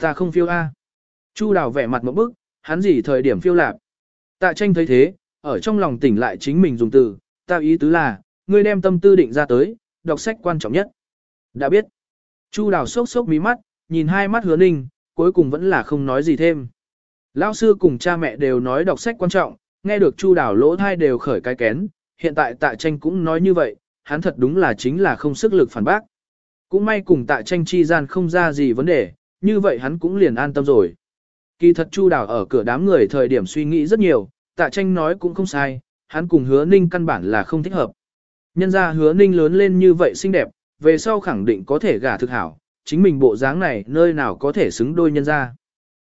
Ta không phiêu a. Chu đào vẻ mặt một bức, hắn gì thời điểm phiêu lạc. Tạ tranh thấy thế, ở trong lòng tỉnh lại chính mình dùng từ, ta ý tứ là, ngươi đem tâm tư định ra tới, đọc sách quan trọng nhất. Đã biết. Chu đào sốc sốc mí mắt, nhìn hai mắt hứa ninh, cuối cùng vẫn là không nói gì thêm. Lão sư cùng cha mẹ đều nói đọc sách quan trọng, nghe được chu đào lỗ thai đều khởi cái kén, hiện tại tạ tranh cũng nói như vậy, hắn thật đúng là chính là không sức lực phản bác. Cũng may cùng tạ tranh chi gian không ra gì vấn đề, như vậy hắn cũng liền an tâm rồi. Kỳ thật chu đào ở cửa đám người thời điểm suy nghĩ rất nhiều, tạ tranh nói cũng không sai, hắn cùng hứa ninh căn bản là không thích hợp. Nhân ra hứa ninh lớn lên như vậy xinh đẹp, về sau khẳng định có thể gả thực hảo, chính mình bộ dáng này nơi nào có thể xứng đôi nhân ra.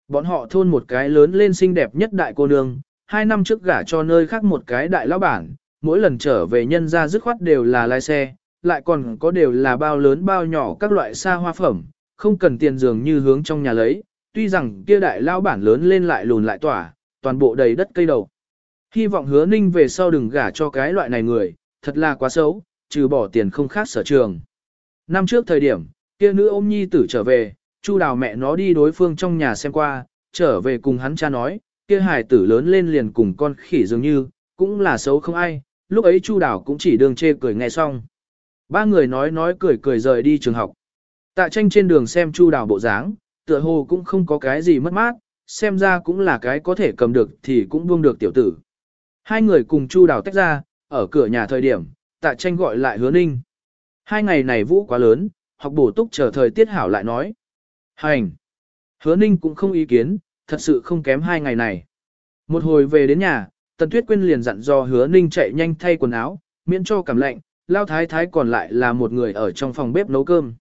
Bọn họ thôn một cái lớn lên xinh đẹp nhất đại cô nương, hai năm trước gả cho nơi khác một cái đại lão bản, mỗi lần trở về nhân ra dứt khoát đều là lái xe, lại còn có đều là bao lớn bao nhỏ các loại xa hoa phẩm, không cần tiền dường như hướng trong nhà lấy, tuy rằng kia đại lão bản lớn lên lại lùn lại tỏa, toàn bộ đầy đất cây đầu. Hy vọng hứa ninh về sau đừng gả cho cái loại này người, thật là quá xấu, trừ bỏ tiền không khác sở trường. Năm trước thời điểm, kia nữ ôm nhi tử trở về, chu đào mẹ nó đi đối phương trong nhà xem qua, trở về cùng hắn cha nói, kia hài tử lớn lên liền cùng con khỉ dường như, cũng là xấu không ai, lúc ấy chu đào cũng chỉ đường chê cười nghe xong. Ba người nói nói cười cười rời đi trường học. Tạ tranh trên đường xem chu đào bộ dáng, tựa hồ cũng không có cái gì mất mát, xem ra cũng là cái có thể cầm được thì cũng buông được tiểu tử. Hai người cùng chu đào tách ra, ở cửa nhà thời điểm, tạ tranh gọi lại hứa ninh. Hai ngày này vũ quá lớn, học bổ túc chờ thời tiết hảo lại nói. Hành! Hứa ninh cũng không ý kiến, thật sự không kém hai ngày này. Một hồi về đến nhà, Tần Tuyết Quyên liền dặn do hứa ninh chạy nhanh thay quần áo, miễn cho cảm lạnh, Lao Thái Thái còn lại là một người ở trong phòng bếp nấu cơm.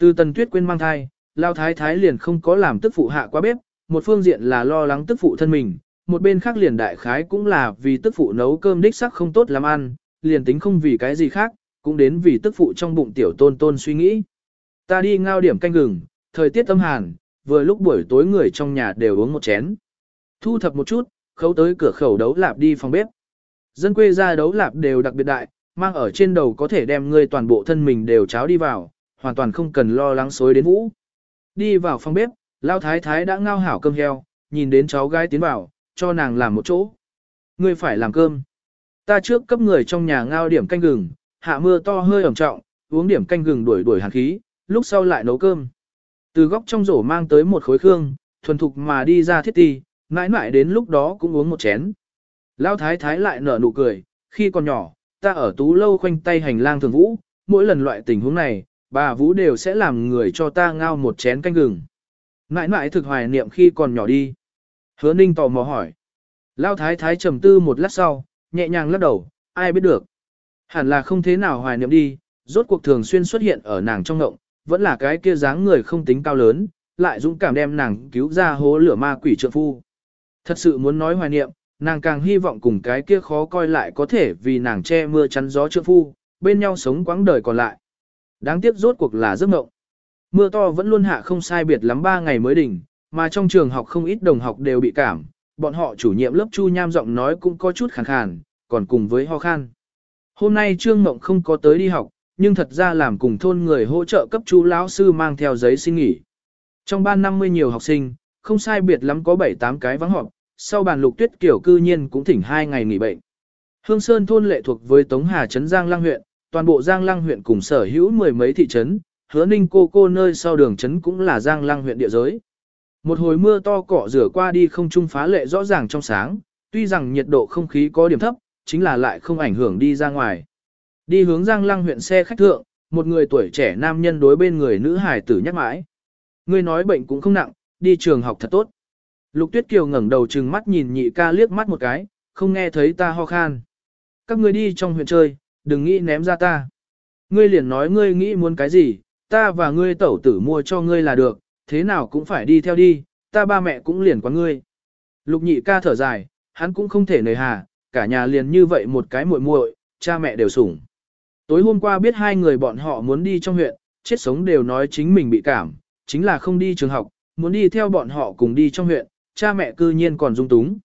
Từ Tần Tuyết quên mang thai, Lao Thái Thái liền không có làm tức phụ hạ qua bếp, một phương diện là lo lắng tức phụ thân mình, một bên khác liền đại khái cũng là vì tức phụ nấu cơm đích sắc không tốt làm ăn, liền tính không vì cái gì khác, cũng đến vì tức phụ trong bụng tiểu tôn tôn suy nghĩ. Ta đi ngao điểm canh gừng, thời tiết âm hàn, vừa lúc buổi tối người trong nhà đều uống một chén. Thu thập một chút, khấu tới cửa khẩu đấu lạp đi phòng bếp. Dân quê ra đấu lạp đều đặc biệt đại, mang ở trên đầu có thể đem ngươi toàn bộ thân mình đều cháo đi vào, hoàn toàn không cần lo lắng xối đến vũ. Đi vào phòng bếp, Lao Thái Thái đã ngao hảo cơm heo, nhìn đến cháu gái tiến vào, cho nàng làm một chỗ. Ngươi phải làm cơm. Ta trước cấp người trong nhà ngao điểm canh gừng, hạ mưa to hơi ẩm trọng, uống điểm canh gừng đuổi đuổi hàn khí, lúc sau lại nấu cơm. Từ góc trong rổ mang tới một khối khương, thuần thục mà đi ra thiết ti, mãi mãi đến lúc đó cũng uống một chén. Lão thái thái lại nở nụ cười, khi còn nhỏ, ta ở tú lâu khoanh tay hành lang thường vũ, mỗi lần loại tình huống này, bà vũ đều sẽ làm người cho ta ngao một chén canh gừng. Mãi mãi thực hoài niệm khi còn nhỏ đi. Hứa ninh tò mò hỏi. Lão thái thái trầm tư một lát sau, nhẹ nhàng lắc đầu, ai biết được. Hẳn là không thế nào hoài niệm đi, rốt cuộc thường xuyên xuất hiện ở nàng trong ngộng, vẫn là cái kia dáng người không tính cao lớn, lại dũng cảm đem nàng cứu ra hố lửa ma quỷ trượng phu. Thật sự muốn nói hoài niệm, nàng càng hy vọng cùng cái kia khó coi lại có thể vì nàng che mưa chắn gió trượng phu, bên nhau sống quãng đời còn lại. Đáng tiếc rốt cuộc là giấc mộng. Mưa to vẫn luôn hạ không sai biệt lắm 3 ngày mới đỉnh, mà trong trường học không ít đồng học đều bị cảm, bọn họ chủ nhiệm lớp Chu Nham giọng nói cũng có chút khàn khàn, còn cùng với ho khan. Hôm nay Trương Mộng không có tới đi học, nhưng thật ra làm cùng thôn người hỗ trợ cấp chú lão sư mang theo giấy xin nghỉ. Trong ban 50 nhiều học sinh, không sai biệt lắm có 7-8 cái vắng họp, sau bàn lục tuyết kiểu cư nhiên cũng thỉnh 2 ngày nghỉ bệnh. Hương Sơn thôn lệ thuộc với Tống Hà Trấn Giang Lang huyện, toàn bộ Giang Lăng huyện cùng sở hữu mười mấy thị trấn, hứa ninh cô cô nơi sau đường trấn cũng là Giang Lăng huyện địa giới. Một hồi mưa to cỏ rửa qua đi không trung phá lệ rõ ràng trong sáng, tuy rằng nhiệt độ không khí có điểm thấp, chính là lại không ảnh hưởng đi ra ngoài. Đi hướng Giang Lăng huyện xe khách thượng, một người tuổi trẻ nam nhân đối bên người nữ hài tử nhắc mãi. Ngươi nói bệnh cũng không nặng, đi trường học thật tốt. Lục Tuyết Kiều ngẩng đầu trừng mắt nhìn nhị ca liếc mắt một cái, không nghe thấy ta ho khan. Các ngươi đi trong huyện chơi, đừng nghĩ ném ra ta. Ngươi liền nói ngươi nghĩ muốn cái gì, ta và ngươi tẩu tử mua cho ngươi là được, thế nào cũng phải đi theo đi, ta ba mẹ cũng liền quán ngươi. Lục nhị ca thở dài, hắn cũng không thể nề hà, cả nhà liền như vậy một cái muội muội, cha mẹ đều sủng. Tối hôm qua biết hai người bọn họ muốn đi trong huyện, chết sống đều nói chính mình bị cảm, chính là không đi trường học, muốn đi theo bọn họ cùng đi trong huyện, cha mẹ cư nhiên còn dung túng.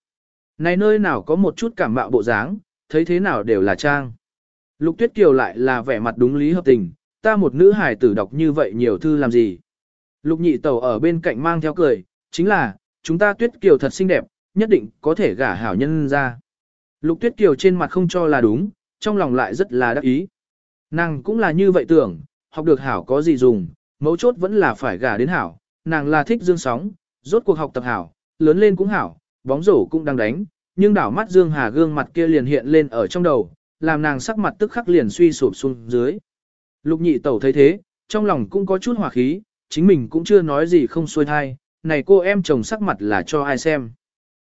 Này nơi nào có một chút cảm mạo bộ dáng, thấy thế nào đều là trang. Lục Tuyết Kiều lại là vẻ mặt đúng lý hợp tình, ta một nữ hài tử đọc như vậy nhiều thư làm gì. Lục nhị tẩu ở bên cạnh mang theo cười, chính là, chúng ta tuyết kiều thật xinh đẹp, nhất định có thể gả hảo nhân ra. Lục tuyết kiều trên mặt không cho là đúng, trong lòng lại rất là đắc ý. Nàng cũng là như vậy tưởng, học được hảo có gì dùng, mấu chốt vẫn là phải gả đến hảo, nàng là thích dương sóng, rốt cuộc học tập hảo, lớn lên cũng hảo, bóng rổ cũng đang đánh, nhưng đảo mắt Dương Hà gương mặt kia liền hiện lên ở trong đầu, làm nàng sắc mặt tức khắc liền suy sụp xuống dưới. Lục nhị tẩu thấy thế, trong lòng cũng có chút hòa khí, chính mình cũng chưa nói gì không xuôi thai, này cô em chồng sắc mặt là cho ai xem.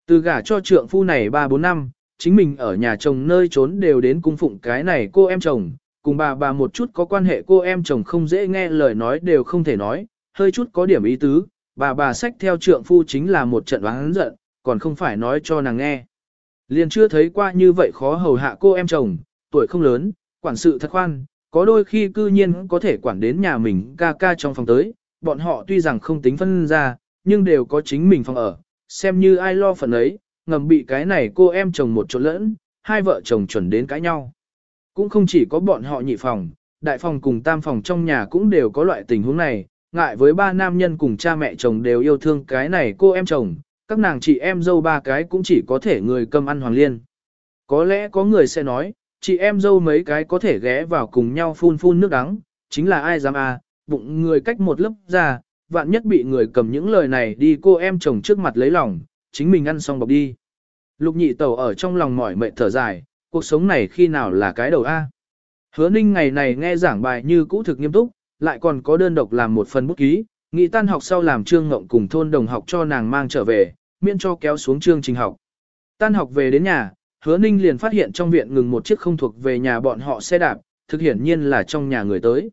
Từ gả cho trượng phu này 3-4 năm, chính mình ở nhà chồng nơi trốn đều đến cung phụng cái này cô em chồng, cùng bà bà một chút có quan hệ cô em chồng không dễ nghe lời nói đều không thể nói, hơi chút có điểm ý tứ, bà bà sách theo trượng phu chính là một trận oán giận, còn không phải nói cho nàng nghe. Liền chưa thấy qua như vậy khó hầu hạ cô em chồng, tuổi không lớn, quản sự thật khoan, có đôi khi cư nhiên có thể quản đến nhà mình ca ca trong phòng tới, bọn họ tuy rằng không tính phân ra, nhưng đều có chính mình phòng ở, xem như ai lo phần ấy, ngầm bị cái này cô em chồng một chỗ lẫn, hai vợ chồng chuẩn đến cãi nhau. Cũng không chỉ có bọn họ nhị phòng, đại phòng cùng tam phòng trong nhà cũng đều có loại tình huống này, ngại với ba nam nhân cùng cha mẹ chồng đều yêu thương cái này cô em chồng, các nàng chị em dâu ba cái cũng chỉ có thể người cầm ăn hoàng liên. Có lẽ có người sẽ nói, chị em dâu mấy cái có thể ghé vào cùng nhau phun phun nước đắng, chính là ai dám à, bụng người cách một lớp ra, vạn nhất bị người cầm những lời này đi cô em chồng trước mặt lấy lòng, chính mình ăn xong bọc đi. Lục nhị tẩu ở trong lòng mỏi mệt thở dài, cuộc sống này khi nào là cái đầu A. Hứa ninh ngày này nghe giảng bài như cũ thực nghiêm túc, lại còn có đơn độc làm một phần bút ký, nghĩ tan học sau làm trương ngộng cùng thôn đồng học cho nàng mang trở về, miễn cho kéo xuống chương trình học. Tan học về đến nhà, hứa ninh liền phát hiện trong viện ngừng một chiếc không thuộc về nhà bọn họ xe đạp, thực hiển nhiên là trong nhà người tới.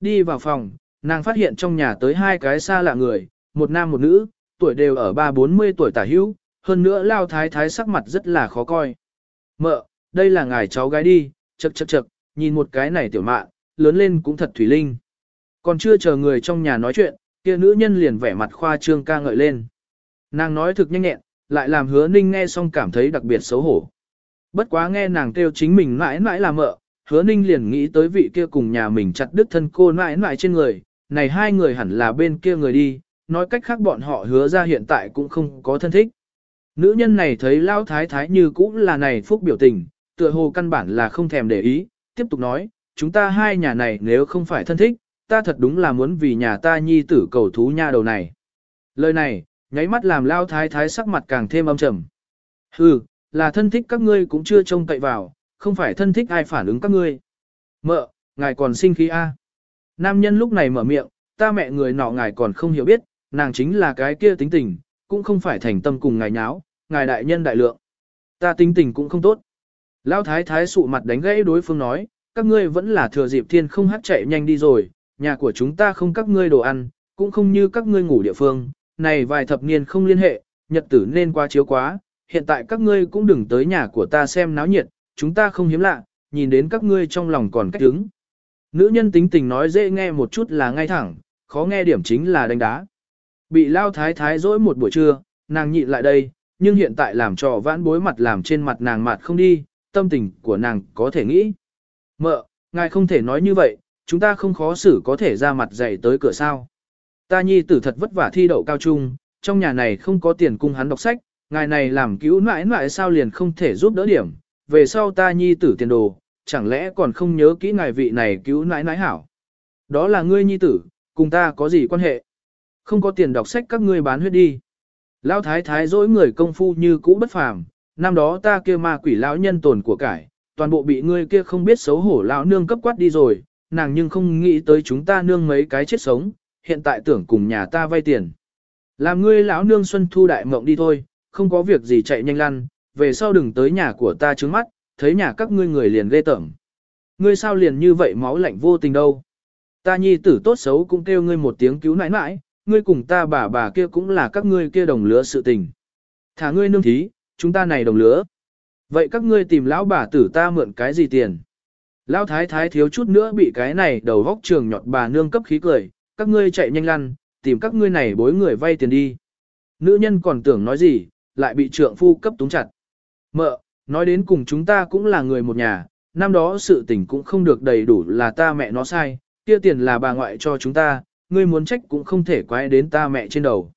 Đi vào phòng, nàng phát hiện trong nhà tới hai cái xa lạ người, một nam một nữ, tuổi đều ở ba bốn mươi tuổi tả hữu, hơn nữa lao thái thái sắc mặt rất là khó coi. Mợ, đây là ngài cháu gái đi, chật chật chật, nhìn một cái này tiểu mạn, lớn lên cũng thật thủy linh. Còn chưa chờ người trong nhà nói chuyện, kia nữ nhân liền vẻ mặt khoa trương ca ngợi lên. Nàng nói thực nhanh nhẹn, lại làm hứa ninh nghe xong cảm thấy đặc biệt xấu hổ. Bất quá nghe nàng kêu chính mình mãi mãi là mợ, hứa ninh liền nghĩ tới vị kia cùng nhà mình chặt đứt thân cô mãi mãi trên người, này hai người hẳn là bên kia người đi, nói cách khác bọn họ hứa ra hiện tại cũng không có thân thích. Nữ nhân này thấy lao thái thái như cũng là này phúc biểu tình, tựa hồ căn bản là không thèm để ý, tiếp tục nói, chúng ta hai nhà này nếu không phải thân thích, ta thật đúng là muốn vì nhà ta nhi tử cầu thú nha đầu này. Lời này, nháy mắt làm lao thái thái sắc mặt càng thêm âm trầm. Hừ, là thân thích các ngươi cũng chưa trông cậy vào, không phải thân thích ai phản ứng các ngươi. Mợ, ngài còn sinh khí a? Nam nhân lúc này mở miệng, ta mẹ người nọ ngài còn không hiểu biết, nàng chính là cái kia tính tình, cũng không phải thành tâm cùng ngài nháo, ngài đại nhân đại lượng. Ta tính tình cũng không tốt. Lão thái thái sụ mặt đánh gãy đối phương nói, các ngươi vẫn là thừa dịp thiên không hát chạy nhanh đi rồi, nhà của chúng ta không các ngươi đồ ăn, cũng không như các ngươi ngủ địa phương, này vài thập niên không liên hệ, nhật tử nên qua chiếu quá, hiện tại các ngươi cũng đừng tới nhà của ta xem náo nhiệt, chúng ta không hiếm lạ, nhìn đến các ngươi trong lòng còn cách đứng. Nữ nhân tính tình nói dễ nghe một chút là ngay thẳng, khó nghe điểm chính là đánh đá. Bị lao thái thái dỗi một buổi trưa, nàng nhịn lại đây, nhưng hiện tại làm trò vãn bối mặt làm trên mặt nàng mặt không đi, tâm tình của nàng có thể nghĩ. Mợ, ngài không thể nói như vậy, chúng ta không khó xử có thể ra mặt dạy tới cửa sao. Ta nhi tử thật vất vả thi đậu cao trung, trong nhà này không có tiền cung hắn đọc sách, ngài này làm cứu mãi mãi sao liền không thể giúp đỡ điểm, về sau ta nhi tử tiền đồ, chẳng lẽ còn không nhớ kỹ ngài vị này cứu nãi nãi hảo. Đó là ngươi nhi tử, cùng ta có gì quan hệ? Không có tiền đọc sách các ngươi bán huyết đi. Lão thái thái dỗi người công phu như cũ bất phàm, năm đó ta kia ma quỷ lão nhân tồn của cải, toàn bộ bị ngươi kia không biết xấu hổ lão nương cấp quát đi rồi, nàng nhưng không nghĩ tới chúng ta nương mấy cái chết sống, hiện tại tưởng cùng nhà ta vay tiền. Làm ngươi lão nương xuân thu đại mộng đi thôi, không có việc gì chạy nhanh lăn, về sau đừng tới nhà của ta trứng mắt, thấy nhà các ngươi người liền ghê tởm. Ngươi sao liền như vậy máu lạnh vô tình đâu. Ta nhi tử tốt xấu cũng kêu ngươi một tiếng cứu nãi nãi, ngươi cùng ta bà bà kia cũng là các ngươi kia đồng lứa sự tình. Thả ngươi nương thí, chúng ta này đồng lứa. Vậy các ngươi tìm lão bà tử ta mượn cái gì tiền? Lão thái thái thiếu chút nữa bị cái này đầu vóc trường nhọt bà nương cấp khí cười, các ngươi chạy nhanh lăn, tìm các ngươi này bối người vay tiền đi. Nữ nhân còn tưởng nói gì, lại bị trượng phu cấp túng chặt. Mợ, nói đến cùng chúng ta cũng là người một nhà, năm đó sự tình cũng không được đầy đủ là ta mẹ nó sai, kia tiền là bà ngoại cho chúng ta, ngươi muốn trách cũng không thể quay đến ta mẹ trên đầu.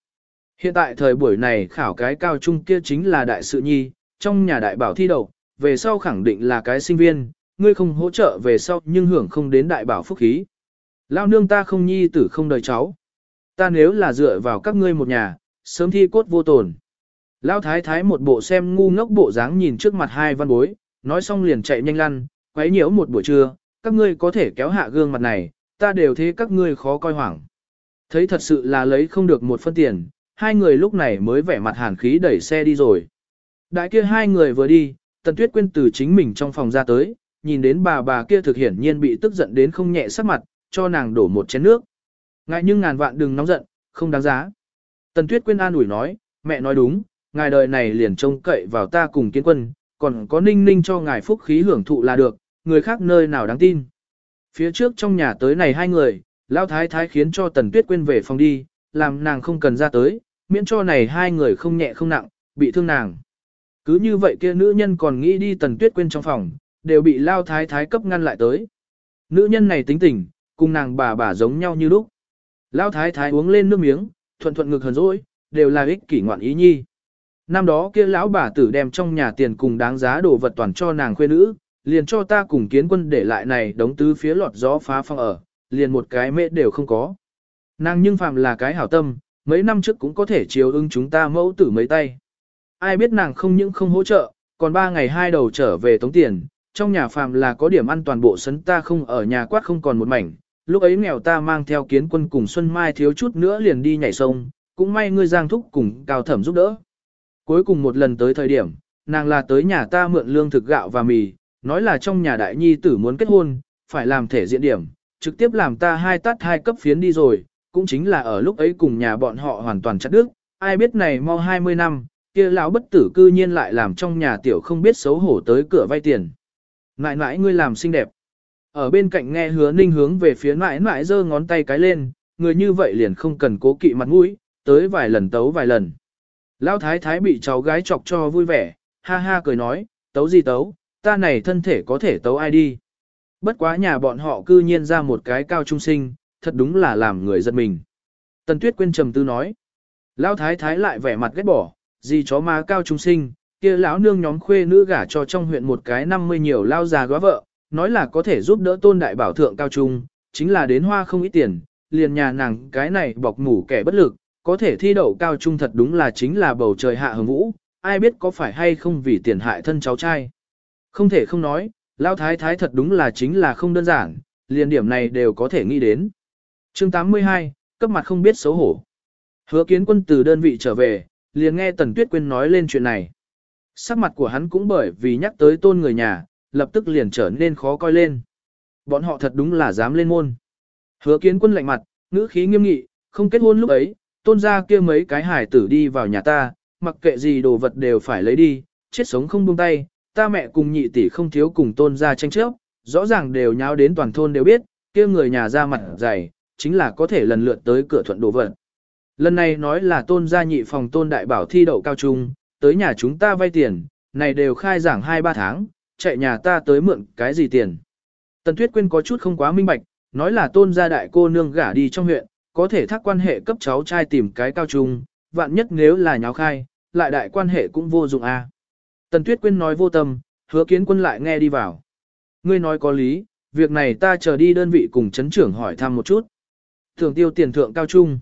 Hiện tại thời buổi này khảo cái cao trung kia chính là đại sự nhi, trong nhà đại bảo thi đậu, về sau khẳng định là cái sinh viên, ngươi không hỗ trợ về sau nhưng hưởng không đến đại bảo phúc khí. Lao nương ta không nhi tử không đời cháu. Ta nếu là dựa vào các ngươi một nhà, sớm thi cốt vô tồn. Lao thái thái một bộ xem ngu ngốc bộ dáng nhìn trước mặt hai văn bối, nói xong liền chạy nhanh lăn, quấy nhiễu một buổi trưa, các ngươi có thể kéo hạ gương mặt này, ta đều thế các ngươi khó coi hoảng. Thấy thật sự là lấy không được một phân tiền, hai người lúc này mới vẻ mặt hàn khí đẩy xe đi rồi. Đại kia hai người vừa đi, Tần Tuyết Quyên từ chính mình trong phòng ra tới, nhìn đến bà bà kia thực hiển nhiên bị tức giận đến không nhẹ sắc mặt, cho nàng đổ một chén nước. Ngại nhưng ngàn vạn đừng nóng giận, không đáng giá. Tần Tuyết Quyên an ủi nói, mẹ nói đúng, ngài đời này liền trông cậy vào ta cùng kiến quân, còn có ninh ninh cho ngài phúc khí hưởng thụ là được, người khác nơi nào đáng tin. Phía trước trong nhà tới này hai người, Lão Thái Thái khiến cho Tần Tuyết Quyên về phòng đi, làm nàng không cần ra tới, miễn cho này hai người không nhẹ không nặng, bị thương nàng. Cứ như vậy kia nữ nhân còn nghĩ đi Tần Tuyết Quyên trong phòng, đều bị Lao Thái Thái cấp ngăn lại tới. Nữ nhân này tính tình, cùng nàng bà bà giống nhau như lúc. Lao Thái Thái uống lên nước miếng, thuận thuận ngực hờn dỗi, đều là ích kỷ ngoạn ý nhi. Năm đó kia lão bà tử đem trong nhà tiền cùng đáng giá đồ vật toàn cho nàng khuê nữ, liền cho ta cùng kiến quân để lại này đống tứ phía lọt gió phá phong ở, liền một cái mẹ đều không có. Nàng nhưng phàm là cái hảo tâm, mấy năm trước cũng có thể chiếu ưng chúng ta mẫu tử mấy tay. Ai biết nàng không những không hỗ trợ, còn ba ngày hai đầu trở về tống tiền, trong nhà phàm là có điểm ăn toàn bộ sấn ta không ở nhà quát không còn một mảnh, lúc ấy nghèo ta mang theo kiến quân cùng Xuân Mai thiếu chút nữa liền đi nhảy sông, cũng may ngươi giang thúc cùng cao thẩm giúp đỡ. Cuối cùng một lần tới thời điểm, nàng là tới nhà ta mượn lương thực gạo và mì, nói là trong nhà đại nhi tử muốn kết hôn, phải làm thể diện điểm, trực tiếp làm ta hai tát hai cấp phiến đi rồi, cũng chính là ở lúc ấy cùng nhà bọn họ hoàn toàn chặt đứt, ai biết này mau 20 năm, kia lão bất tử cư nhiên lại làm trong nhà tiểu không biết xấu hổ tới cửa vay tiền. Nãi nãi ngươi làm xinh đẹp. Ở bên cạnh nghe hứa ninh hướng về phía nãi nãi giơ ngón tay cái lên, người như vậy liền không cần cố kỵ mặt mũi, tới vài lần tấu vài lần. Lão thái thái bị cháu gái chọc cho vui vẻ, ha ha cười nói, tấu gì tấu, ta này thân thể có thể tấu ai đi. Bất quá nhà bọn họ cư nhiên ra một cái cao trung sinh, thật đúng là làm người giật mình. Tần Tuyết Quyên trầm tư nói. Lão thái thái lại vẻ mặt ghét bỏ, gì chó má cao trung sinh, kia lão nương nhóm khuê nữ gả cho trong huyện một cái năm mươi nhiều lao già góa vợ, nói là có thể giúp đỡ tôn đại bảo thượng cao trung, chính là đến hoa không ít tiền, liền nhà nàng cái này bọc ngủ kẻ bất lực, có thể thi đậu cao trung thật đúng là chính là bầu trời hạ hồng vũ, ai biết có phải hay không vì tiền hại thân cháu trai. Không thể không nói, lao thái thái thật đúng là chính là không đơn giản, liền điểm này đều có thể nghĩ đến. chương 82, cấp mặt không biết xấu hổ. Hứa kiến quân từ đơn vị trở về, liền nghe Tần Tuyết Quyên nói lên chuyện này. Sắc mặt của hắn cũng bởi vì nhắc tới tôn người nhà, lập tức liền trở nên khó coi lên. Bọn họ thật đúng là dám lên môn. Hứa kiến quân lạnh mặt, ngữ khí nghiêm nghị, không kết hôn lúc ấy, tôn ra kia mấy cái hải tử đi vào nhà ta, mặc kệ gì đồ vật đều phải lấy đi, chết sống không buông tay, ta mẹ cùng nhị tỷ không thiếu cùng tôn ra tranh chấp, rõ ràng đều nháo đến toàn thôn đều biết, kia người nhà ra mặt dày, chính là có thể lần lượt tới cửa thuận đồ vật. Lần này nói là tôn gia nhị phòng tôn đại bảo thi đậu cao trung, tới nhà chúng ta vay tiền, này đều khai giảng 2-3 tháng, chạy nhà ta tới mượn cái gì tiền. Tần Tuyết Quyên có chút không quá minh bạch, nói là tôn gia đại cô nương gả đi trong huyện, có thể thác quan hệ cấp cháu trai tìm cái cao trung, vạn nhất nếu là nháo khai, lại đại quan hệ cũng vô dụng a. À. Tần Tuyết Quyên nói vô tâm, hứa kiến quân lại nghe đi vào. Ngươi nói có lý, việc này ta chờ đi đơn vị cùng chấn trưởng hỏi thăm một chút. Thường tiêu tiền thượng cao trung.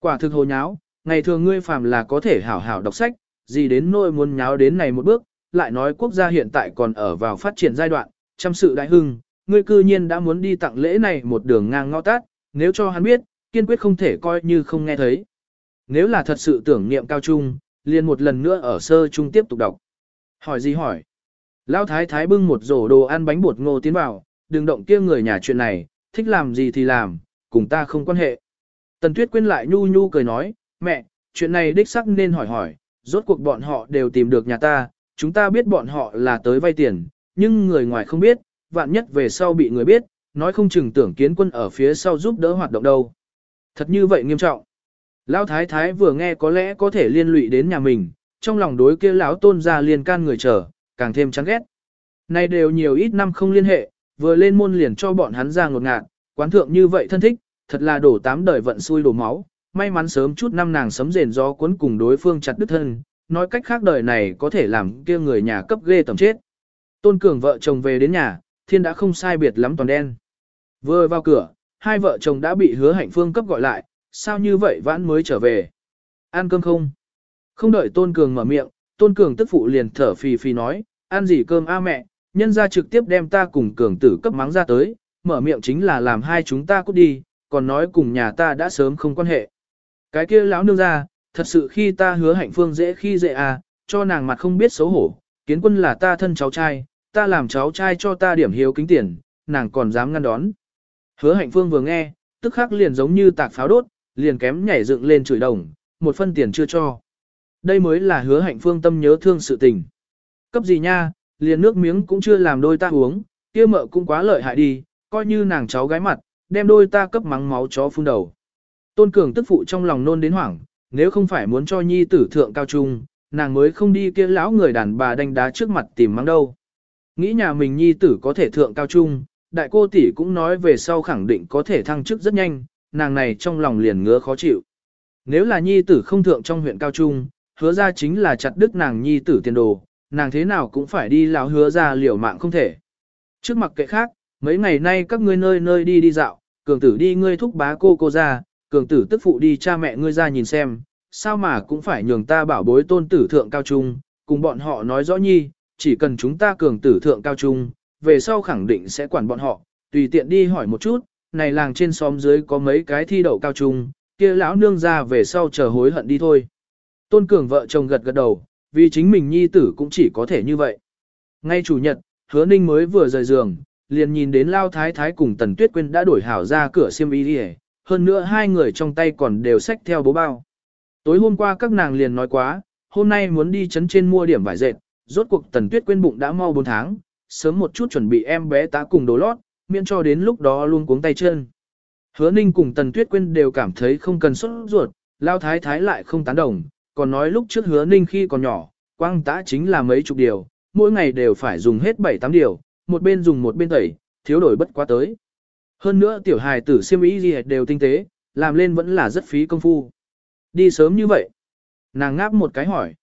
Quả thực hồ nháo, ngày thường ngươi phàm là có thể hảo hảo đọc sách, gì đến nỗi muốn nháo đến này một bước, lại nói quốc gia hiện tại còn ở vào phát triển giai đoạn, chăm sự đại hưng, ngươi cư nhiên đã muốn đi tặng lễ này một đường ngang ngõ tát, nếu cho hắn biết, kiên quyết không thể coi như không nghe thấy. Nếu là thật sự tưởng niệm cao trung, liền một lần nữa ở sơ trung tiếp tục đọc. Hỏi gì hỏi? Lão thái thái bưng một rổ đồ ăn bánh bột ngô tiến vào, đừng động kia người nhà chuyện này, thích làm gì thì làm, cùng ta không quan hệ. Tần Tuyết Quyên lại nhu nhu cười nói, mẹ, chuyện này đích sắc nên hỏi hỏi, rốt cuộc bọn họ đều tìm được nhà ta, chúng ta biết bọn họ là tới vay tiền, nhưng người ngoài không biết, vạn nhất về sau bị người biết, nói không chừng tưởng kiến quân ở phía sau giúp đỡ hoạt động đâu. Thật như vậy nghiêm trọng. Lão thái thái vừa nghe có lẽ có thể liên lụy đến nhà mình, trong lòng đối kia lão tôn ra liên can người chờ, càng thêm chán ghét. Nay đều nhiều ít năm không liên hệ, vừa lên môn liền cho bọn hắn ra ngột ngạt, quán thượng như vậy thân thích, thật là đổ tám đời vận xui đổ máu, may mắn sớm chút năm nàng sấm rền gió cuốn cùng đối phương chặt đứt thân, nói cách khác đời này có thể làm kia người nhà cấp ghê tầm chết. Tôn Cường vợ chồng về đến nhà, thiên đã không sai biệt lắm toàn đen. Vừa vào cửa, hai vợ chồng đã bị hứa hạnh phương cấp gọi lại, sao như vậy vãn mới trở về. Ăn cơm không? Không đợi Tôn Cường mở miệng, Tôn Cường tức phụ liền thở phì phì nói, ăn gì cơm a mẹ, nhân ra trực tiếp đem ta cùng Cường tử cấp mắng ra tới, mở miệng chính là làm hai chúng ta cút đi, còn nói cùng nhà ta đã sớm không quan hệ. Cái kia lão nương ra, thật sự khi ta hứa hạnh phương dễ khi dễ à, cho nàng mặt không biết xấu hổ, kiến quân là ta thân cháu trai, ta làm cháu trai cho ta điểm hiếu kính tiền, nàng còn dám ngăn đón. Hứa hạnh phương vừa nghe, tức khắc liền giống như tạc pháo đốt, liền kém nhảy dựng lên chửi đồng, một phân tiền chưa cho. Đây mới là hứa hạnh phương tâm nhớ thương sự tình. Cấp gì nha, liền nước miếng cũng chưa làm đôi ta uống, kia mợ cũng quá lợi hại đi, coi như nàng cháu gái mặt, đem đôi ta cấp mắng máu chó phun đầu. Tôn Cường tức phụ trong lòng nôn đến hoảng, nếu không phải muốn cho nhi tử thượng cao trung, nàng mới không đi kia lão người đàn bà đánh đá trước mặt tìm mắng đâu. Nghĩ nhà mình nhi tử có thể thượng cao trung, đại cô tỷ cũng nói về sau khẳng định có thể thăng chức rất nhanh, nàng này trong lòng liền ngứa khó chịu. Nếu là nhi tử không thượng trong huyện cao trung, hứa ra chính là chặt đứt nàng nhi tử tiền đồ, nàng thế nào cũng phải đi lão hứa ra liều mạng không thể. Trước mặt kệ khác, mấy ngày nay các ngươi nơi nơi đi đi dạo, cường tử đi ngươi thúc bá cô cô ra, cường tử tức phụ đi cha mẹ ngươi ra nhìn xem, sao mà cũng phải nhường ta bảo bối tôn tử thượng cao trung, cùng bọn họ nói rõ nhi, chỉ cần chúng ta cường tử thượng cao trung, về sau khẳng định sẽ quản bọn họ, tùy tiện đi hỏi một chút, này làng trên xóm dưới có mấy cái thi đậu cao trung, kia lão nương ra về sau chờ hối hận đi thôi. Tôn cường vợ chồng gật gật đầu, vì chính mình nhi tử cũng chỉ có thể như vậy. Ngay chủ nhật, hứa ninh mới vừa rời giường, liền nhìn đến Lao Thái Thái cùng Tần Tuyết Quyên đã đổi hảo ra cửa xiêm y đi hơn nữa hai người trong tay còn đều xách theo bố bao. Tối hôm qua các nàng liền nói quá, hôm nay muốn đi chấn trên mua điểm vải dệt, rốt cuộc Tần Tuyết quên bụng đã mau 4 tháng, sớm một chút chuẩn bị em bé tá cùng đồ lót, miễn cho đến lúc đó luôn cuống tay chân. Hứa Ninh cùng Tần Tuyết quên đều cảm thấy không cần xuất ruột, Lao Thái Thái lại không tán đồng, còn nói lúc trước Hứa Ninh khi còn nhỏ, quang tá chính là mấy chục điều, mỗi ngày đều phải dùng hết 7-8 điều, một bên dùng một bên tẩy, thiếu đổi bất quá tới. Hơn nữa tiểu hài tử siêm ý gì đều tinh tế, làm lên vẫn là rất phí công phu. Đi sớm như vậy. Nàng ngáp một cái hỏi.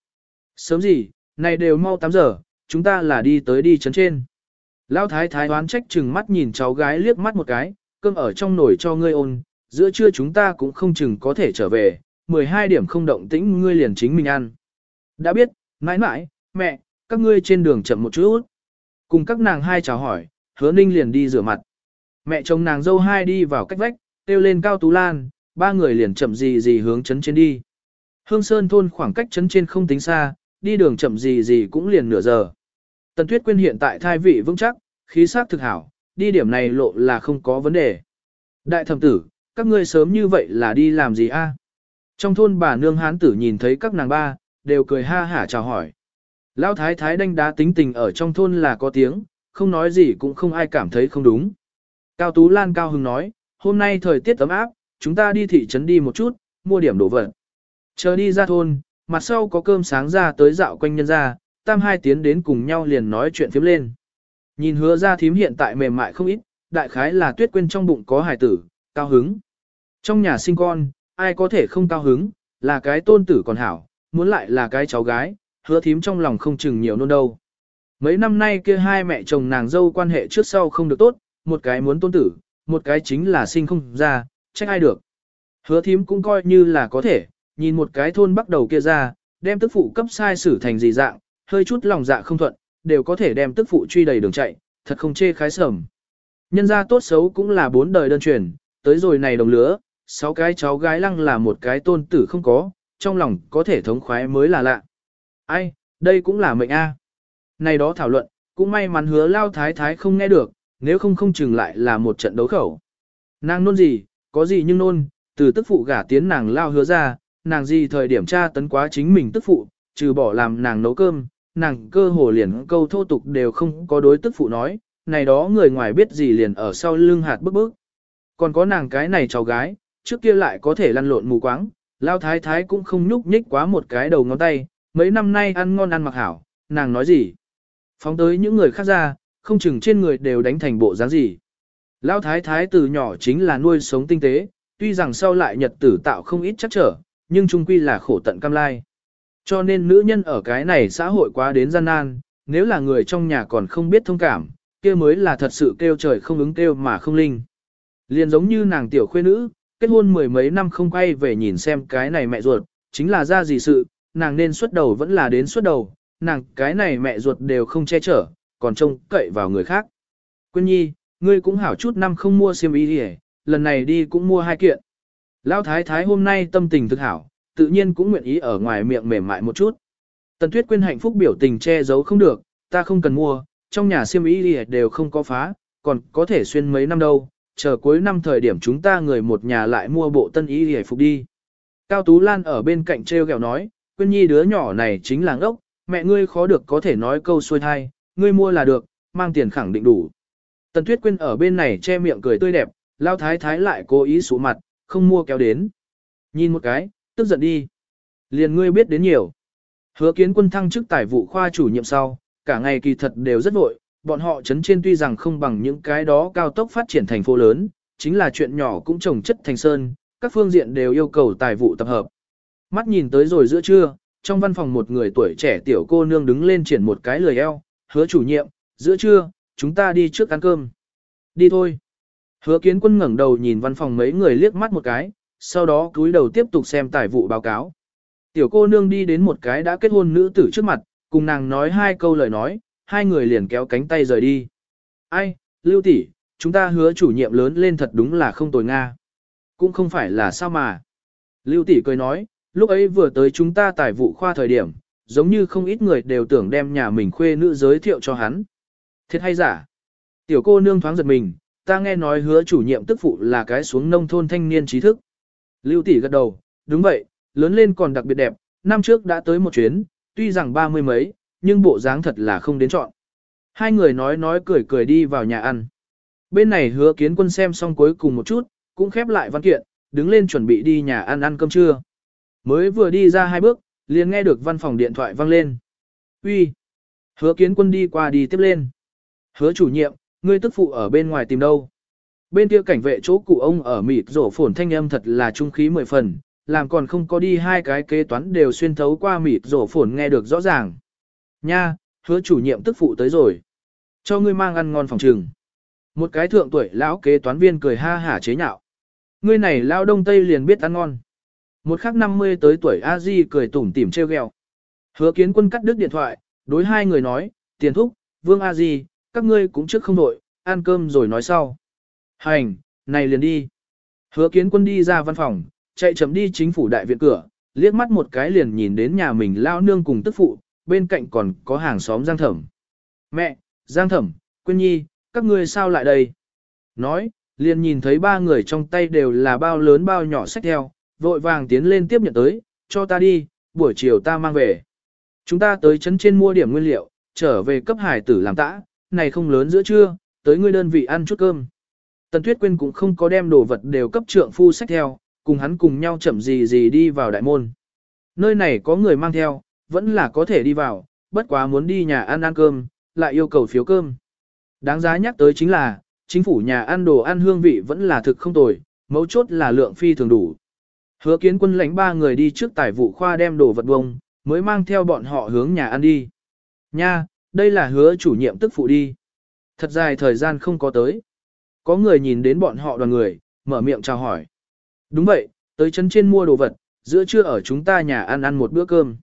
Sớm gì, này đều mau 8 giờ, chúng ta là đi tới đi chấn trên. Lão thái thái đoán trách chừng mắt nhìn cháu gái liếc mắt một cái, cơm ở trong nồi cho ngươi ôn, giữa trưa chúng ta cũng không chừng có thể trở về, 12 điểm không động tĩnh ngươi liền chính mình ăn. Đã biết, mãi mãi, mẹ, các ngươi trên đường chậm một chút. Cùng các nàng hai chào hỏi, hứa ninh liền đi rửa mặt. Mẹ chồng nàng dâu hai đi vào cách vách, kêu lên cao tú lan, ba người liền chậm gì gì hướng chấn trên đi. Hương Sơn thôn khoảng cách chấn trên không tính xa, đi đường chậm gì gì cũng liền nửa giờ. Tần Tuyết Quyên hiện tại thai vị vững chắc, khí sắc thực hảo, đi điểm này lộ là không có vấn đề. Đại thẩm tử, các ngươi sớm như vậy là đi làm gì a? Trong thôn bà nương hán tử nhìn thấy các nàng ba, đều cười ha hả chào hỏi. Lão thái thái đanh đá tính tình ở trong thôn là có tiếng, không nói gì cũng không ai cảm thấy không đúng. Cao Tú Lan cao hứng nói, hôm nay thời tiết ấm áp, chúng ta đi thị trấn đi một chút, mua điểm đồ vật. Chờ đi ra thôn, mặt sau có cơm sáng ra tới dạo quanh nhân ra, tam hai tiến đến cùng nhau liền nói chuyện phiếm lên. Nhìn hứa ra thím hiện tại mềm mại không ít, đại khái là tuyết quên trong bụng có hài tử, cao hứng. Trong nhà sinh con, ai có thể không cao hứng, là cái tôn tử còn hảo, muốn lại là cái cháu gái, hứa thím trong lòng không chừng nhiều nôn đâu. Mấy năm nay kia hai mẹ chồng nàng dâu quan hệ trước sau không được tốt, một cái muốn tôn tử, một cái chính là sinh không ra, trách ai được. Hứa thím cũng coi như là có thể, nhìn một cái thôn bắt đầu kia ra, đem tức phụ cấp sai xử thành gì dạng, hơi chút lòng dạ không thuận, đều có thể đem tức phụ truy đầy đường chạy, thật không chê khái sầm. Nhân gia tốt xấu cũng là bốn đời đơn truyền, tới rồi này đồng lứa, sáu cái cháu gái lăng là một cái tôn tử không có, trong lòng có thể thống khoái mới là lạ. Ai, đây cũng là mệnh A. Này đó thảo luận, cũng may mắn hứa lao thái thái không nghe được, nếu không không chừng lại là một trận đấu khẩu. Nàng nôn gì, có gì nhưng nôn, từ tức phụ gả tiến nàng lao hứa ra, nàng gì thời điểm tra tấn quá chính mình tức phụ, trừ bỏ làm nàng nấu cơm, nàng cơ hồ liền câu thô tục đều không có đối tức phụ nói, này đó người ngoài biết gì liền ở sau lưng hạt bức bức. Còn có nàng cái này cháu gái, trước kia lại có thể lăn lộn mù quáng, lao thái thái cũng không nhúc nhích quá một cái đầu ngón tay, mấy năm nay ăn ngon ăn mặc hảo, nàng nói gì. Phóng tới những người khác ra, không chừng trên người đều đánh thành bộ dáng gì. Lão thái thái từ nhỏ chính là nuôi sống tinh tế, tuy rằng sau lại nhật tử tạo không ít chắc trở, nhưng chung quy là khổ tận cam lai. Cho nên nữ nhân ở cái này xã hội quá đến gian nan, nếu là người trong nhà còn không biết thông cảm, kia mới là thật sự kêu trời không ứng kêu mà không linh. Liền giống như nàng tiểu khuê nữ, kết hôn mười mấy năm không quay về nhìn xem cái này mẹ ruột, chính là ra gì sự, nàng nên xuất đầu vẫn là đến xuất đầu, nàng cái này mẹ ruột đều không che chở, còn trông cậy vào người khác. Quyên nhi, ngươi cũng hảo chút năm không mua xiêm y đi lần này đi cũng mua hai kiện. Lão thái thái hôm nay tâm tình thực hảo, tự nhiên cũng nguyện ý ở ngoài miệng mềm mại một chút. Tần Tuyết Quyên hạnh phúc biểu tình che giấu không được, ta không cần mua, trong nhà xiêm y đi đều không có phá, còn có thể xuyên mấy năm đâu, chờ cuối năm thời điểm chúng ta người một nhà lại mua bộ tân y đi phục đi. Cao Tú Lan ở bên cạnh treo gẹo nói, Quyên nhi đứa nhỏ này chính là ngốc, mẹ ngươi khó được có thể nói câu xuôi thai, ngươi mua là được, mang tiền khẳng định đủ. Tần Tuyết Quyên ở bên này che miệng cười tươi đẹp, lao thái thái lại cố ý sụ mặt, không mua kéo đến. Nhìn một cái, tức giận đi. Liền ngươi biết đến nhiều. Hứa kiến quân thăng chức tài vụ khoa chủ nhiệm sau, cả ngày kỳ thật đều rất vội, bọn họ chấn trên tuy rằng không bằng những cái đó cao tốc phát triển thành phố lớn, chính là chuyện nhỏ cũng trồng chất thành sơn, các phương diện đều yêu cầu tài vụ tập hợp. Mắt nhìn tới rồi giữa trưa, trong văn phòng một người tuổi trẻ tiểu cô nương đứng lên triển một cái lười eo, hứa chủ nhiệm, giữa trưa, chúng ta đi trước ăn cơm. Đi thôi. Hứa kiến quân ngẩng đầu nhìn văn phòng mấy người liếc mắt một cái, sau đó cúi đầu tiếp tục xem tài vụ báo cáo. Tiểu cô nương đi đến một cái đã kết hôn nữ tử trước mặt, cùng nàng nói hai câu lời nói, hai người liền kéo cánh tay rời đi. Ai, lưu tỷ, chúng ta hứa chủ nhiệm lớn lên thật đúng là không tồi Nga. Cũng không phải là sao mà. Lưu tỷ cười nói, lúc ấy vừa tới chúng ta tài vụ khoa thời điểm, giống như không ít người đều tưởng đem nhà mình khuê nữ giới thiệu cho hắn. Thiệt hay giả? Tiểu cô nương thoáng giật mình, ta nghe nói hứa chủ nhiệm tức phụ là cái xuống nông thôn thanh niên trí thức. Lưu tỷ gật đầu, đúng vậy, lớn lên còn đặc biệt đẹp, năm trước đã tới một chuyến, tuy rằng ba mươi mấy, nhưng bộ dáng thật là không đến chọn. Hai người nói nói cười cười đi vào nhà ăn. Bên này hứa kiến quân xem xong cuối cùng một chút, cũng khép lại văn kiện, đứng lên chuẩn bị đi nhà ăn ăn cơm trưa. Mới vừa đi ra hai bước, liền nghe được văn phòng điện thoại vang lên. Uy, Hứa kiến quân đi qua đi tiếp lên. Hứa chủ nhiệm, ngươi tức phụ ở bên ngoài tìm đâu? Bên kia cảnh vệ chỗ cụ ông ở mịt rổ phồn thanh âm thật là trung khí mười phần, làm còn không có đi hai cái kế toán đều xuyên thấu qua mịt rổ phồn nghe được rõ ràng. Nha, hứa chủ nhiệm tức phụ tới rồi. Cho ngươi mang ăn ngon phòng trừng. Một cái thượng tuổi lão kế toán viên cười ha hả chế nhạo. Ngươi này lao đông tây liền biết ăn ngon. Một khắc 50 tới tuổi a di cười tủm tỉm treo ghẹo. Hứa kiến quân cắt đứt điện thoại, đối hai người nói, tiền thúc, vương a di, các ngươi cũng trước không đội, ăn cơm rồi nói sau. Hành, này liền đi. Hứa kiến quân đi ra văn phòng, chạy chậm đi chính phủ đại viện cửa, liếc mắt một cái liền nhìn đến nhà mình lao nương cùng tức phụ, bên cạnh còn có hàng xóm Giang Thẩm. Mẹ, Giang Thẩm, Quyên Nhi, các ngươi sao lại đây? Nói, liền nhìn thấy ba người trong tay đều là bao lớn bao nhỏ sách theo, vội vàng tiến lên tiếp nhận tới, cho ta đi, buổi chiều ta mang về. Chúng ta tới chấn trên mua điểm nguyên liệu, trở về cấp hải tử làm tã, này không lớn giữa trưa, tới ngươi đơn vị ăn chút cơm. Tần Tuyết Quyên cũng không có đem đồ vật đều cấp trượng phu sách theo, cùng hắn cùng nhau chậm gì gì đi vào đại môn. Nơi này có người mang theo, vẫn là có thể đi vào, bất quá muốn đi nhà ăn ăn cơm, lại yêu cầu phiếu cơm. Đáng giá nhắc tới chính là, chính phủ nhà ăn đồ ăn hương vị vẫn là thực không tồi, mấu chốt là lượng phi thường đủ. Hứa kiến quân lãnh ba người đi trước tài vụ khoa đem đồ vật bông, mới mang theo bọn họ hướng nhà ăn đi. Nha, đây là hứa chủ nhiệm tức phụ đi. Thật dài thời gian không có tới. Có người nhìn đến bọn họ đoàn người, mở miệng chào hỏi. Đúng vậy, tới chân trên mua đồ vật, giữa trưa ở chúng ta nhà ăn ăn một bữa cơm.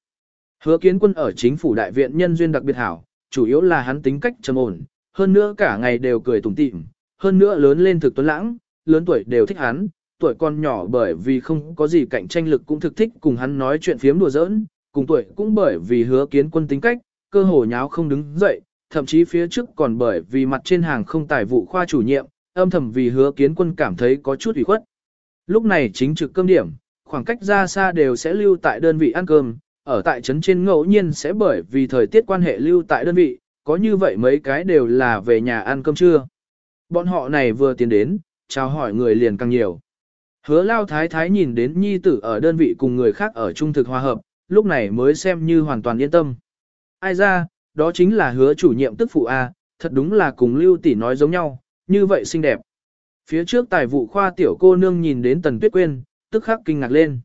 Hứa kiến quân ở chính phủ đại viện nhân duyên đặc biệt hảo, chủ yếu là hắn tính cách trầm ổn, hơn nữa cả ngày đều cười tủm tỉm, hơn nữa lớn lên thực tuấn lãng, lớn tuổi đều thích hắn, tuổi con nhỏ bởi vì không có gì cạnh tranh lực cũng thực thích cùng hắn nói chuyện phiếm đùa giỡn, cùng tuổi cũng bởi vì hứa kiến quân tính cách, cơ hồ nháo không đứng dậy, thậm chí phía trước còn bởi vì mặt trên hàng không tài vụ khoa chủ nhiệm, âm thầm vì hứa kiến quân cảm thấy có chút ủy khuất. Lúc này chính trực cơm điểm, khoảng cách ra xa đều sẽ lưu tại đơn vị ăn cơm, ở tại trấn trên ngẫu nhiên sẽ bởi vì thời tiết quan hệ lưu tại đơn vị, có như vậy mấy cái đều là về nhà ăn cơm trưa. Bọn họ này vừa tiến đến, chào hỏi người liền càng nhiều. Hứa lao thái thái nhìn đến nhi tử ở đơn vị cùng người khác ở trung thực hòa hợp, lúc này mới xem như hoàn toàn yên tâm. Ai ra, đó chính là hứa chủ nhiệm tức phụ A, thật đúng là cùng lưu tỷ nói giống nhau, như vậy xinh đẹp. Phía trước tài vụ khoa tiểu cô nương nhìn đến Tần Tuyết Quyên, tức khắc kinh ngạc lên.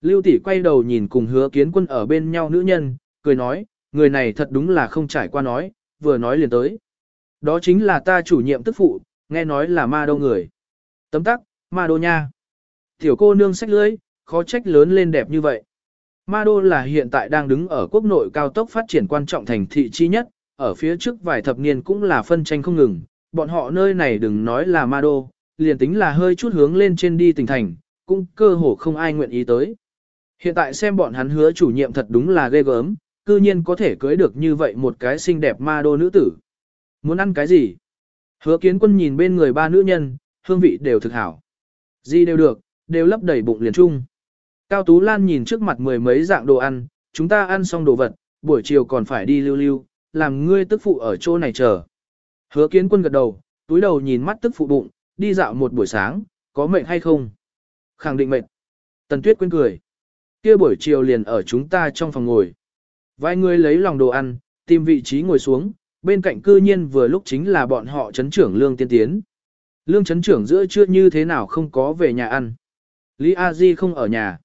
Lưu tỷ quay đầu nhìn cùng hứa kiến quân ở bên nhau nữ nhân, cười nói, người này thật đúng là không trải qua nói, vừa nói liền tới. Đó chính là ta chủ nhiệm tức phụ, nghe nói là ma đâu người. Tấm tắc, ma đô nha. Tiểu cô nương sách lưới, khó trách lớn lên đẹp như vậy. Ma đô là hiện tại đang đứng ở quốc nội cao tốc phát triển quan trọng thành thị chi nhất, ở phía trước vài thập niên cũng là phân tranh không ngừng, bọn họ nơi này đừng nói là ma đô, liền tính là hơi chút hướng lên trên đi tỉnh thành, cũng cơ hồ không ai nguyện ý tới. Hiện tại xem bọn hắn hứa chủ nhiệm thật đúng là ghê gớm, cư nhiên có thể cưới được như vậy một cái xinh đẹp ma đô nữ tử. Muốn ăn cái gì? Hứa kiến quân nhìn bên người ba nữ nhân, hương vị đều thực hảo. Gì đều được, đều lấp đầy bụng liền chung. Cao Tú Lan nhìn trước mặt mười mấy dạng đồ ăn, chúng ta ăn xong đồ vật, buổi chiều còn phải đi lưu lưu, làm ngươi tức phụ ở chỗ này chờ. Hứa kiến quân gật đầu, túi đầu nhìn mắt tức phụ bụng, đi dạo một buổi sáng, có mệt hay không? Khẳng định mệt. Tần Tuyết quên cười. Kia buổi chiều liền ở chúng ta trong phòng ngồi. Vài người lấy lòng đồ ăn, tìm vị trí ngồi xuống, bên cạnh cư nhiên vừa lúc chính là bọn họ chấn trưởng lương tiên tiến. Lương chấn trưởng giữa trưa như thế nào không có về nhà ăn. Lý A Di không ở nhà.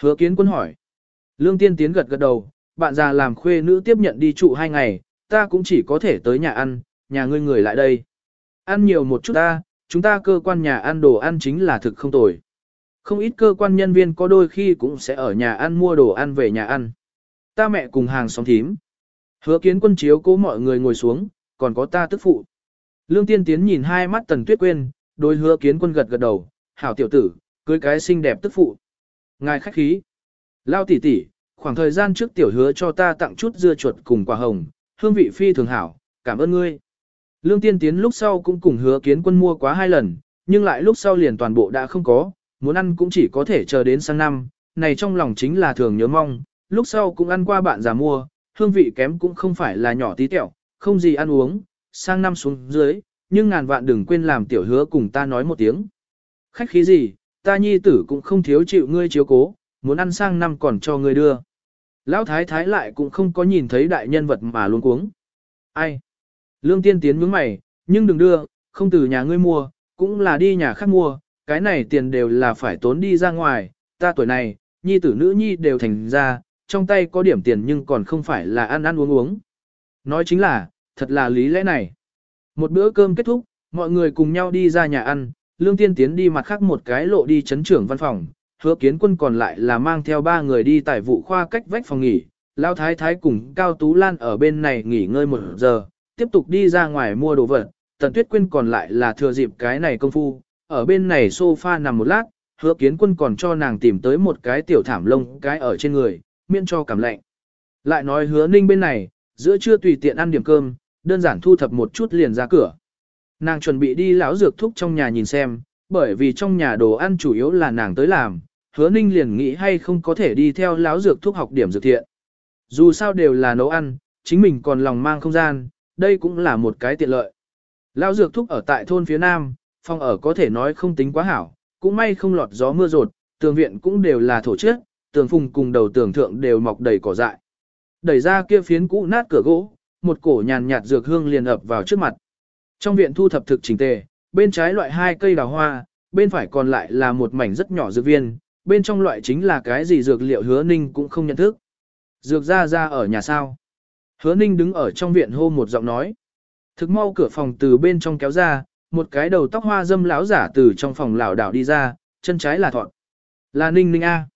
Hứa kiến quân hỏi. Lương tiên tiến gật gật đầu, bạn già làm khuê nữ tiếp nhận đi trụ hai ngày, ta cũng chỉ có thể tới nhà ăn, nhà ngươi người lại đây. Ăn nhiều một chút ta, chúng ta cơ quan nhà ăn đồ ăn chính là thực không tồi. Không ít cơ quan nhân viên có đôi khi cũng sẽ ở nhà ăn mua đồ ăn về nhà ăn. Ta mẹ cùng hàng xóm thím. Hứa kiến quân chiếu cố mọi người ngồi xuống, còn có ta tức phụ. Lương tiên tiến nhìn hai mắt tần tuyết quên, đôi hứa kiến quân gật gật đầu, hảo tiểu tử, cưới cái xinh đẹp tức phụ. Ngài khách khí. Lao tỷ tỷ, khoảng thời gian trước tiểu hứa cho ta tặng chút dưa chuột cùng quả hồng, hương vị phi thường hảo, cảm ơn ngươi. Lương tiên tiến lúc sau cũng cùng hứa kiến quân mua quá hai lần, nhưng lại lúc sau liền toàn bộ đã không có, muốn ăn cũng chỉ có thể chờ đến sang năm, này trong lòng chính là thường nhớ mong, lúc sau cũng ăn qua bạn già mua, hương vị kém cũng không phải là nhỏ tí tẹo, không gì ăn uống, sang năm xuống dưới, nhưng ngàn vạn đừng quên làm tiểu hứa cùng ta nói một tiếng. Khách khí gì, ta nhi tử cũng không thiếu chịu ngươi chiếu cố, muốn ăn sang năm còn cho ngươi đưa. Lão thái thái lại cũng không có nhìn thấy đại nhân vật mà luôn cuống. Ai? Lương tiên tiến nhướng mày, nhưng đừng đưa, không từ nhà ngươi mua, cũng là đi nhà khác mua, cái này tiền đều là phải tốn đi ra ngoài, ta tuổi này, nhi tử nữ nhi đều thành ra, trong tay có điểm tiền nhưng còn không phải là ăn ăn uống uống. Nói chính là, thật là lý lẽ này. Một bữa cơm kết thúc, mọi người cùng nhau đi ra nhà ăn, Lương Tiên Tiến đi mặt khác một cái lộ đi chấn trưởng văn phòng, hứa kiến quân còn lại là mang theo ba người đi tại vụ khoa cách vách phòng nghỉ. Lao Thái Thái cùng Cao Tú Lan ở bên này nghỉ ngơi một giờ, tiếp tục đi ra ngoài mua đồ vật. Tần Tuyết Quyên còn lại là thừa dịp cái này công phu, ở bên này sofa nằm một lát, hứa kiến quân còn cho nàng tìm tới một cái tiểu thảm lông cái ở trên người, miễn cho cảm lạnh. Lại nói hứa ninh bên này, giữa trưa tùy tiện ăn điểm cơm, đơn giản thu thập một chút liền ra cửa. Nàng chuẩn bị đi lão dược thúc trong nhà nhìn xem, bởi vì trong nhà đồ ăn chủ yếu là nàng tới làm, hứa ninh liền nghĩ hay không có thể đi theo lão dược thúc học điểm dược thiện. Dù sao đều là nấu ăn, chính mình còn lòng mang không gian, đây cũng là một cái tiện lợi. Lão dược thúc ở tại thôn phía nam, phòng ở có thể nói không tính quá hảo, cũng may không lọt gió mưa rột, tường viện cũng đều là thổ trước, tường phùng cùng đầu tường thượng đều mọc đầy cỏ dại. Đẩy ra kia phiến cũ nát cửa gỗ, một cổ nhàn nhạt dược hương liền ập vào trước mặt. Trong viện thu thập thực chỉnh tề, bên trái loại hai cây đào hoa, bên phải còn lại là một mảnh rất nhỏ dược viên, bên trong loại chính là cái gì dược liệu hứa ninh cũng không nhận thức. Dược ra ra ở nhà sao. Hứa ninh đứng ở trong viện hô một giọng nói. Thực mau cửa phòng từ bên trong kéo ra, một cái đầu tóc hoa dâm lão giả từ trong phòng lão đảo đi ra, chân trái là thọn. Là ninh ninh A.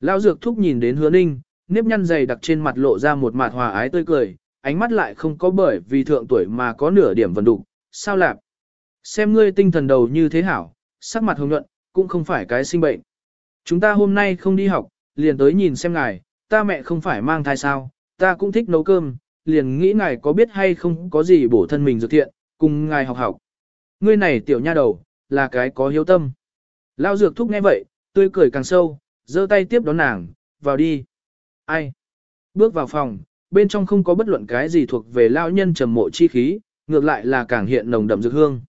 Lão dược thúc nhìn đến hứa ninh, nếp nhăn dày đặc trên mặt lộ ra một mặt hòa ái tươi cười, ánh mắt lại không có bởi vì thượng tuổi mà có nửa điểm vần đục, sao lạp? Xem ngươi tinh thần đầu như thế hảo, sắc mặt hồng nhuận, cũng không phải cái sinh bệnh. Chúng ta hôm nay không đi học, liền tới nhìn xem ngài, ta mẹ không phải mang thai sao, ta cũng thích nấu cơm, liền nghĩ ngài có biết hay không có gì bổ thân mình dược thiện, cùng ngài học học. Ngươi này tiểu nha đầu, là cái có hiếu tâm. Lao dược thúc nghe vậy, tươi cười càng sâu, giơ tay tiếp đón nàng, vào đi. Ai? Bước vào phòng, bên trong không có bất luận cái gì thuộc về lao nhân trầm mộ chi khí, ngược lại là càng hiện nồng đậm dược hương.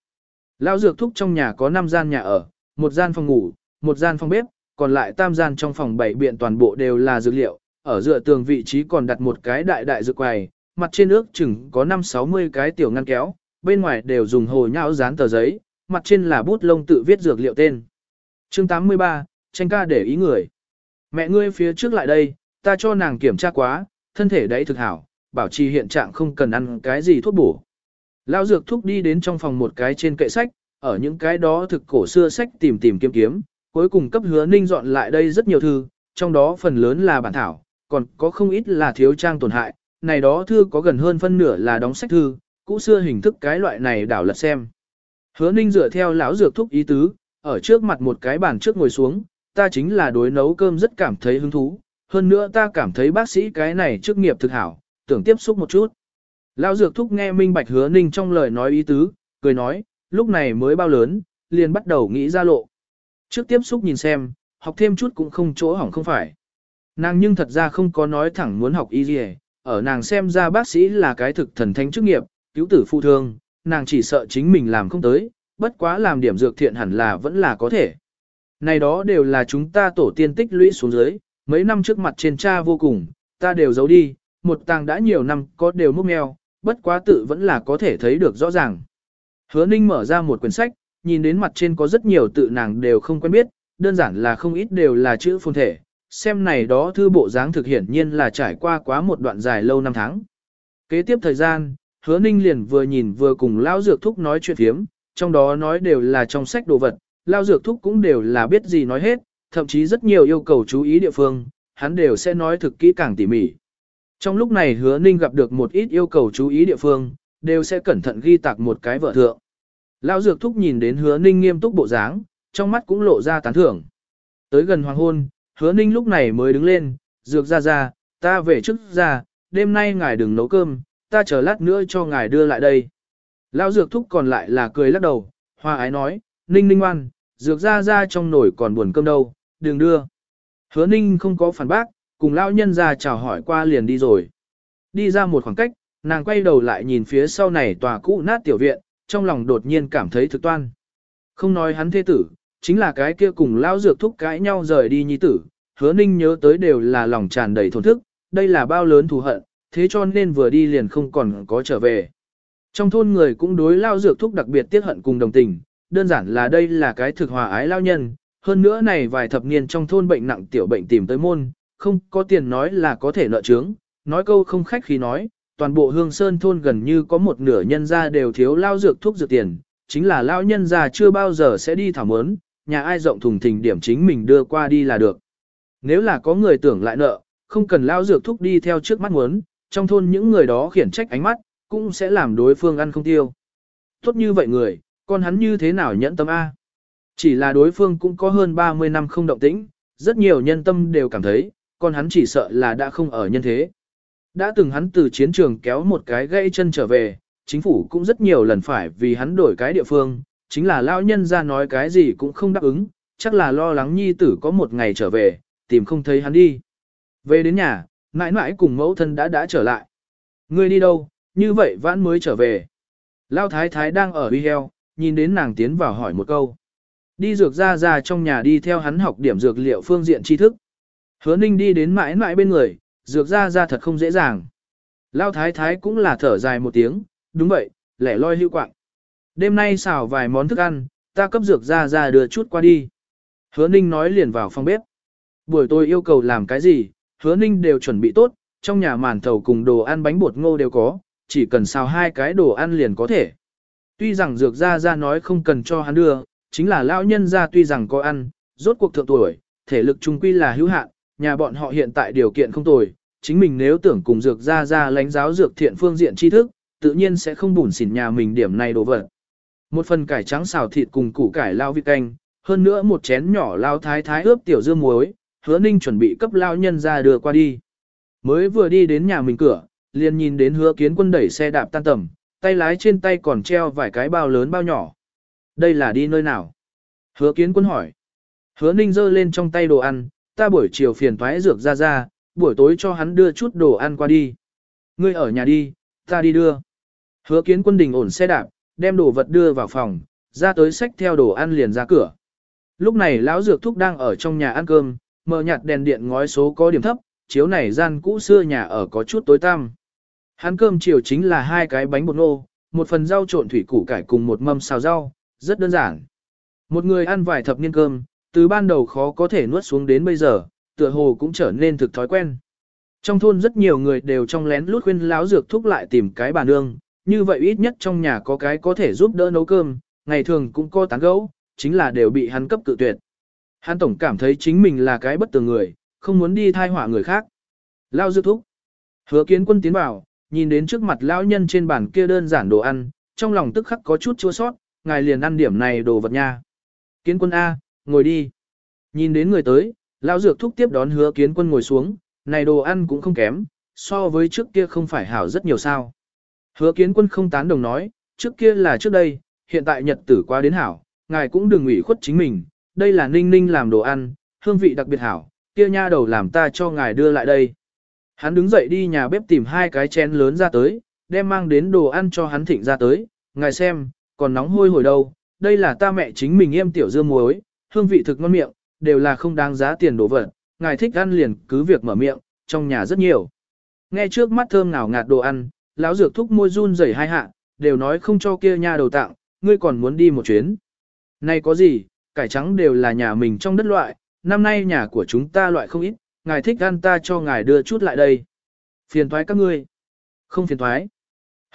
Lão dược thúc trong nhà có 5 gian nhà ở, một gian phòng ngủ, một gian phòng bếp, còn lại tam gian trong phòng bảy biện toàn bộ đều là dược liệu, ở dựa tường vị trí còn đặt một cái đại đại dược quầy, mặt trên ước chừng có 5-60 cái tiểu ngăn kéo, bên ngoài đều dùng hồ nhão dán tờ giấy, mặt trên là bút lông tự viết dược liệu tên. Chương 83, tranh ca để ý người. Mẹ ngươi phía trước lại đây, ta cho nàng kiểm tra quá, thân thể đấy thực hảo, bảo trì hiện trạng không cần ăn cái gì thuốc bổ. Lão dược thúc đi đến trong phòng một cái trên kệ sách, ở những cái đó thực cổ xưa sách tìm tìm kiếm kiếm, cuối cùng cấp hứa ninh dọn lại đây rất nhiều thư, trong đó phần lớn là bản thảo, còn có không ít là thiếu trang tổn hại, này đó thư có gần hơn phân nửa là đóng sách thư, cũ xưa hình thức cái loại này đảo lật xem. Hứa ninh dựa theo lão dược thúc ý tứ, ở trước mặt một cái bàn trước ngồi xuống, ta chính là đối nấu cơm rất cảm thấy hứng thú, hơn nữa ta cảm thấy bác sĩ cái này chức nghiệp thực hảo, tưởng tiếp xúc một chút. Lão dược thúc nghe minh bạch hứa ninh trong lời nói ý tứ, cười nói, lúc này mới bao lớn, liền bắt đầu nghĩ ra lộ. Trước tiếp xúc nhìn xem, học thêm chút cũng không chỗ hỏng không phải. Nàng nhưng thật ra không có nói thẳng muốn học y gì, ở nàng xem ra bác sĩ là cái thực thần thánh chức nghiệp, cứu tử phụ thương, nàng chỉ sợ chính mình làm không tới, bất quá làm điểm dược thiện hẳn là vẫn là có thể. Này đó đều là chúng ta tổ tiên tích lũy xuống dưới, mấy năm trước mặt trên cha vô cùng, ta đều giấu đi, một tàng đã nhiều năm có đều múc mèo, bất quá tự vẫn là có thể thấy được rõ ràng. Hứa Ninh mở ra một quyển sách, nhìn đến mặt trên có rất nhiều tự nàng đều không quen biết, đơn giản là không ít đều là chữ phồn thể, xem này đó thư bộ dáng thực hiển nhiên là trải qua quá một đoạn dài lâu năm tháng. Kế tiếp thời gian, hứa ninh liền vừa nhìn vừa cùng lao dược thúc nói chuyện phiếm, trong đó nói đều là trong sách đồ vật, lao dược thúc cũng đều là biết gì nói hết, thậm chí rất nhiều yêu cầu chú ý địa phương, hắn đều sẽ nói thực kỹ càng tỉ mỉ. Trong lúc này hứa ninh gặp được một ít yêu cầu chú ý địa phương, đều sẽ cẩn thận ghi tạc một cái vợ thượng. Lão dược thúc nhìn đến hứa ninh nghiêm túc bộ dáng, trong mắt cũng lộ ra tán thưởng. Tới gần hoàng hôn, hứa ninh lúc này mới đứng lên, dược ra ra, ta về trước ra, đêm nay ngài đừng nấu cơm, ta chờ lát nữa cho ngài đưa lại đây. Lão dược thúc còn lại là cười lắc đầu, hoa ái nói, ninh ninh ngoan, dược ra ra trong nồi còn buồn cơm đâu, đừng đưa. Hứa ninh không có phản bác, cùng lão nhân ra chào hỏi qua liền đi rồi. Đi ra một khoảng cách, nàng quay đầu lại nhìn phía sau này tòa cũ nát tiểu viện, trong lòng đột nhiên cảm thấy thực toan. Không nói hắn thế tử, chính là cái kia cùng lão dược thúc cãi nhau rời đi nhi tử, hứa ninh nhớ tới đều là lòng tràn đầy thổn thức, đây là bao lớn thù hận, thế cho nên vừa đi liền không còn có trở về. Trong thôn người cũng đối lao dược thúc đặc biệt tiết hận cùng đồng tình, đơn giản là đây là cái thực hòa ái lao nhân, hơn nữa này vài thập niên trong thôn bệnh nặng tiểu bệnh tìm tới môn, không có tiền nói là có thể nợ trướng, nói câu không khách khi nói, toàn bộ hương sơn thôn gần như có một nửa nhân gia đều thiếu lao dược thuốc dược tiền, chính là lao nhân gia chưa bao giờ sẽ đi thảo mớn, nhà ai rộng thùng thình điểm chính mình đưa qua đi là được. Nếu là có người tưởng lại nợ, không cần lao dược thuốc đi theo trước mắt muốn, trong thôn những người đó khiển trách ánh mắt, cũng sẽ làm đối phương ăn không tiêu. Tốt như vậy người, con hắn như thế nào nhẫn tâm A? Chỉ là đối phương cũng có hơn 30 năm không động tĩnh, rất nhiều nhân tâm đều cảm thấy, con hắn chỉ sợ là đã không ở nhân thế. Đã từng hắn từ chiến trường kéo một cái gãy chân trở về, chính phủ cũng rất nhiều lần phải vì hắn đổi cái địa phương, chính là lão nhân ra nói cái gì cũng không đáp ứng, chắc là lo lắng nhi tử có một ngày trở về, tìm không thấy hắn đi. Về đến nhà, mãi mãi cùng mẫu thân đã đã trở lại. Ngươi đi đâu, như vậy vãn mới trở về. Lao thái thái đang ở uy heo, nhìn đến nàng tiến vào hỏi một câu. Đi dược ra ra trong nhà đi theo hắn học điểm dược liệu phương diện tri thức. Hứa ninh đi đến mãi mãi bên người, dược ra ra thật không dễ dàng. Lao thái thái cũng là thở dài một tiếng, đúng vậy, lẻ loi hữu quạng. Đêm nay xào vài món thức ăn, ta cấp dược ra ra đưa chút qua đi. Hứa ninh nói liền vào phòng bếp. Buổi tôi yêu cầu làm cái gì, hứa ninh đều chuẩn bị tốt, trong nhà màn thầu cùng đồ ăn bánh bột ngô đều có, chỉ cần xào hai cái đồ ăn liền có thể. Tuy rằng dược ra ra nói không cần cho hắn đưa, chính là lão nhân ra tuy rằng có ăn, rốt cuộc thượng tuổi, thể lực trung quy là hữu hạn, nhà bọn họ hiện tại điều kiện không tồi, chính mình nếu tưởng cùng dược ra ra lãnh giáo dược thiện phương diện tri thức, tự nhiên sẽ không bùn xỉn nhà mình điểm này đồ vật. Một phần cải trắng xào thịt cùng củ cải lao vịt canh, hơn nữa một chén nhỏ lao thái thái ướp tiểu dưa muối, hứa ninh chuẩn bị cấp lao nhân ra đưa qua đi. Mới vừa đi đến nhà mình cửa, liền nhìn đến hứa kiến quân đẩy xe đạp tan tầm, tay lái trên tay còn treo vài cái bao lớn bao nhỏ. Đây là đi nơi nào? Hứa kiến quân hỏi. Hứa ninh giơ lên trong tay đồ ăn, ta buổi chiều phiền thoái dược ra ra, buổi tối cho hắn đưa chút đồ ăn qua đi. Ngươi ở nhà đi, ta đi đưa. Hứa kiến quân đình ổn xe đạp, đem đồ vật đưa vào phòng, ra tới sách theo đồ ăn liền ra cửa. Lúc này lão dược thúc đang ở trong nhà ăn cơm, mở nhạt đèn điện ngói số có điểm thấp, chiếu này gian cũ xưa nhà ở có chút tối tăm. Hắn cơm chiều chính là hai cái bánh bột nô, một phần rau trộn thủy củ cải cùng một mâm xào rau, rất đơn giản. Một người ăn vài thập niên cơm, từ ban đầu khó có thể nuốt xuống đến bây giờ, tựa hồ cũng trở nên thực thói quen. Trong thôn rất nhiều người đều trong lén lút khuyên láo dược thúc lại tìm cái bà nương, như vậy ít nhất trong nhà có cái có thể giúp đỡ nấu cơm, ngày thường cũng có tán gẫu, chính là đều bị hắn cấp cự tuyệt. Hắn tổng cảm thấy chính mình là cái bất tường người, không muốn đi thai họa người khác. Lao dược thúc. Hứa kiến quân tiến vào, nhìn đến trước mặt lão nhân trên bàn kia đơn giản đồ ăn, trong lòng tức khắc có chút chua sót, ngài liền ăn điểm này đồ vật nha. Kiến quân A, ngồi đi. Nhìn đến người tới, lão dược thúc tiếp đón hứa kiến quân ngồi xuống, này đồ ăn cũng không kém, so với trước kia không phải hảo rất nhiều sao. Hứa kiến quân không tán đồng nói, trước kia là trước đây, hiện tại nhật tử qua đến hảo, ngài cũng đừng ủy khuất chính mình, đây là ninh ninh làm đồ ăn, hương vị đặc biệt hảo, kia nha đầu làm ta cho ngài đưa lại đây. Hắn đứng dậy đi nhà bếp tìm hai cái chén lớn ra tới, đem mang đến đồ ăn cho hắn thịnh ra tới, ngài xem, còn nóng hôi hồi đâu, đây là ta mẹ chính mình em tiểu dưa muối, hương vị thực ngon miệng, đều là không đáng giá tiền đồ vật, ngài thích ăn liền cứ việc mở miệng, trong nhà rất nhiều. Nghe trước mắt thơm ngào ngạt đồ ăn, lão dược thúc môi run rẩy hai hạ, đều nói không cho kia nha đầu tặng, ngươi còn muốn đi một chuyến. Này có gì, cải trắng đều là nhà mình trong đất loại, năm nay nhà của chúng ta loại không ít, ngài thích ăn ta cho ngài đưa chút lại đây. Phiền thoái các ngươi. Không phiền thoái.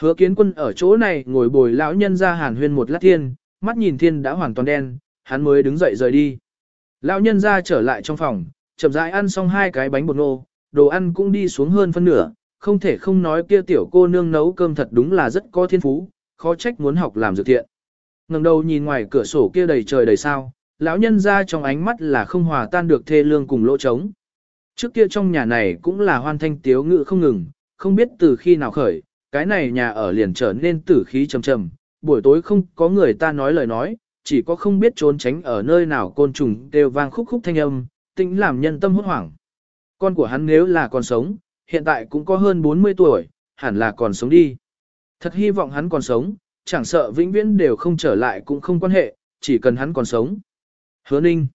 Hứa kiến quân ở chỗ này ngồi bồi lão nhân ra hàn huyên một lát thiên, mắt nhìn thiên đã hoàn toàn đen, hắn mới đứng dậy rời đi. Lão nhân ra trở lại trong phòng, chậm rãi ăn xong hai cái bánh bột nô, đồ ăn cũng đi xuống hơn phân nửa, không thể không nói kia tiểu cô nương nấu cơm thật đúng là rất có thiên phú, khó trách muốn học làm dược thiện. ngẩng đầu nhìn ngoài cửa sổ kia đầy trời đầy sao, lão nhân ra trong ánh mắt là không hòa tan được thê lương cùng lỗ trống. Trước kia trong nhà này cũng là hoan thanh tiếu ngự không ngừng, không biết từ khi nào khởi, cái này nhà ở liền trở nên tử khí trầm trầm, buổi tối không có người ta nói lời nói, chỉ có không biết trốn tránh ở nơi nào côn trùng đều vang khúc khúc thanh âm, tĩnh làm nhân tâm hốt hoảng. Con của hắn nếu là còn sống, hiện tại cũng có hơn 40 tuổi, hẳn là còn sống đi. Thật hy vọng hắn còn sống, chẳng sợ vĩnh viễn đều không trở lại cũng không quan hệ, chỉ cần hắn còn sống. Hứa Ninh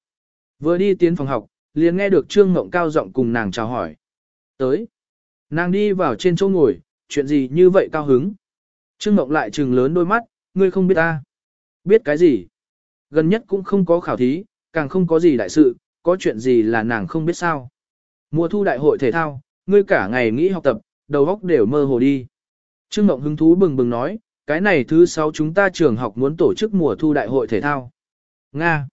vừa đi tiến phòng học, liền nghe được Trương Ngộng cao giọng cùng nàng chào hỏi. Tới. Nàng đi vào trên chỗ ngồi, chuyện gì như vậy cao hứng. Trương Ngộng lại trừng lớn đôi mắt, ngươi không biết ta. Biết cái gì? Gần nhất cũng không có khảo thí, càng không có gì đại sự, có chuyện gì là nàng không biết sao. Mùa thu đại hội thể thao, ngươi cả ngày nghĩ học tập, đầu óc đều mơ hồ đi. Trương Mộng hứng thú bừng bừng nói, cái này thứ sáu chúng ta trường học muốn tổ chức mùa thu đại hội thể thao. Nga.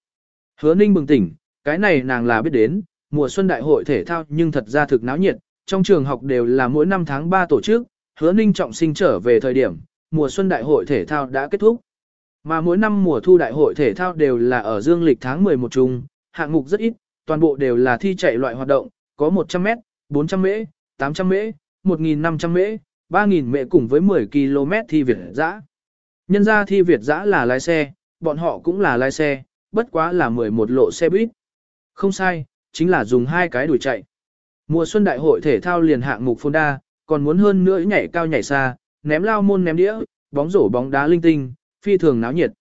Hứa Ninh bừng tỉnh, cái này nàng là biết đến, mùa xuân đại hội thể thao nhưng thật ra thực náo nhiệt, trong trường học đều là mỗi năm tháng 3 tổ chức, hứa ninh trọng sinh trở về thời điểm, mùa xuân đại hội thể thao đã kết thúc. Mà mỗi năm mùa thu đại hội thể thao đều là ở dương lịch tháng 11 chung, hạng mục rất ít, toàn bộ đều là thi chạy loại hoạt động, có 100 m 400 m 800 m 1.500 m 3.000 m cùng với 10 km thi Việt giã. Nhân ra thi Việt giã là lái xe, bọn họ cũng là lái xe, bất quá là 11 lộ xe buýt. Không sai, chính là dùng hai cái đuổi chạy. Mùa xuân đại hội thể thao liền hạng mục phôn đa, còn muốn hơn nữa nhảy cao nhảy xa, ném lao môn ném đĩa, bóng rổ bóng đá linh tinh, phi thường náo nhiệt.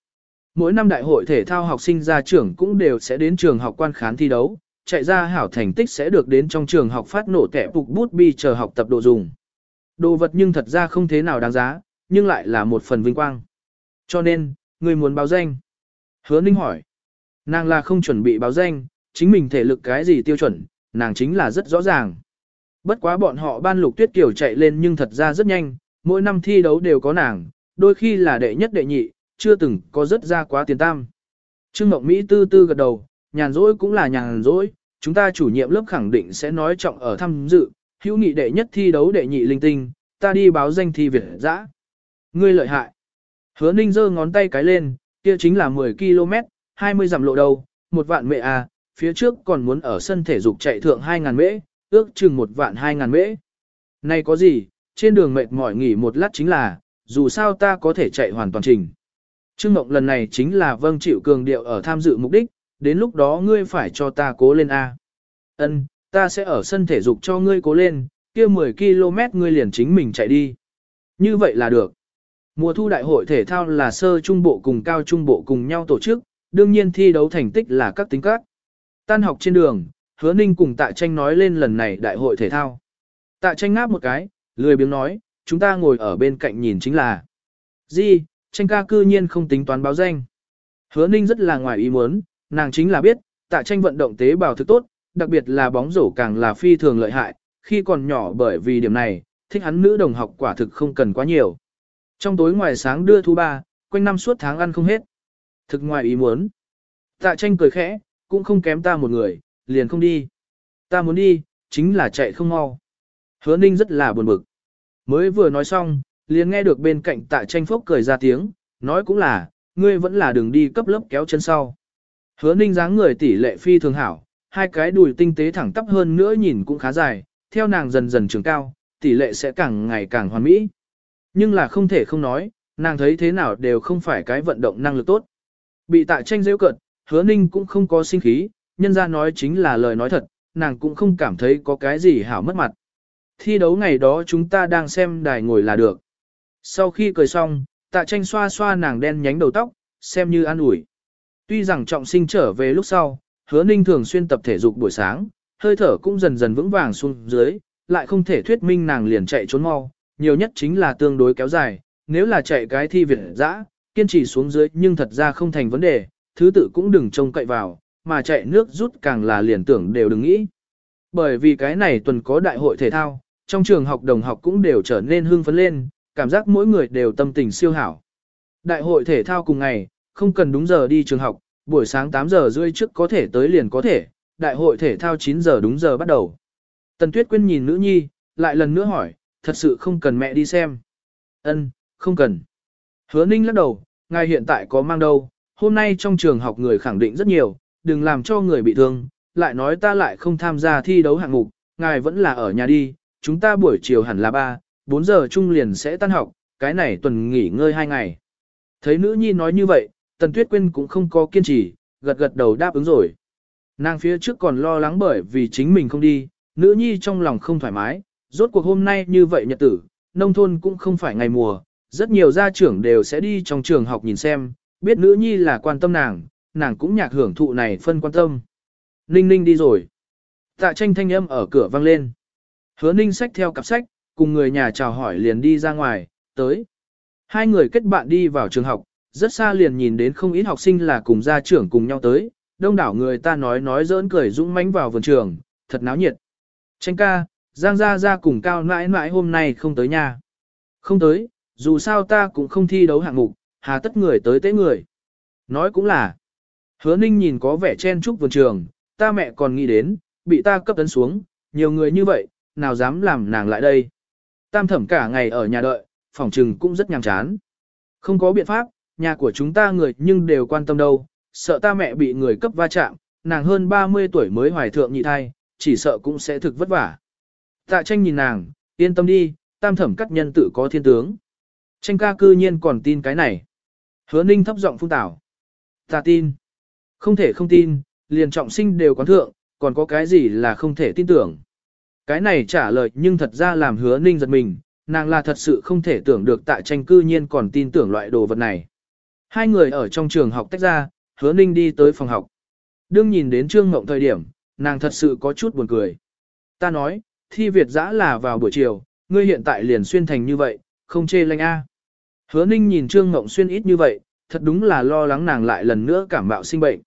Mỗi năm đại hội thể thao học sinh ra trường cũng đều sẽ đến trường học quan khán thi đấu, chạy ra hảo thành tích sẽ được đến trong trường học phát nổ kẻ phục bút bi chờ học tập đồ dùng. Đồ vật nhưng thật ra không thế nào đáng giá, nhưng lại là một phần vinh quang. Cho nên, người muốn báo danh. Hứa Ninh hỏi. Nàng là không chuẩn bị báo danh, chính mình thể lực cái gì tiêu chuẩn, nàng chính là rất rõ ràng. Bất quá bọn họ ban lục tuyết kiểu chạy lên nhưng thật ra rất nhanh, mỗi năm thi đấu đều có nàng, đôi khi là đệ nhất đệ nhị, chưa từng có rất ra quá tiền tam. Trương Mộng Mỹ tư tư gật đầu, nhàn rỗi cũng là nhàn rỗi, chúng ta chủ nhiệm lớp khẳng định sẽ nói trọng ở tham dự, hữu nghị đệ nhất thi đấu đệ nhị linh tinh, ta đi báo danh thi Việt dã. Ngươi lợi hại. Hứa Ninh giơ ngón tay cái lên, kia chính là 10 km, 20 dặm lộ đầu, một vạn mẹ à, phía trước còn muốn ở sân thể dục chạy thượng 2.000 mễ, ước chừng một vạn 2.000 mễ. Này có gì, trên đường mệt mỏi nghỉ một lát chính là, dù sao ta có thể chạy hoàn toàn trình. Trương Mộng lần này chính là vâng chịu cường điệu ở tham dự mục đích, đến lúc đó ngươi phải cho ta cố lên A. Ân, ta sẽ ở sân thể dục cho ngươi cố lên, kia 10 km ngươi liền chính mình chạy đi. Như vậy là được. Mùa thu đại hội thể thao là sơ trung bộ cùng cao trung bộ cùng nhau tổ chức, đương nhiên thi đấu thành tích là các tính các. Tan học trên đường, hứa ninh cùng tạ tranh nói lên lần này đại hội thể thao. Tạ tranh ngáp một cái, lười biếng nói, chúng ta ngồi ở bên cạnh nhìn chính là. Di, tranh ca cư nhiên không tính toán báo danh. Hứa ninh rất là ngoài ý muốn, nàng chính là biết, tạ tranh vận động tế bào thực tốt, đặc biệt là bóng rổ càng là phi thường lợi hại, khi còn nhỏ bởi vì điểm này, thích hắn nữ đồng học quả thực không cần quá nhiều. Trong tối ngoài sáng đưa thu ba, quanh năm suốt tháng ăn không hết. Thực ngoài ý muốn. Tạ tranh cười khẽ, cũng không kém ta một người, liền không đi. Ta muốn đi, chính là chạy không mau. Hứa ninh rất là buồn bực. Mới vừa nói xong, liền nghe được bên cạnh tạ tranh phốc cười ra tiếng, nói cũng là, ngươi vẫn là đường đi cấp lớp kéo chân sau. Hứa ninh dáng người tỷ lệ phi thường hảo, hai cái đùi tinh tế thẳng tắp hơn nữa nhìn cũng khá dài, theo nàng dần dần trưởng cao, tỷ lệ sẽ càng ngày càng hoàn mỹ. Nhưng là không thể không nói, nàng thấy thế nào đều không phải cái vận động năng lực tốt. Bị tạ tranh dễ cận, hứa ninh cũng không có sinh khí, nhân ra nói chính là lời nói thật, nàng cũng không cảm thấy có cái gì hảo mất mặt. Thi đấu ngày đó chúng ta đang xem đài ngồi là được. Sau khi cười xong, tạ tranh xoa xoa nàng đen nhánh đầu tóc, xem như an ủi. Tuy rằng trọng sinh trở về lúc sau, hứa ninh thường xuyên tập thể dục buổi sáng, hơi thở cũng dần dần vững vàng xuống dưới, lại không thể thuyết minh nàng liền chạy trốn mau, nhiều nhất chính là tương đối kéo dài, nếu là chạy cái thi việt dã, kiên trì xuống dưới nhưng thật ra không thành vấn đề, thứ tự cũng đừng trông cậy vào, mà chạy nước rút càng là liền tưởng đều đừng nghĩ. Bởi vì cái này tuần có đại hội thể thao, trong trường học đồng học cũng đều trở nên hưng phấn lên, cảm giác mỗi người đều tâm tình siêu hảo. Đại hội thể thao cùng ngày, không cần đúng giờ đi trường học, buổi sáng 8 giờ rưỡi trước có thể tới liền có thể, đại hội thể thao 9 giờ đúng giờ bắt đầu. Tần Tuyết Quyên nhìn nữ nhi, lại lần nữa hỏi, thật sự không cần mẹ đi xem. Ân, không cần. Hứa Ninh lắc đầu, ngài hiện tại có mang đâu, hôm nay trong trường học người khẳng định rất nhiều, đừng làm cho người bị thương, lại nói ta lại không tham gia thi đấu hạng mục, ngài vẫn là ở nhà đi, chúng ta buổi chiều hẳn là 3, 4 giờ chung liền sẽ tan học, cái này tuần nghỉ ngơi 2 ngày. Thấy nữ nhi nói như vậy, Tần Tuyết Quyên cũng không có kiên trì, gật gật đầu đáp ứng rồi. Nàng phía trước còn lo lắng bởi vì chính mình không đi, nữ nhi trong lòng không thoải mái, rốt cuộc hôm nay như vậy nhật tử, nông thôn cũng không phải ngày mùa, rất nhiều gia trưởng đều sẽ đi trong trường học nhìn xem, biết nữ nhi là quan tâm nàng, nàng cũng nhạc hưởng thụ này phân quan tâm. Ninh ninh đi rồi. Tạ tranh thanh âm ở cửa vang lên. Hứa ninh sách theo cặp sách, cùng người nhà chào hỏi liền đi ra ngoài, tới. Hai người kết bạn đi vào trường học, rất xa liền nhìn đến không ít học sinh là cùng gia trưởng cùng nhau tới, đông đảo người ta nói nói giỡn cười dũng mãnh vào vườn trường, thật náo nhiệt. Tranh ca, Giang Gia Gia cùng cao mãi mãi hôm nay không tới nhà. Không tới, dù sao ta cũng không thi đấu hạng mục, hà tất người tới tế người. Nói cũng là, hứa ninh nhìn có vẻ chen chúc vườn trường, ta mẹ còn nghĩ đến, bị ta cấp tấn xuống, nhiều người như vậy, nào dám làm nàng lại đây. Tam thẩm cả ngày ở nhà đợi, phòng trừng cũng rất nhàm chán. Không có biện pháp, nhà của chúng ta người nhưng đều quan tâm đâu, sợ ta mẹ bị người cấp va chạm, nàng hơn 30 tuổi mới hoài thượng nhị thai, chỉ sợ cũng sẽ thực vất vả. Tạ tranh nhìn nàng, yên tâm đi, tam thẩm cắt nhân tự có thiên tướng. Tranh ca cư nhiên còn tin cái này. Hứa ninh thấp giọng phung tảo. Ta tin. Không thể không tin, liền trọng sinh đều quán thượng, còn có cái gì là không thể tin tưởng. Cái này trả lời nhưng thật ra làm hứa ninh giật mình, nàng là thật sự không thể tưởng được tạ tranh cư nhiên còn tin tưởng loại đồ vật này. Hai người ở trong trường học tách ra, hứa ninh đi tới phòng học. Đương nhìn đến trương ngộng thời điểm, nàng thật sự có chút buồn cười. Ta nói, thi Việt giã là vào buổi chiều, ngươi hiện tại liền xuyên thành như vậy, không chê lanh a. Hứa ninh nhìn trương ngộng xuyên ít như vậy, thật đúng là lo lắng nàng lại lần nữa cảm mạo sinh bệnh.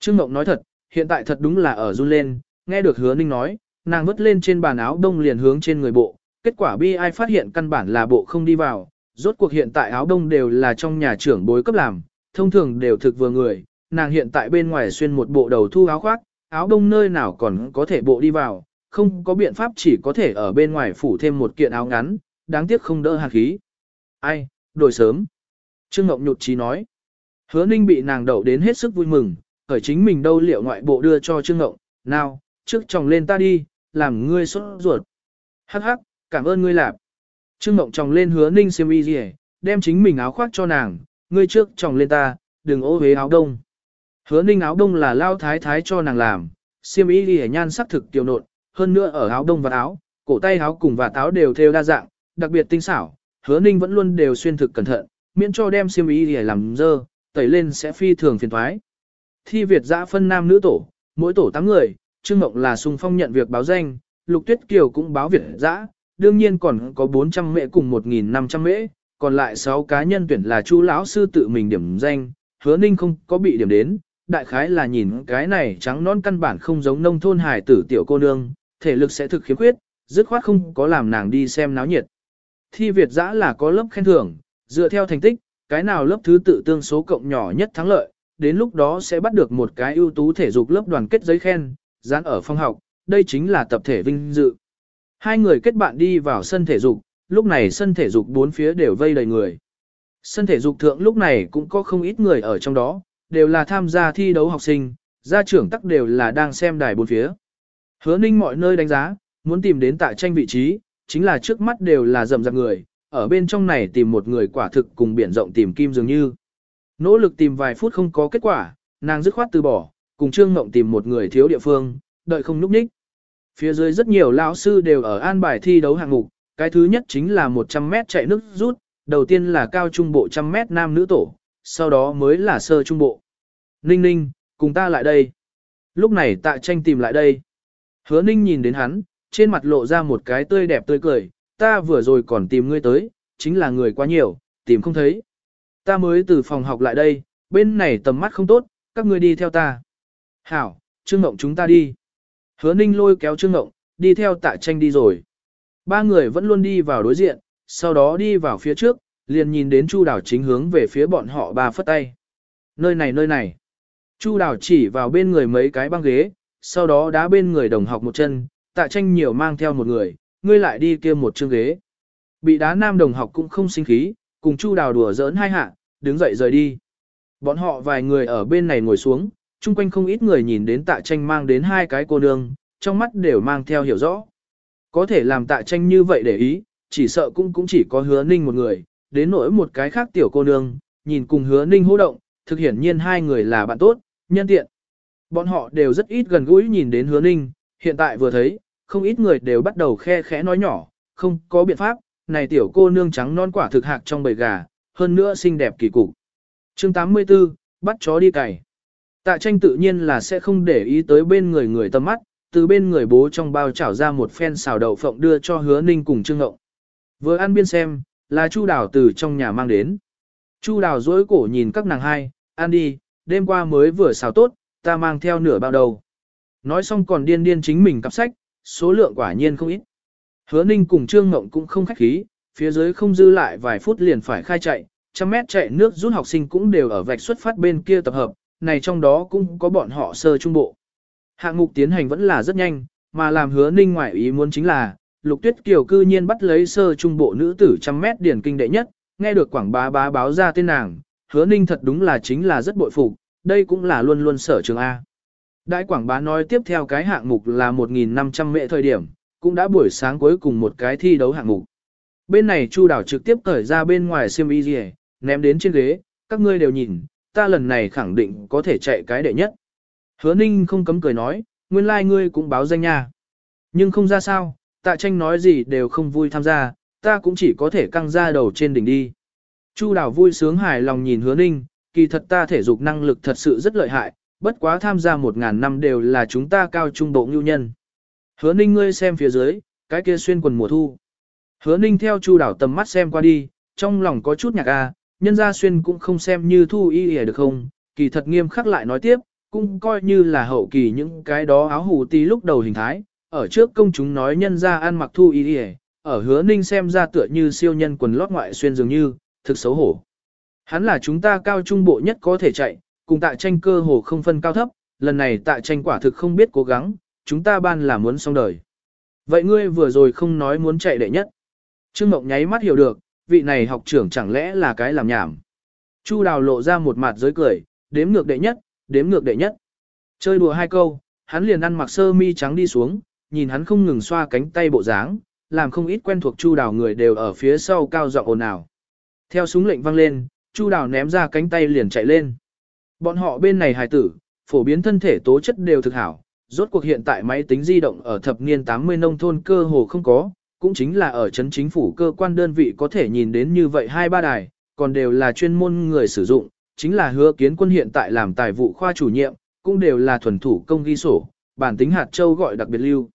Trương ngộng nói thật, hiện tại thật đúng là ở run lên, nghe được hứa ninh nói, nàng vứt lên trên bàn áo đông liền hướng trên người bộ, kết quả bi ai phát hiện căn bản là bộ không đi vào, rốt cuộc hiện tại áo đông đều là trong nhà trưởng bối cấp làm, thông thường đều thực vừa người, nàng hiện tại bên ngoài xuyên một bộ đầu thu áo khoác, áo đông nơi nào còn có thể bộ đi vào, không có biện pháp chỉ có thể ở bên ngoài phủ thêm một kiện áo ngắn, đáng tiếc không đỡ hạt khí. Ai, đổi sớm. Trương Ngọc nhụt chí nói. Hứa Ninh bị nàng đậu đến hết sức vui mừng, khởi chính mình đâu liệu ngoại bộ đưa cho Trương Ngọc, nào, trước chồng lên ta đi, làm ngươi sốt ruột. Hắc hắc, cảm ơn ngươi lạp. Trương Mộng tròng lên hứa Ninh xem y gì đem chính mình áo khoác cho nàng, ngươi trước tròng lên ta, đừng ô hế áo đông. Hứa Ninh áo đông là lao thái thái cho nàng làm, xiêm y gì nhan sắc thực tiểu nộn, hơn nữa ở áo đông và áo, cổ tay áo cùng và áo đều theo đa dạng, đặc biệt tinh xảo, hứa ninh vẫn luôn đều xuyên thực cẩn thận, miễn cho đem xiêm y gì làm dơ, tẩy lên sẽ phi thường phiền thoái. Thi Việt giã phân nam nữ tổ, mỗi tổ 8 người, Trương Mộng là sung phong nhận việc báo danh, Lục Tuyết Kiều cũng báo Việt dã, đương nhiên còn có 400 mễ cùng 1.500 mễ, còn lại 6 cá nhân tuyển là chu lão sư tự mình điểm danh, hứa ninh không có bị điểm đến, đại khái là nhìn cái này trắng non căn bản không giống nông thôn hải tử tiểu cô nương, thể lực sẽ thực khiếm khuyết, dứt khoát không có làm nàng đi xem náo nhiệt. Thi Việt giã là có lớp khen thưởng, dựa theo thành tích, cái nào lớp thứ tự tương số cộng nhỏ nhất thắng lợi, đến lúc đó sẽ bắt được một cái ưu tú thể dục lớp đoàn kết giấy khen, dán ở phòng học, đây chính là tập thể vinh dự. Hai người kết bạn đi vào sân thể dục, lúc này sân thể dục bốn phía đều vây đầy người. Sân thể dục thượng lúc này cũng có không ít người ở trong đó, đều là tham gia thi đấu học sinh, gia trưởng tắc đều là đang xem đài bốn phía. Hứa ninh mọi nơi đánh giá, muốn tìm đến tại tranh vị trí, chính là trước mắt đều là rầm rạp người, ở bên trong này tìm một người quả thực cùng biển rộng tìm kim dường như. Nỗ lực tìm vài phút không có kết quả, nàng dứt khoát từ bỏ, cùng Trương Ngộng tìm một người thiếu địa phương, đợi không núp ních. Phía dưới rất nhiều lão sư đều ở an bài thi đấu hạng mục, cái thứ nhất chính là 100 mét chạy nước rút, đầu tiên là cao trung bộ trăm mét nam nữ tổ, sau đó mới là sơ trung bộ. Ninh ninh, cùng ta lại đây. Lúc này tạ tranh tìm lại đây. Hứa ninh nhìn đến hắn, trên mặt lộ ra một cái tươi đẹp tươi cười, ta vừa rồi còn tìm ngươi tới, chính là người quá nhiều, tìm không thấy. Ta mới từ phòng học lại đây, bên này tầm mắt không tốt, các ngươi đi theo ta. Hảo, Trương Ngộng chúng ta đi. Hứa Ninh lôi kéo Trương Ngộng, đi theo tạ tranh đi rồi. Ba người vẫn luôn đi vào đối diện, sau đó đi vào phía trước, liền nhìn đến Chu Đào chính hướng về phía bọn họ ba phất tay. Nơi này nơi này. Chu Đào chỉ vào bên người mấy cái băng ghế, sau đó đá bên người đồng học một chân, tạ tranh nhiều mang theo một người, ngươi lại đi kia một chương ghế. Bị đá nam đồng học cũng không sinh khí, cùng Chu Đào đùa giỡn hai hạ, đứng dậy rời đi. Bọn họ vài người ở bên này ngồi xuống, chung quanh không ít người nhìn đến tạ tranh mang đến hai cái cô nương, trong mắt đều mang theo hiểu rõ. Có thể làm tạ tranh như vậy để ý, chỉ sợ cũng cũng chỉ có hứa ninh một người, đến nỗi một cái khác tiểu cô nương, nhìn cùng hứa ninh hô động, thực hiển nhiên hai người là bạn tốt, nhân tiện. Bọn họ đều rất ít gần gũi nhìn đến hứa ninh, hiện tại vừa thấy, không ít người đều bắt đầu khe khẽ nói nhỏ, không có biện pháp, này tiểu cô nương trắng non quả thực hạc trong bầy gà, hơn nữa xinh đẹp kỳ cục. Chương 84, bắt chó đi cày. Tạ tranh tự nhiên là sẽ không để ý tới bên người người tầm mắt, từ bên người bố trong bao chảo ra một phen xào đậu phộng đưa cho hứa ninh cùng trương ngộng. Vừa ăn biên xem, là Chu Đào từ trong nhà mang đến. Chu Đào dối cổ nhìn các nàng hai, ăn đi, đêm qua mới vừa xào tốt, ta mang theo nửa bao đầu. Nói xong còn điên điên chính mình cặp sách, số lượng quả nhiên không ít. Hứa Ninh cùng Trương Ngộng cũng không khách khí, phía dưới không dư lại vài phút liền phải khai chạy, trăm mét chạy nước rút học sinh cũng đều ở vạch xuất phát bên kia tập hợp, này trong đó cũng có bọn họ sơ trung bộ. Hạng mục tiến hành vẫn là rất nhanh, mà làm hứa Ninh ngoại ý muốn chính là, Lục Tuyết Kiều cư nhiên bắt lấy sơ trung bộ nữ tử trăm mét điển kinh đệ nhất, nghe được quảng bá bá báo ra tên nàng, hứa Ninh thật đúng là chính là rất bội phục, đây cũng là luôn luôn sở trường A. Đại quảng bá nói tiếp theo cái hạng mục là 1.500 mệ thời điểm, cũng đã buổi sáng cuối cùng một cái thi đấu hạng mục. Bên này Chu Đảo trực tiếp cởi ra bên ngoài xiêm y ném đến trên ghế, các ngươi đều nhìn, ta lần này khẳng định có thể chạy cái đệ nhất. Hứa Ninh không cấm cười nói, nguyên lai like ngươi cũng báo danh nha. Nhưng không ra sao, tạ tranh nói gì đều không vui tham gia, ta cũng chỉ có thể căng ra đầu trên đỉnh đi. Chu Đảo vui sướng hài lòng nhìn Hứa Ninh, kỳ thật ta thể dục năng lực thật sự rất lợi hại, bất quá tham gia một ngàn năm đều là chúng ta cao trung bộ ngưu nhân. Hứa ninh ngươi xem phía dưới, cái kia xuyên quần mùa thu. Hứa ninh theo chu đảo tầm mắt xem qua đi, trong lòng có chút nhạc a, nhân gia xuyên cũng không xem như thu y hề được không, kỳ thật nghiêm khắc lại nói tiếp, cũng coi như là hậu kỳ những cái đó áo hủ tí lúc đầu hình thái, ở trước công chúng nói nhân gia ăn mặc thu y hề, ở hứa ninh xem ra tựa như siêu nhân quần lót ngoại xuyên dường như, thực xấu hổ. Hắn là chúng ta cao trung bộ nhất có thể chạy, cùng tạ tranh cơ hồ không phân cao thấp, lần này tạ tranh quả thực không biết cố gắng, chúng ta ban là muốn xong đời. Vậy ngươi vừa rồi không nói muốn chạy đệ nhất. Trương Mộng nháy mắt hiểu được, vị này học trưởng chẳng lẽ là cái làm nhảm. Chu đào lộ ra một mặt giới cười, đếm ngược đệ nhất, đếm ngược đệ nhất. Chơi đùa hai câu, hắn liền ăn mặc sơ mi trắng đi xuống, nhìn hắn không ngừng xoa cánh tay bộ dáng, làm không ít quen thuộc chu đào người đều ở phía sau cao giọng ồn ào. Theo súng lệnh vang lên, chu đào ném ra cánh tay liền chạy lên. Bọn họ bên này hài tử, phổ biến thân thể tố chất đều thực hảo, rốt cuộc hiện tại máy tính di động ở thập niên 80 nông thôn cơ hồ không có, cũng chính là ở chấn chính phủ cơ quan đơn vị có thể nhìn đến như vậy hai ba đài, còn đều là chuyên môn người sử dụng, chính là hứa kiến quân hiện tại làm tài vụ khoa chủ nhiệm, cũng đều là thuần thủ công ghi sổ, bản tính hạt châu gọi đặc biệt lưu.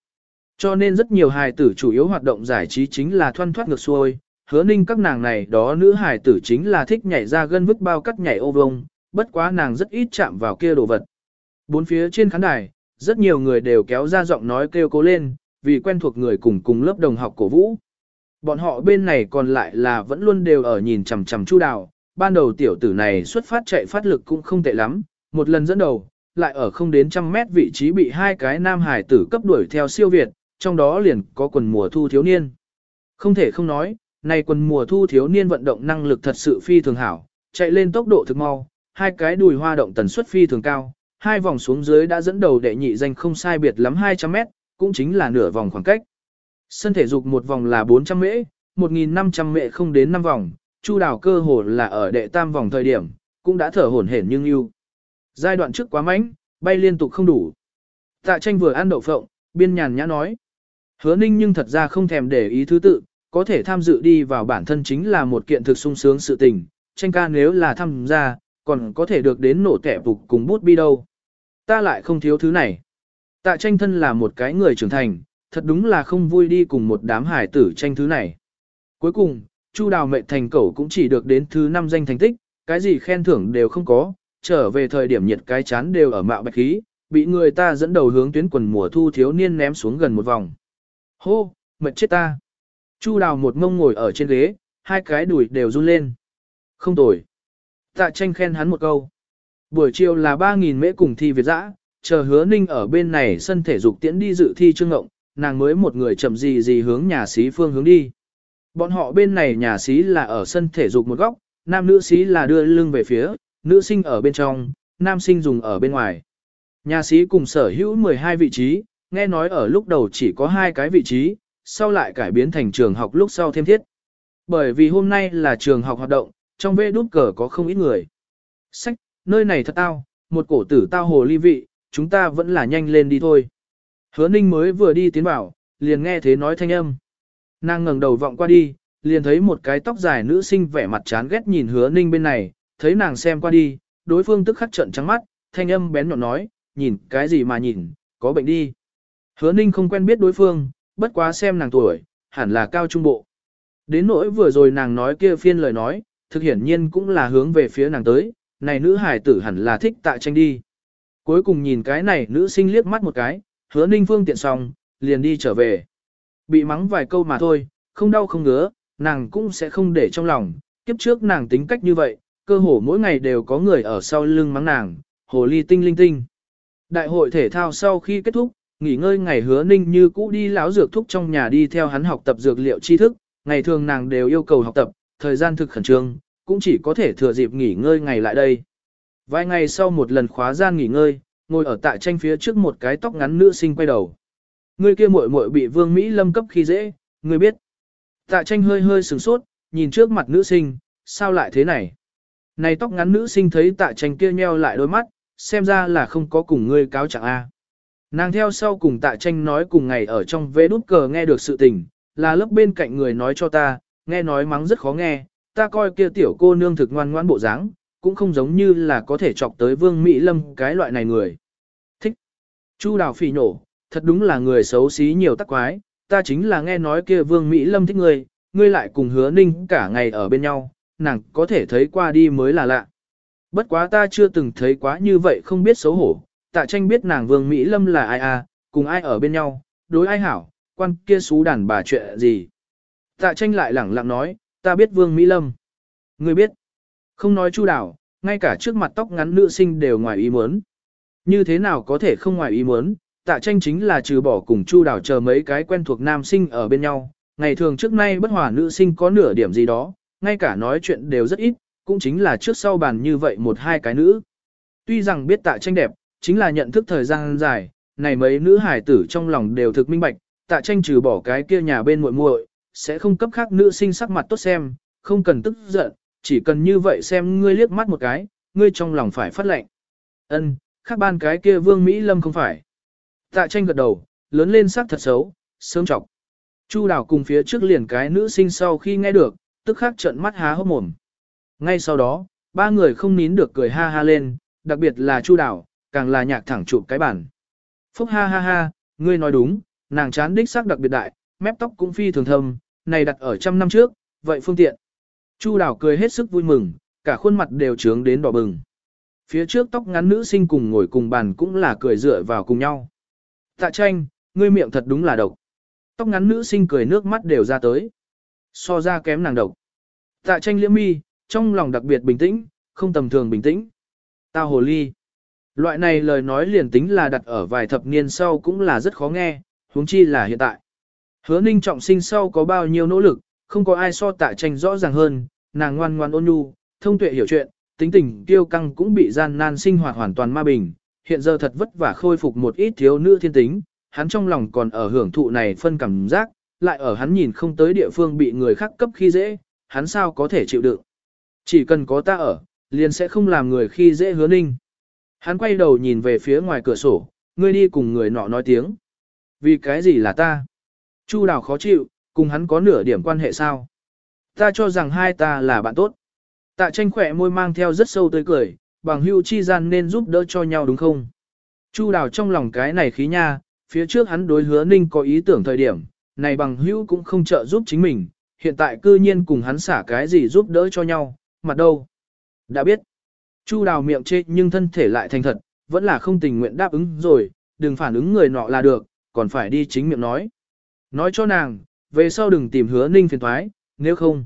Cho nên rất nhiều hài tử chủ yếu hoạt động giải trí chính là thoăn thoát ngược xuôi, hứa ninh các nàng này đó nữ hài tử chính là thích nhảy ra gân vứt bao cắt nhảy ô vông, bất quá nàng rất ít chạm vào kia đồ vật. Bốn phía trên khán đài, rất nhiều người đều kéo ra giọng nói kêu cố lên, vì quen thuộc người cùng cùng lớp đồng học cổ vũ. Bọn họ bên này còn lại là vẫn luôn đều ở nhìn chằm chằm Chu Đào, ban đầu tiểu tử này xuất phát chạy phát lực cũng không tệ lắm, một lần dẫn đầu, lại ở không đến trăm mét vị trí bị hai cái nam hải tử cấp đuổi theo siêu Việt, trong đó liền có quần mùa thu thiếu niên. Không thể không nói, này quần mùa thu thiếu niên vận động năng lực thật sự phi thường hảo, chạy lên tốc độ thực mau, hai cái đùi hoa động tần suất phi thường cao, hai vòng xuống dưới đã dẫn đầu đệ nhị danh không sai biệt lắm 200 mét, cũng chính là nửa vòng khoảng cách. Sân thể dục một vòng là 400 mễ, 1.500 mễ không đến 5 vòng, Chu đào cơ hồ là ở đệ tam vòng thời điểm, cũng đã thở hổn hển nhưng ưu. Giai đoạn trước quá mạnh, bay liên tục không đủ. Tạ tranh vừa ăn đậu phộng, biên nhàn nhã nói. Hứa ninh nhưng thật ra không thèm để ý thứ tự, có thể tham dự đi vào bản thân chính là một kiện thực sung sướng sự tình, tranh ca nếu là tham gia, còn có thể được đến nổ tẻ phục cùng bút bi đâu. Ta lại không thiếu thứ này. Tạ tranh thân là một cái người trưởng thành, thật đúng là không vui đi cùng một đám hải tử tranh thứ này. Cuối cùng, Chu Đào mệnh thành cẩu cũng chỉ được đến thứ năm danh thành tích, cái gì khen thưởng đều không có, trở về thời điểm nhiệt cái chán đều ở mạo bạch khí, bị người ta dẫn đầu hướng tuyến quần mùa thu thiếu niên ném xuống gần một vòng. Hô, mệt chết ta. Chu Đào một mông ngồi ở trên ghế, hai cái đùi đều run lên. Không tồi. Tạ tranh khen hắn một câu. Buổi chiều là 3.000 mễ cùng thi Việt dã, chờ hứa ninh ở bên này sân thể dục tiễn đi dự thi trương ngộng, nàng mới một người chậm gì gì hướng nhà xí phương hướng đi. Bọn họ bên này nhà xí là ở sân thể dục một góc, nam nữ xí là đưa lưng về phía, nữ sinh ở bên trong, nam sinh dùng ở bên ngoài. Nhà xí cùng sở hữu 12 vị trí, nghe nói ở lúc đầu chỉ có hai cái vị trí, sau lại cải biến thành trường học lúc sau thêm thiết. Bởi vì hôm nay là trường học hoạt động, trong vê đút cờ có không ít người. Sách, nơi này thật tao, một cổ tử tao hồ ly vị, chúng ta vẫn là nhanh lên đi thôi. Hứa ninh mới vừa đi tiến vào, liền nghe thế nói thanh âm. Nàng ngẩng đầu vọng qua đi, liền thấy một cái tóc dài nữ sinh vẻ mặt chán ghét nhìn hứa ninh bên này, thấy nàng xem qua đi, đối phương tức khắc trận trắng mắt, thanh âm bén nhọn nói, nhìn cái gì mà nhìn, có bệnh đi. Hứa ninh không quen biết đối phương, bất quá xem nàng tuổi, hẳn là cao trung bộ. Đến nỗi vừa rồi nàng nói kia phiên lời nói, thực hiển nhiên cũng là hướng về phía nàng tới, này nữ hải tử hẳn là thích tạ tranh đi. Cuối cùng nhìn cái này nữ sinh liếc mắt một cái, hứa ninh phương tiện xong, liền đi trở về. Bị mắng vài câu mà thôi, không đau không ngứa, nàng cũng sẽ không để trong lòng, kiếp trước nàng tính cách như vậy, cơ hồ mỗi ngày đều có người ở sau lưng mắng nàng, hồ ly tinh linh tinh. Đại hội thể thao sau khi kết thúc, nghỉ ngơi ngày hứa ninh như cũ đi lão dược thúc trong nhà đi theo hắn học tập dược liệu tri thức, ngày thường nàng đều yêu cầu học tập, thời gian thực khẩn trương, cũng chỉ có thể thừa dịp nghỉ ngơi ngày lại đây. Vài ngày sau một lần khóa gian nghỉ ngơi, ngồi ở tại tranh phía trước một cái tóc ngắn nữ sinh quay đầu. Người kia muội muội bị Vương Mỹ Lâm cấp khi dễ, người biết. Tạ tranh hơi hơi sửng sốt, nhìn trước mặt nữ sinh, sao lại thế này? Này tóc ngắn nữ sinh thấy tạ tranh kia nheo lại đôi mắt, xem ra là không có cùng ngươi cáo trạng A. Nàng theo sau cùng tạ tranh nói cùng ngày ở trong vế đút cờ nghe được sự tình, là lớp bên cạnh người nói cho ta, nghe nói mắng rất khó nghe, ta coi kia tiểu cô nương thực ngoan ngoãn bộ dáng, cũng không giống như là có thể chọc tới Vương Mỹ Lâm cái loại này người. Thích. Chu Đào phỉ nổ, thật đúng là người xấu xí nhiều tắc quái, ta chính là nghe nói kia Vương Mỹ Lâm thích ngươi, ngươi lại cùng hứa ninh cả ngày ở bên nhau, nàng có thể thấy qua đi mới là lạ. Bất quá ta chưa từng thấy quá như vậy không biết xấu hổ, tạ tranh biết nàng Vương Mỹ Lâm là ai à, cùng ai ở bên nhau, đối ai hảo, quan kia xú đàn bà chuyện gì. Tạ tranh lại lẳng lặng nói, ta biết Vương Mỹ Lâm. Ngươi biết, không nói chu đảo, ngay cả trước mặt tóc ngắn nữ sinh đều ngoài ý muốn. Như thế nào có thể không ngoài ý muốn, tạ tranh chính là trừ bỏ cùng chu đảo chờ mấy cái quen thuộc nam sinh ở bên nhau. Ngày thường trước nay bất hòa nữ sinh có nửa điểm gì đó, ngay cả nói chuyện đều rất ít, cũng chính là trước sau bàn như vậy một hai cái nữ. Tuy rằng biết tạ tranh đẹp, chính là nhận thức thời gian dài, này mấy nữ hải tử trong lòng đều thực minh bạch, tạ tranh trừ bỏ cái kia nhà bên muội muội, sẽ không cấp khác nữ sinh sắc mặt tốt xem, không cần tức giận, chỉ cần như vậy xem ngươi liếc mắt một cái, ngươi trong lòng phải phát lệnh. Ân, khác ban cái kia Vương Mỹ Lâm không phải. Tạ tranh gật đầu, lớn lên sắc thật xấu, sớm trọc. Chu đảo cùng phía trước liền cái nữ sinh sau khi nghe được, tức khắc trợn mắt há hốc mồm. Ngay sau đó, ba người không nín được cười ha ha lên, đặc biệt là Chu đảo, càng là nhạc thẳng chụp cái bản. Phúc ha ha ha, ngươi nói đúng, nàng chán đích sắc đặc biệt đại, mép tóc cũng phi thường thâm, này đặt ở trăm năm trước, vậy phương tiện. Chu đảo cười hết sức vui mừng, cả khuôn mặt đều trướng đến đỏ bừng. Phía trước tóc ngắn nữ sinh cùng ngồi cùng bàn cũng là cười dựa vào cùng nhau. Tạ tranh, ngươi miệng thật đúng là độc. Tóc ngắn nữ sinh cười nước mắt đều ra tới. So ra kém nàng độc. Tạ tranh liễm mi, trong lòng đặc biệt bình tĩnh, không tầm thường bình tĩnh. Tao hồ ly. Loại này lời nói liền tính là đặt ở vài thập niên sau cũng là rất khó nghe, huống chi là hiện tại. Hứa ninh trọng sinh sau có bao nhiêu nỗ lực, không có ai so tạ tranh rõ ràng hơn, nàng ngoan ngoan ôn nhu, thông tuệ hiểu chuyện, tính tình tiêu căng cũng bị gian nan sinh hoạt hoàn toàn ma bình, hiện giờ thật vất vả khôi phục một ít thiếu nữ thiên tính, hắn trong lòng còn ở hưởng thụ này phân cảm giác, lại ở hắn nhìn không tới địa phương bị người khác cấp khi dễ, hắn sao có thể chịu đựng. Chỉ cần có ta ở, liền sẽ không làm người khi dễ hứa ninh. Hắn quay đầu nhìn về phía ngoài cửa sổ, ngươi đi cùng người nọ nói tiếng. Vì cái gì là ta? Chu đào khó chịu, cùng hắn có nửa điểm quan hệ sao? Ta cho rằng hai ta là bạn tốt. Tạ tranh khỏe môi mang theo rất sâu tươi cười, bằng hưu chi gian nên giúp đỡ cho nhau đúng không? Chu đào trong lòng cái này khí nha, phía trước hắn đối hứa ninh có ý tưởng thời điểm, này bằng hưu cũng không trợ giúp chính mình, hiện tại cư nhiên cùng hắn xả cái gì giúp đỡ cho nhau, mặt đâu? Đã biết. Chu đào miệng chê nhưng thân thể lại thành thật, vẫn là không tình nguyện đáp ứng rồi, đừng phản ứng người nọ là được, còn phải đi chính miệng nói. Nói cho nàng, về sau đừng tìm hứa ninh phiền thoái, nếu không.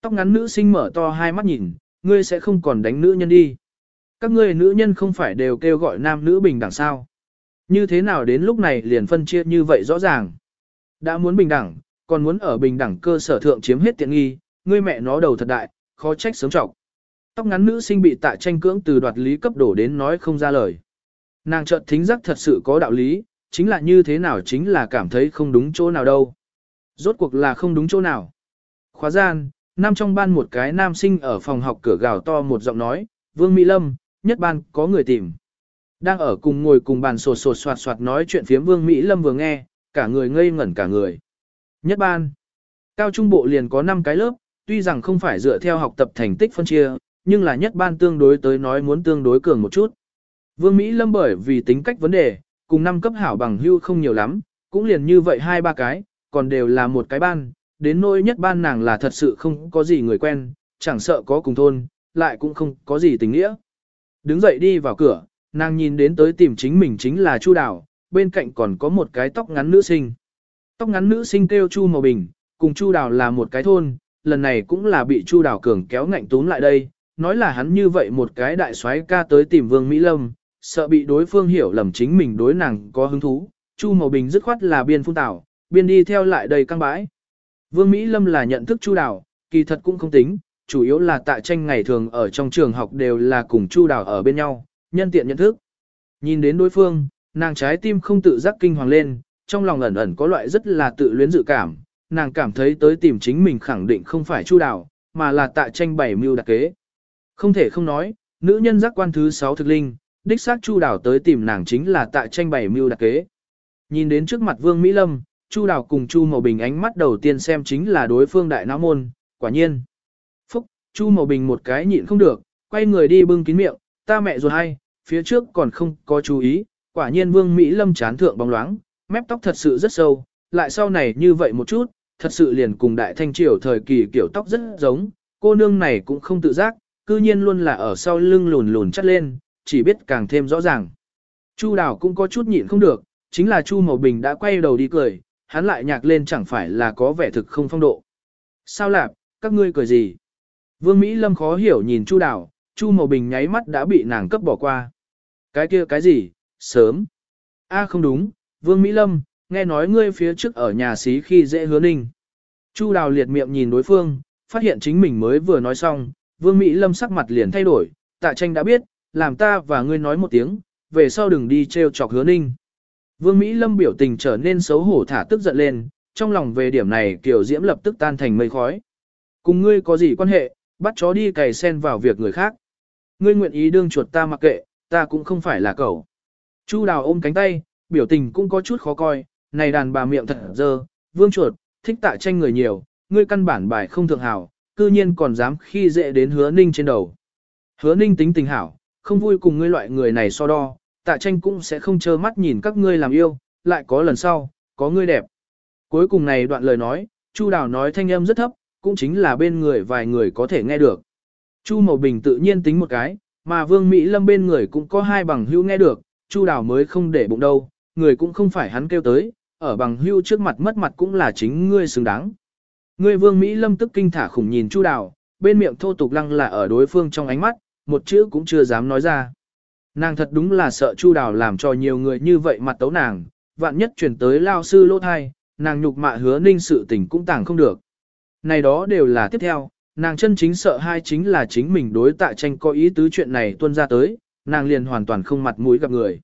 Tóc ngắn nữ sinh mở to hai mắt nhìn, ngươi sẽ không còn đánh nữ nhân đi. Các ngươi nữ nhân không phải đều kêu gọi nam nữ bình đẳng sao. Như thế nào đến lúc này liền phân chia như vậy rõ ràng. Đã muốn bình đẳng, còn muốn ở bình đẳng cơ sở thượng chiếm hết tiện nghi, ngươi mẹ nó đầu thật đại, khó trách sớm trọng. Tóc ngắn nữ sinh bị tạ tranh cưỡng từ đoạt lý cấp đổ đến nói không ra lời. Nàng chợt thính giác thật sự có đạo lý, chính là như thế nào chính là cảm thấy không đúng chỗ nào đâu. Rốt cuộc là không đúng chỗ nào. Khóa gian, nam trong ban một cái nam sinh ở phòng học cửa gào to một giọng nói, Vương Mỹ Lâm, nhất ban có người tìm. Đang ở cùng ngồi cùng bàn sột sột soạt soạt nói chuyện phiếm Vương Mỹ Lâm vừa nghe, cả người ngây ngẩn cả người. Nhất ban, cao trung bộ liền có 5 cái lớp, tuy rằng không phải dựa theo học tập thành tích phân chia, nhưng là nhất ban tương đối tới nói muốn tương đối cường một chút. Vương Mỹ Lâm bởi vì tính cách vấn đề, cùng năm cấp hảo bằng hưu không nhiều lắm, cũng liền như vậy hai ba cái, còn đều là một cái ban, đến nỗi nhất ban nàng là thật sự không có gì người quen, chẳng sợ có cùng thôn, lại cũng không có gì tình nghĩa. Đứng dậy đi vào cửa, nàng nhìn đến tới tìm chính mình chính là Chu Đào, bên cạnh còn có một cái tóc ngắn nữ sinh. Tóc ngắn nữ sinh kêu Chu Màu Bình, cùng Chu Đào là một cái thôn, lần này cũng là bị Chu Đào cường kéo ngạnh túm lại đây, nói là hắn như vậy một cái đại soái ca tới tìm Vương Mỹ Lâm, sợ bị đối phương hiểu lầm chính mình đối nàng có hứng thú, Chu Màu Bình dứt khoát là biên phun tảo, biên đi theo lại đầy căng bãi. Vương Mỹ Lâm là nhận thức Chu Đào, kỳ thật cũng không tính, chủ yếu là tại tranh ngày thường ở trong trường học đều là cùng Chu Đào ở bên nhau, nhân tiện nhận thức. Nhìn đến đối phương, nàng trái tim không tự giác kinh hoàng lên, trong lòng ẩn ẩn có loại rất là tự luyến dự cảm, nàng cảm thấy tới tìm chính mình khẳng định không phải Chu Đào, mà là tại tranh bảy mưu đặc kế. Không thể không nói, nữ nhân giác quan thứ 6 thực linh, đích xác Chu Đào tới tìm nàng chính là tại tranh bảy mưu đặc kế. Nhìn đến trước mặt Vương Mỹ Lâm, Chu Đào cùng Chu Mậu Bình ánh mắt đầu tiên xem chính là đối phương đại não môn, quả nhiên. Phúc, Chu Mậu Bình một cái nhịn không được, quay người đi bưng kín miệng, ta mẹ ruột hay, phía trước còn không có chú ý, quả nhiên Vương Mỹ Lâm chán thượng bóng loáng, mép tóc thật sự rất sâu, lại sau này như vậy một chút, thật sự liền cùng đại thanh triều thời kỳ kiểu tóc rất giống, cô nương này cũng không tự giác, cư nhiên luôn là ở sau lưng lùn lùn chắt lên, chỉ biết càng thêm rõ ràng. Chu Đào cũng có chút nhịn không được, chính là Chu Mậu Bình đã quay đầu đi cười, hắn lại nhạc lên chẳng phải là có vẻ thực không phong độ. Sao lạp, các ngươi cười gì? Vương Mỹ Lâm khó hiểu nhìn Chu Đào, Chu Mậu Bình nháy mắt đã bị nàng cấp bỏ qua. Cái kia cái gì? Sớm. A không đúng, Vương Mỹ Lâm, nghe nói ngươi phía trước ở nhà xí khi dễ hứa ninh. Chu Đào liệt miệng nhìn đối phương, phát hiện chính mình mới vừa nói xong, Vương Mỹ Lâm sắc mặt liền thay đổi, tạ tranh đã biết, làm ta và ngươi nói một tiếng, về sau đừng đi treo chọc hứa ninh. Vương Mỹ Lâm biểu tình trở nên xấu hổ thả tức giận lên, trong lòng về điểm này Kiều Diễm lập tức tan thành mây khói. Cùng ngươi có gì quan hệ, bắt chó đi cày sen vào việc người khác. Ngươi nguyện ý đương chuột ta mặc kệ, ta cũng không phải là cậu. Chu đào ôm cánh tay, biểu tình cũng có chút khó coi, này đàn bà miệng thật dơ, vương chuột, thích tạ tranh người nhiều, ngươi căn bản bài không thượng hảo, cư nhiên còn dám khi dễ đến hứa ninh trên đầu. Hứa ninh tính tình hảo, không vui cùng ngươi loại người này so đo, tạ tranh cũng sẽ không trơ mắt nhìn các ngươi làm yêu, lại có lần sau, có ngươi đẹp. Cuối cùng này đoạn lời nói, Chu Đào nói thanh âm rất thấp, cũng chính là bên người vài người có thể nghe được. Chu Mậu Bình tự nhiên tính một cái, mà Vương Mỹ Lâm bên người cũng có hai bằng hữu nghe được, Chu Đào mới không để bụng đâu, người cũng không phải hắn kêu tới, ở bằng hữu trước mặt mất mặt cũng là chính ngươi xứng đáng. Ngươi Vương Mỹ Lâm tức kinh thả khủng nhìn Chu Đào, bên miệng thô tục lăng là ở đối phương trong ánh mắt, một chữ cũng chưa dám nói ra. Nàng thật đúng là sợ Chu Đào làm cho nhiều người như vậy mặt tấu nàng, vạn nhất chuyển tới lao sư lỗ thai, nàng nhục mạ hứa ninh sự tình cũng tàng không được. Này đó đều là tiếp theo, nàng chân chính sợ hai chính là chính mình đối tạ tranh có ý tứ chuyện này tuân ra tới, nàng liền hoàn toàn không mặt mũi gặp người.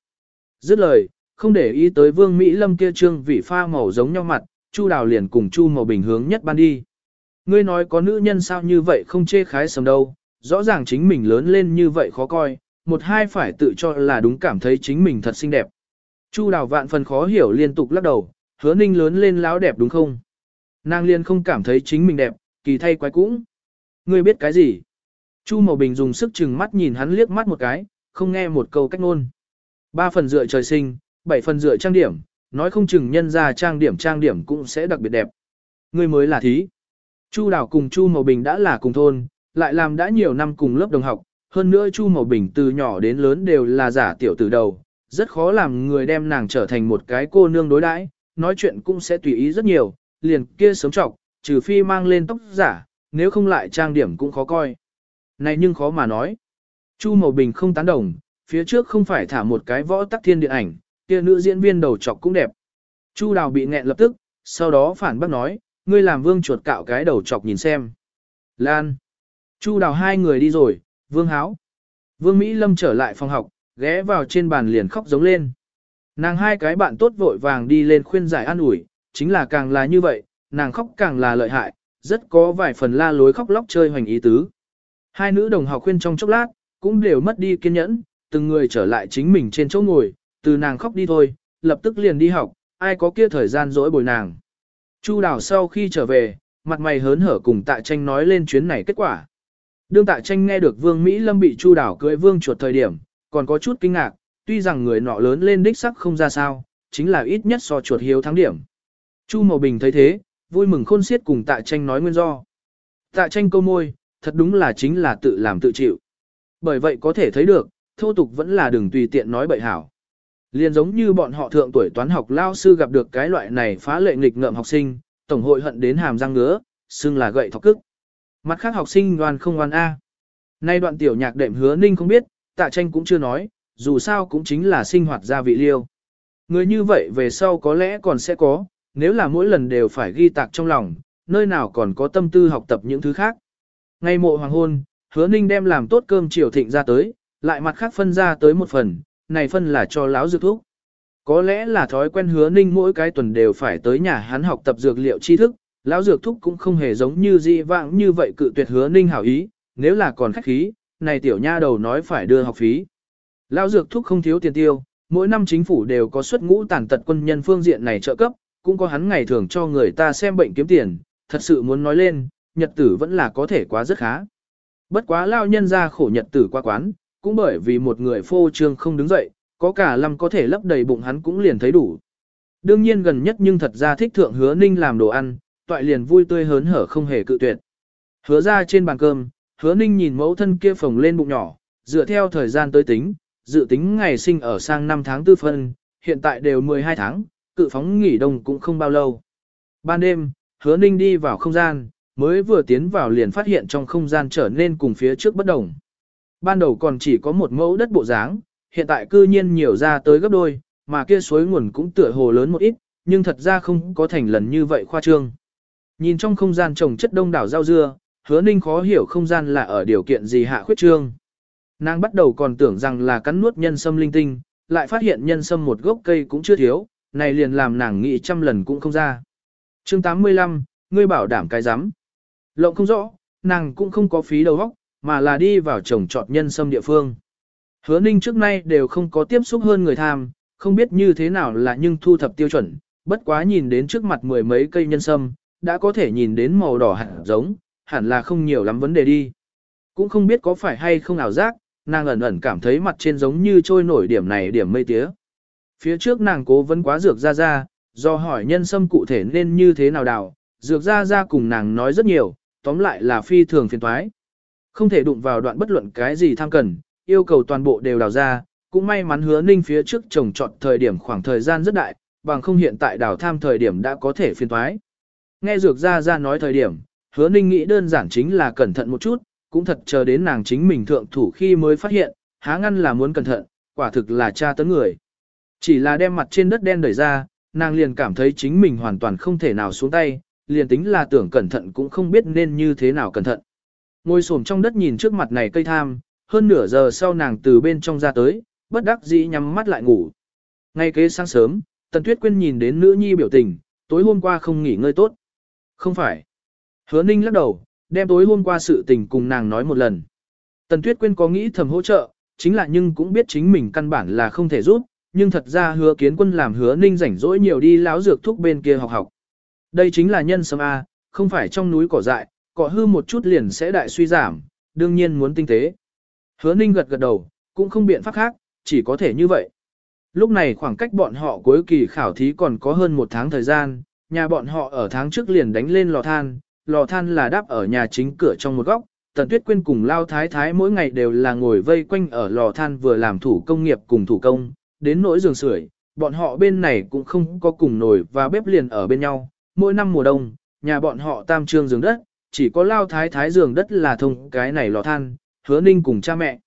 Dứt lời, không để ý tới vương Mỹ Lâm kia trương vị pha màu giống nhau mặt, Chu Đào liền cùng Chu màu bình hướng nhất ban đi. Ngươi nói có nữ nhân sao như vậy không chê khái sầm đâu, rõ ràng chính mình lớn lên như vậy khó coi, một hai phải tự cho là đúng cảm thấy chính mình thật xinh đẹp. Chu Đào vạn phần khó hiểu liên tục lắc đầu, hứa ninh lớn lên láo đẹp đúng không? Nàng liên không cảm thấy chính mình đẹp, kỳ thay quái cũng. Ngươi biết cái gì? Chu Mậu Bình dùng sức chừng mắt nhìn hắn liếc mắt một cái, không nghe một câu cách ngôn. Ba phần dựa trời sinh, bảy phần dựa trang điểm, nói không chừng nhân ra trang điểm trang điểm cũng sẽ đặc biệt đẹp. Ngươi mới là thí. Chu Đào cùng Chu Mậu Bình đã là cùng thôn, lại làm đã nhiều năm cùng lớp đồng học, hơn nữa Chu Mậu Bình từ nhỏ đến lớn đều là giả tiểu từ đầu, rất khó làm người đem nàng trở thành một cái cô nương đối đãi, nói chuyện cũng sẽ tùy ý rất nhiều, liền kia sớm trọc, trừ phi mang lên tóc giả, nếu không lại trang điểm cũng khó coi. Này nhưng khó mà nói. Chu Mậu Bình không tán đồng, phía trước không phải thả một cái võ tắc thiên điện ảnh, kia nữ diễn viên đầu trọc cũng đẹp. Chu Đào bị nghẹn lập tức, sau đó phản bác nói, ngươi làm vương chuột cạo cái đầu chọc nhìn xem. Lan. Chu Đào hai người đi rồi, vương háo. Vương Mỹ Lâm trở lại phòng học, ghé vào trên bàn liền khóc giống lên. Nàng hai cái bạn tốt vội vàng đi lên khuyên giải an ủi, chính là càng là như vậy, nàng khóc càng là lợi hại, rất có vài phần la lối khóc lóc chơi hoành ý tứ. Hai nữ đồng học khuyên trong chốc lát, cũng đều mất đi kiên nhẫn, từng người trở lại chính mình trên chỗ ngồi, từ nàng khóc đi thôi, lập tức liền đi học, ai có kia thời gian dỗi bồi nàng. Chu đào sau khi trở về, mặt mày hớn hở cùng tạ tranh nói lên chuyến này kết quả. Đương tạ tranh nghe được vương Mỹ Lâm bị chu Đảo cưỡi vương chuột thời điểm, còn có chút kinh ngạc, tuy rằng người nọ lớn lên đích sắc không ra sao, chính là ít nhất so chuột hiếu thắng điểm. Chu Mậu Bình thấy thế, vui mừng khôn xiết cùng tạ tranh nói nguyên do. Tạ tranh câu môi, thật đúng là chính là tự làm tự chịu. Bởi vậy có thể thấy được, thô tục vẫn là đừng tùy tiện nói bậy hảo. Liên giống như bọn họ thượng tuổi toán học lao sư gặp được cái loại này phá lệ nghịch ngợm học sinh, tổng hội hận đến hàm răng ngứa, xưng là gậy thọc cức. Mặt khác học sinh ngoan không ngoan A. Nay đoạn tiểu nhạc đệm hứa ninh không biết, tạ tranh cũng chưa nói, dù sao cũng chính là sinh hoạt gia vị liêu. Người như vậy về sau có lẽ còn sẽ có, nếu là mỗi lần đều phải ghi tạc trong lòng, nơi nào còn có tâm tư học tập những thứ khác. Ngày mộ hoàng hôn, hứa ninh đem làm tốt cơm chiều thịnh ra tới, lại mặt khác phân ra tới một phần, này phân là cho láo dược thuốc. Có lẽ là thói quen hứa ninh mỗi cái tuần đều phải tới nhà hắn học tập dược liệu tri thức, lão dược thúc cũng không hề giống như di vãng như vậy cự tuyệt hứa ninh hảo ý, nếu là còn khách khí, này tiểu nha đầu nói phải đưa học phí. Lão dược thúc không thiếu tiền tiêu, mỗi năm chính phủ đều có suất ngũ tàn tật quân nhân phương diện này trợ cấp, cũng có hắn ngày thường cho người ta xem bệnh kiếm tiền, thật sự muốn nói lên, nhật tử vẫn là có thể quá rất khá. Bất quá lao nhân ra khổ nhật tử qua quán, cũng bởi vì một người phô trương không đứng dậy, có cả lâm có thể lấp đầy bụng hắn cũng liền thấy đủ. Đương nhiên gần nhất nhưng thật ra thích thượng hứa ninh làm đồ ăn, toại liền vui tươi hớn hở không hề cự tuyệt. Hứa ra trên bàn cơm, hứa ninh nhìn mẫu thân kia phồng lên bụng nhỏ, dựa theo thời gian tới tính, dự tính ngày sinh ở sang năm tháng tư phân, hiện tại đều 12 tháng, cự phóng nghỉ đông cũng không bao lâu. Ban đêm, hứa ninh đi vào không gian, mới vừa tiến vào liền phát hiện trong không gian trở nên cùng phía trước bất đồng. Ban đầu còn chỉ có một mẫu đất bộ dáng, hiện tại cư nhiên nhiều ra tới gấp đôi, mà kia suối nguồn cũng tựa hồ lớn một ít, nhưng thật ra không có thành lần như vậy khoa trương. Nhìn trong không gian trồng chất đông đảo rau dưa, hứa ninh khó hiểu không gian là ở điều kiện gì hạ khuyết trương. Nàng bắt đầu còn tưởng rằng là cắn nuốt nhân sâm linh tinh, lại phát hiện nhân sâm một gốc cây cũng chưa thiếu, này liền làm nàng nghĩ trăm lần cũng không ra. chương 85, ngươi bảo đảm cái rắm Lộng không rõ, nàng cũng không có phí đầu óc, mà là đi vào trồng trọt nhân sâm địa phương. Hứa ninh trước nay đều không có tiếp xúc hơn người tham, không biết như thế nào là nhưng thu thập tiêu chuẩn, bất quá nhìn đến trước mặt mười mấy cây nhân sâm, đã có thể nhìn đến màu đỏ hẳn giống, hẳn là không nhiều lắm vấn đề đi. Cũng không biết có phải hay không ảo giác, nàng ẩn ẩn cảm thấy mặt trên giống như trôi nổi điểm này điểm mây tía. Phía trước nàng cố vấn quá dược ra ra, do hỏi nhân sâm cụ thể nên như thế nào đào, dược ra ra cùng nàng nói rất nhiều, tóm lại là phi thường phiền toái. Không thể đụng vào đoạn bất luận cái gì tham cần, yêu cầu toàn bộ đều đào ra, cũng may mắn hứa ninh phía trước trồng trọt thời điểm khoảng thời gian rất đại, bằng không hiện tại đào tham thời điểm đã có thể phiên thoái. Nghe dược ra ra nói thời điểm, hứa ninh nghĩ đơn giản chính là cẩn thận một chút, cũng thật chờ đến nàng chính mình thượng thủ khi mới phát hiện, há ngăn là muốn cẩn thận, quả thực là cha tấn người. Chỉ là đem mặt trên đất đen đẩy ra, nàng liền cảm thấy chính mình hoàn toàn không thể nào xuống tay, liền tính là tưởng cẩn thận cũng không biết nên như thế nào cẩn thận. Ngồi xổm trong đất nhìn trước mặt này cây tham, hơn nửa giờ sau nàng từ bên trong ra tới, bất đắc dĩ nhắm mắt lại ngủ. Ngay kế sáng sớm, Tần Tuyết Quyên nhìn đến nữ nhi biểu tình, tối hôm qua không nghỉ ngơi tốt. Không phải. Hứa Ninh lắc đầu, đem tối hôm qua sự tình cùng nàng nói một lần. Tần Tuyết Quyên có nghĩ thầm hỗ trợ, chính là nhưng cũng biết chính mình căn bản là không thể giúp, nhưng thật ra hứa kiến quân làm hứa Ninh rảnh rỗi nhiều đi láo dược thuốc bên kia học học. Đây chính là nhân sâm A, không phải trong núi cỏ dại, cỏ hư một chút liền sẽ đại suy giảm, đương nhiên muốn tinh tế. Hứa Ninh gật gật đầu, cũng không biện pháp khác, chỉ có thể như vậy. Lúc này khoảng cách bọn họ cuối kỳ khảo thí còn có hơn một tháng thời gian, nhà bọn họ ở tháng trước liền đánh lên lò than, lò than là đáp ở nhà chính cửa trong một góc, Tần Tuyết Quyên cùng Lao Thái Thái mỗi ngày đều là ngồi vây quanh ở lò than vừa làm thủ công nghiệp cùng thủ công, đến nỗi giường sưởi, bọn họ bên này cũng không có cùng nồi và bếp liền ở bên nhau, mỗi năm mùa đông, nhà bọn họ tam trương giường đất, chỉ có Lao Thái Thái giường đất là thông cái này lò than, hứa ninh cùng cha mẹ.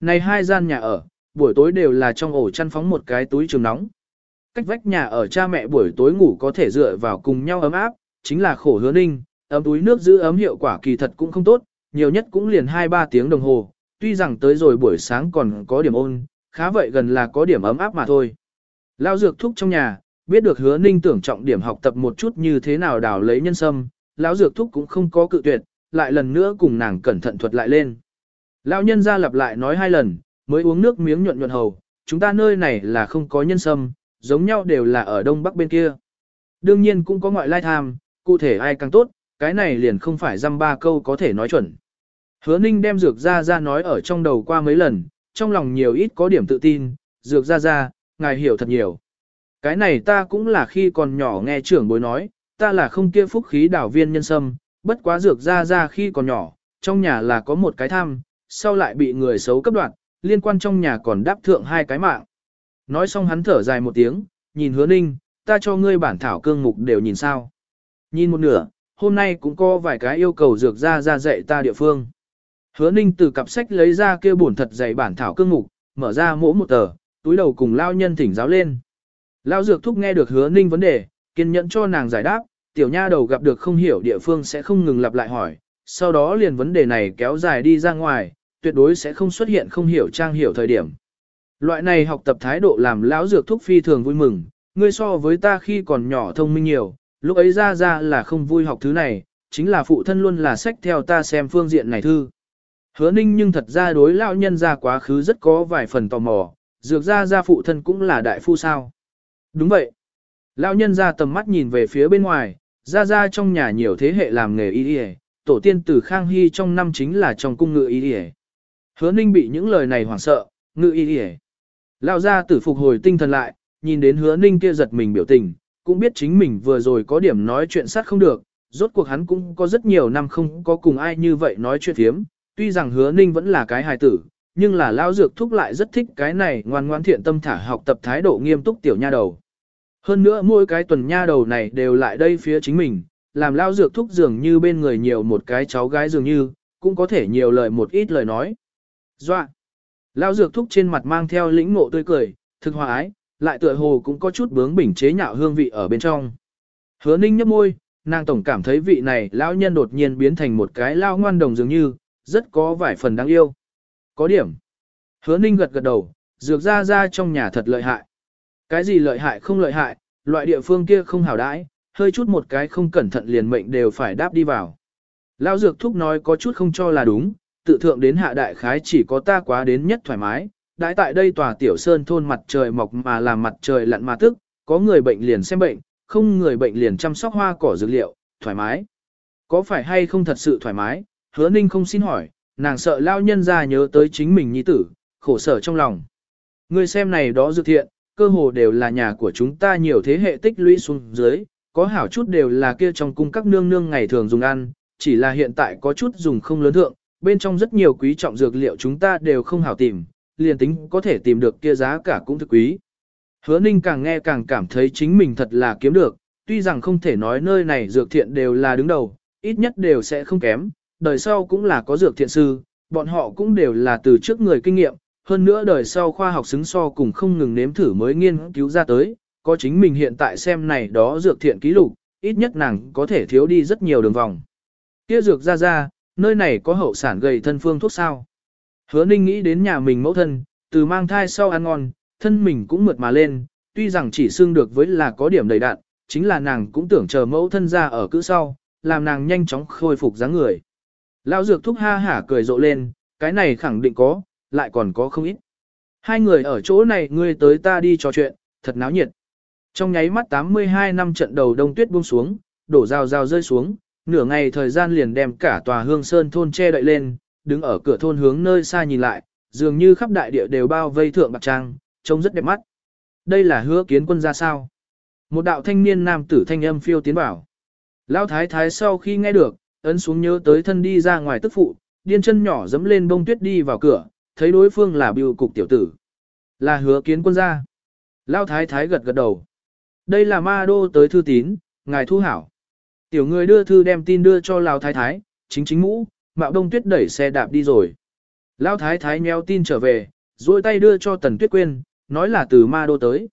Này hai gian nhà ở, buổi tối đều là trong ổ chăn phóng một cái túi trường nóng. Cách vách nhà ở cha mẹ buổi tối ngủ có thể dựa vào cùng nhau ấm áp, chính là khổ hứa ninh, ấm túi nước giữ ấm hiệu quả kỳ thật cũng không tốt, nhiều nhất cũng liền 2-3 tiếng đồng hồ, tuy rằng tới rồi buổi sáng còn có điểm ôn, khá vậy gần là có điểm ấm áp mà thôi. Lao dược thúc trong nhà, biết được hứa ninh tưởng trọng điểm học tập một chút như thế nào đào lấy nhân sâm, lão dược thúc cũng không có cự tuyệt, lại lần nữa cùng nàng cẩn thận thuật lại lên. Lão nhân ra lặp lại nói hai lần, mới uống nước miếng nhuận nhuận hầu, chúng ta nơi này là không có nhân sâm, giống nhau đều là ở đông bắc bên kia. Đương nhiên cũng có ngoại lai tham, cụ thể ai càng tốt, cái này liền không phải dăm ba câu có thể nói chuẩn. Hứa ninh đem dược ra ra nói ở trong đầu qua mấy lần, trong lòng nhiều ít có điểm tự tin, dược ra ra, ngài hiểu thật nhiều. Cái này ta cũng là khi còn nhỏ nghe trưởng bối nói, ta là không kia phúc khí đảo viên nhân sâm, bất quá dược ra ra khi còn nhỏ, trong nhà là có một cái tham, sau lại bị người xấu cấp đoạt, liên quan trong nhà còn đáp thượng hai cái mạng. Nói xong hắn thở dài một tiếng, nhìn hứa ninh, ta cho ngươi bản thảo cương mục đều nhìn sao. Nhìn một nửa, hôm nay cũng có vài cái yêu cầu dược ra ra dạy ta địa phương. Hứa ninh từ cặp sách lấy ra kia bổn thật dạy bản thảo cương mục, mở ra mỗi một tờ, túi đầu cùng lao nhân thỉnh giáo lên. Lao dược thúc nghe được hứa ninh vấn đề, kiên nhẫn cho nàng giải đáp, tiểu nha đầu gặp được không hiểu địa phương sẽ không ngừng lặp lại hỏi, sau đó liền vấn đề này kéo dài đi ra ngoài, tuyệt đối sẽ không xuất hiện không hiểu trang hiểu thời điểm. Loại này học tập thái độ làm lão dược thúc phi thường vui mừng, ngươi so với ta khi còn nhỏ thông minh nhiều, lúc ấy ra ra là không vui học thứ này, chính là phụ thân luôn là sách theo ta xem phương diện này thư. Hứa ninh nhưng thật ra đối lão nhân ra quá khứ rất có vài phần tò mò, dược ra ra phụ thân cũng là đại phu sao. Đúng vậy. Lão nhân ra tầm mắt nhìn về phía bên ngoài, ra ra trong nhà nhiều thế hệ làm nghề y y, tổ tiên từ Khang Hy trong năm chính là trong cung ngự y y. Hứa ninh bị những lời này hoảng sợ, ngự y y. Lão ra tử phục hồi tinh thần lại, nhìn đến hứa ninh kia giật mình biểu tình, cũng biết chính mình vừa rồi có điểm nói chuyện sát không được, rốt cuộc hắn cũng có rất nhiều năm không có cùng ai như vậy nói chuyện thiếm, tuy rằng hứa ninh vẫn là cái hài tử, nhưng là lão dược thúc lại rất thích cái này ngoan ngoan thiện tâm thả học tập thái độ nghiêm túc tiểu nha đầu. Hơn nữa mỗi cái tuần nha đầu này đều lại đây phía chính mình, làm lão dược thúc dường như bên người nhiều một cái cháu gái dường như, cũng có thể nhiều lời một ít lời nói. Doa! Lão dược thúc trên mặt mang theo lĩnh ngộ tươi cười, thực hòa ái, lại tựa hồ cũng có chút bướng bỉnh chế nhạo hương vị ở bên trong. Hứa ninh nhấp môi, nàng tổng cảm thấy vị này lão nhân đột nhiên biến thành một cái lao ngoan đồng dường như, rất có vài phần đáng yêu. Có điểm. Hứa ninh gật gật đầu, dược ra ra trong nhà thật lợi hại. Cái gì lợi hại không lợi hại, loại địa phương kia không hảo đãi, hơi chút một cái không cẩn thận liền mệnh đều phải đáp đi vào. Lao dược thúc nói có chút không cho là đúng, tự thượng đến hạ đại khái chỉ có ta quá đến nhất thoải mái, đãi tại đây tòa tiểu sơn thôn mặt trời mọc mà làm mặt trời lặn mà tức, có người bệnh liền xem bệnh, không người bệnh liền chăm sóc hoa cỏ dược liệu, thoải mái. Có phải hay không thật sự thoải mái, hứa ninh không xin hỏi, nàng sợ lao nhân ra nhớ tới chính mình nhi tử, khổ sở trong lòng. Người xem này đó dược thiện, cơ hồ đều là nhà của chúng ta nhiều thế hệ tích lũy xuống dưới, có hảo chút đều là kia trong cung các nương nương ngày thường dùng ăn, chỉ là hiện tại có chút dùng không lớn thượng, bên trong rất nhiều quý trọng dược liệu chúng ta đều không hảo tìm, liền tính có thể tìm được kia giá cả cũng thực quý. Hứa ninh càng nghe càng cảm thấy chính mình thật là kiếm được, tuy rằng không thể nói nơi này dược thiện đều là đứng đầu, ít nhất đều sẽ không kém, đời sau cũng là có dược thiện sư, bọn họ cũng đều là từ trước người kinh nghiệm, hơn nữa đời sau khoa học xứng so cùng không ngừng nếm thử mới nghiên cứu ra tới, có chính mình hiện tại xem này đó dược thiện ký lục, ít nhất nàng có thể thiếu đi rất nhiều đường vòng. Kia dược ra ra, nơi này có hậu sản gầy thân phương thuốc sao. Hứa ninh nghĩ đến nhà mình mẫu thân, từ mang thai sau ăn ngon, thân mình cũng mượt mà lên, tuy rằng chỉ xương được với là có điểm đầy đạn, chính là nàng cũng tưởng chờ mẫu thân ra ở cữ sau, làm nàng nhanh chóng khôi phục dáng người. Lão dược thúc ha hả cười rộ lên, cái này khẳng định có, lại còn có không ít. Hai người ở chỗ này ngươi tới ta đi trò chuyện, thật náo nhiệt. Trong nháy mắt 82 năm trận đầu đông tuyết buông xuống, đổ rào rào rơi xuống, nửa ngày thời gian liền đem cả tòa hương sơn thôn che đậy lên, đứng ở cửa thôn hướng nơi xa nhìn lại, dường như khắp đại địa đều bao vây thượng bạc trang, trông rất đẹp mắt. Đây là hứa kiến quân ra sao? Một đạo thanh niên nam tử thanh âm phiêu tiến bảo. Lão thái thái sau khi nghe được, ấn xuống nhớ tới thân đi ra ngoài tức phụ, điên chân nhỏ dẫm lên bông tuyết đi vào cửa, thấy đối phương là biêu cục tiểu tử. Là hứa kiến quân ra. Lão thái thái gật gật đầu. Đây là ma đô tới thư tín, ngài thu hảo. Tiểu người đưa thư đem tin đưa cho Lão thái thái, chính chính mũ, mạo đông tuyết đẩy xe đạp đi rồi. Lão thái thái nheo tin trở về, duỗi tay đưa cho tần tuyết quyên, nói là từ ma đô tới.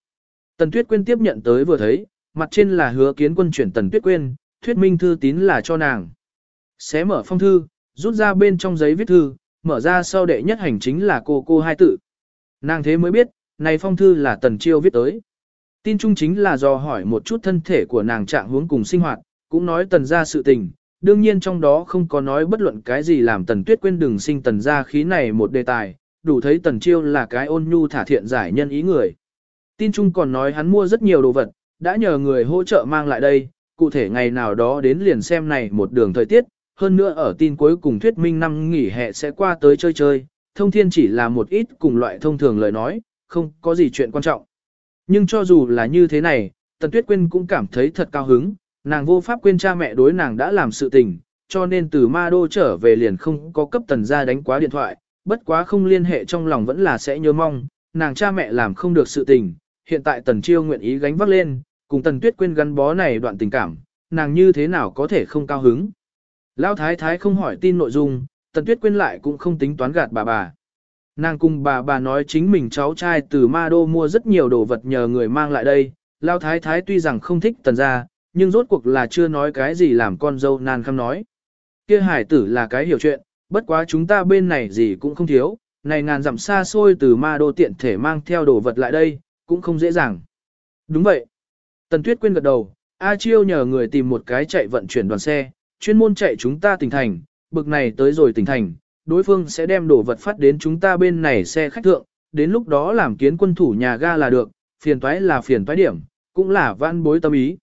Tần tuyết quyên tiếp nhận tới vừa thấy, mặt trên là hứa kiến quân chuyển tần tuyết quyên, thuyết minh thư tín là cho nàng. Xé mở phong thư, rút ra bên trong giấy viết thư, mở ra sau đệ nhất hành chính là cô cô hai tự. Nàng thế mới biết, này phong thư là tần chiêu viết tới. Tin chung chính là do hỏi một chút thân thể của nàng trạng huống cùng sinh hoạt, cũng nói tần ra sự tình, đương nhiên trong đó không có nói bất luận cái gì làm tần tuyết quên đừng sinh tần ra khí này một đề tài, đủ thấy tần chiêu là cái ôn nhu thả thiện giải nhân ý người. Tin chung còn nói hắn mua rất nhiều đồ vật, đã nhờ người hỗ trợ mang lại đây, cụ thể ngày nào đó đến liền xem này một đường thời tiết, hơn nữa ở tin cuối cùng thuyết minh năm nghỉ hè sẽ qua tới chơi chơi, thông thiên chỉ là một ít cùng loại thông thường lời nói, không có gì chuyện quan trọng. Nhưng cho dù là như thế này, Tần Tuyết Quyên cũng cảm thấy thật cao hứng, nàng vô pháp quên cha mẹ đối nàng đã làm sự tình, cho nên từ ma đô trở về liền không có cấp tần gia đánh quá điện thoại, bất quá không liên hệ trong lòng vẫn là sẽ nhớ mong, nàng cha mẹ làm không được sự tình, hiện tại tần chiêu nguyện ý gánh vác lên, cùng tần tuyết quên gắn bó này đoạn tình cảm, nàng như thế nào có thể không cao hứng. Lão thái thái không hỏi tin nội dung, tần tuyết quên lại cũng không tính toán gạt bà bà. Nàng cùng bà bà nói chính mình cháu trai từ ma đô mua rất nhiều đồ vật nhờ người mang lại đây, Lão thái thái tuy rằng không thích tần gia, nhưng rốt cuộc là chưa nói cái gì làm con dâu nan khăm nói. Kia hải tử là cái hiểu chuyện, bất quá chúng ta bên này gì cũng không thiếu, này ngàn dặm xa xôi từ ma đô tiện thể mang theo đồ vật lại đây, cũng không dễ dàng. Đúng vậy. Tần Tuyết quên gật đầu, A Chiêu nhờ người tìm một cái chạy vận chuyển đoàn xe, chuyên môn chạy chúng ta tỉnh thành, bực này tới rồi tỉnh thành, đối phương sẽ đem đồ vật phát đến chúng ta bên này xe khách thượng, đến lúc đó làm kiến quân thủ nhà ga là được, phiền toái là phiền toái điểm, cũng là văn bối tâm ý.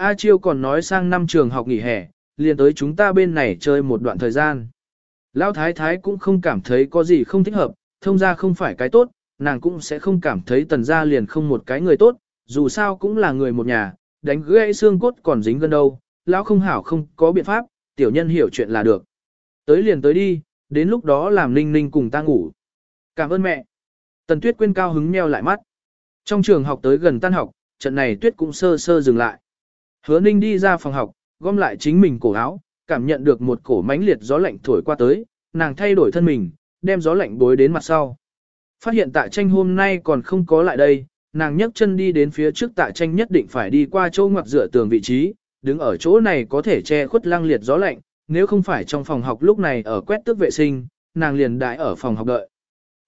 A Chiêu còn nói sang năm trường học nghỉ hè, liền tới chúng ta bên này chơi một đoạn thời gian. Lão Thái Thái cũng không cảm thấy có gì không thích hợp, thông ra không phải cái tốt, nàng cũng sẽ không cảm thấy tần gia liền không một cái người tốt, dù sao cũng là người một nhà, đánh gãy xương cốt còn dính gần đâu, lão không hảo không có biện pháp, tiểu nhân hiểu chuyện là được. Tới liền tới đi, đến lúc đó làm ninh ninh cùng ta ngủ. Cảm ơn mẹ. Tần tuyết quên cao hứng meo lại mắt. Trong trường học tới gần tan học, trận này tuyết cũng sơ sơ dừng lại. Hứa ninh đi ra phòng học, gom lại chính mình cổ áo, cảm nhận được một cổ mãnh liệt gió lạnh thổi qua tới, nàng thay đổi thân mình, đem gió lạnh bối đến mặt sau. Phát hiện tạ tranh hôm nay còn không có lại đây, nàng nhấc chân đi đến phía trước tạ tranh nhất định phải đi qua chỗ ngoặc dựa tường vị trí, đứng ở chỗ này có thể che khuất lăng liệt gió lạnh, nếu không phải trong phòng học lúc này ở quét tước vệ sinh, nàng liền đại ở phòng học đợi.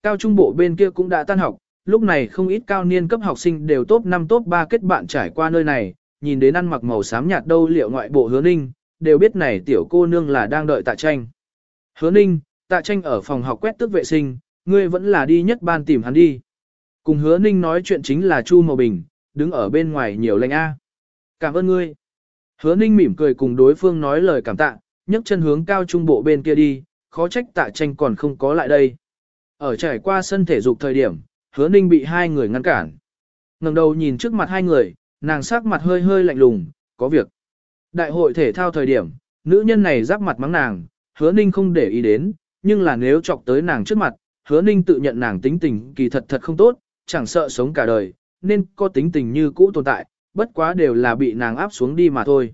Cao trung bộ bên kia cũng đã tan học, lúc này không ít cao niên cấp học sinh đều top 5 top 3 kết bạn trải qua nơi này, nhìn đến ăn mặc màu xám nhạt đâu liệu ngoại bộ hứa ninh, đều biết này tiểu cô nương là đang đợi tạ tranh. Hứa ninh, tạ tranh ở phòng học quét tước vệ sinh, ngươi vẫn là đi nhất ban tìm hắn đi. Cùng hứa ninh nói chuyện chính là Chu Mậu Bình, đứng ở bên ngoài nhiều lành A. Cảm ơn ngươi. Hứa ninh mỉm cười cùng đối phương nói lời cảm tạ, nhấc chân hướng cao trung bộ bên kia đi, khó trách tạ tranh còn không có lại đây. Ở trải qua sân thể dục thời điểm, hứa ninh bị hai người ngăn cản. ngẩng đầu nhìn trước mặt hai người, nàng sắc mặt hơi hơi lạnh lùng, có việc. Đại hội thể thao thời điểm, nữ nhân này giáp mặt mắng nàng, hứa ninh không để ý đến, nhưng là nếu chọc tới nàng trước mặt, hứa ninh tự nhận nàng tính tình kỳ thật thật không tốt, chẳng sợ sống cả đời, nên có tính tình như cũ tồn tại, bất quá đều là bị nàng áp xuống đi mà thôi.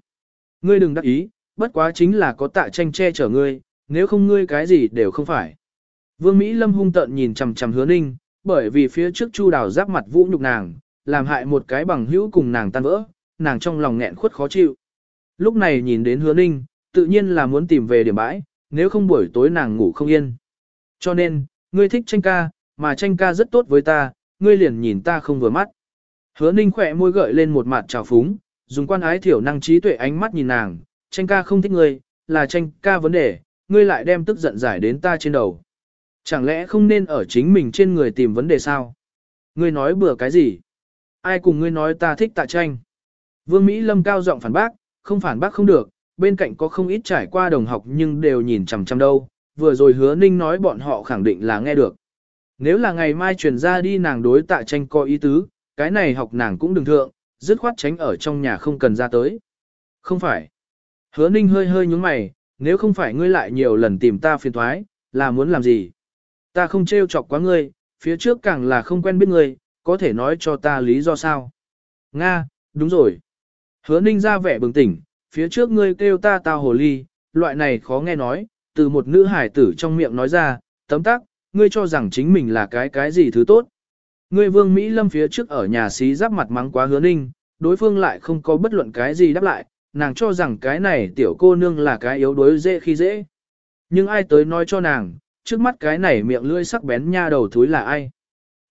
Ngươi đừng đắc ý, bất quá chính là có tạ tranh che chở ngươi, nếu không ngươi cái gì đều không phải. Vương Mỹ Lâm hung tợn nhìn chằm chằm hứa ninh, bởi vì phía trước chu đào giáp mặt vũ nhục nàng, làm hại một cái bằng hữu cùng nàng tan vỡ, nàng trong lòng nghẹn khuất khó chịu. Lúc này nhìn đến hứa ninh, tự nhiên là muốn tìm về điểm bãi, nếu không buổi tối nàng ngủ không yên. Cho nên, ngươi thích tranh ca, mà tranh ca rất tốt với ta, ngươi liền nhìn ta không vừa mắt. Hứa ninh khỏe môi gợi lên một mặt trào phúng, dùng quan ái thiểu năng trí tuệ ánh mắt nhìn nàng, tranh ca không thích ngươi, là tranh ca vấn đề, ngươi lại đem tức giận giải đến ta trên đầu. Chẳng lẽ không nên ở chính mình trên người tìm vấn đề sao? Ngươi nói bừa cái gì? Ai cùng ngươi nói ta thích tạ tranh? Vương Mỹ Lâm cao giọng phản bác, không phản bác không được, bên cạnh có không ít trải qua đồng học nhưng đều nhìn chằm chằm đâu, vừa rồi hứa ninh nói bọn họ khẳng định là nghe được. Nếu là ngày mai truyền ra đi nàng đối tạ tranh có ý tứ, cái này học nàng cũng đừng thượng, dứt khoát tránh ở trong nhà không cần ra tới. Không phải. Hứa ninh hơi hơi nhúng mày, nếu không phải ngươi lại nhiều lần tìm ta phiền thoái, là muốn làm gì? Ta không trêu chọc quá ngươi, phía trước càng là không quen biết ngươi, có thể nói cho ta lý do sao? Nga, đúng rồi. Hứa ninh ra vẻ bừng tỉnh, phía trước ngươi kêu ta tao hồ ly, loại này khó nghe nói, từ một nữ hải tử trong miệng nói ra, tấm tắc, ngươi cho rằng chính mình là cái cái gì thứ tốt. Ngươi vương Mỹ lâm phía trước ở nhà xí giáp mặt mắng quá hứa ninh, đối phương lại không có bất luận cái gì đáp lại, nàng cho rằng cái này tiểu cô nương là cái yếu đuối dễ khi dễ. Nhưng ai tới nói cho nàng, trước mắt cái này miệng lưỡi sắc bén nha đầu thúi là ai.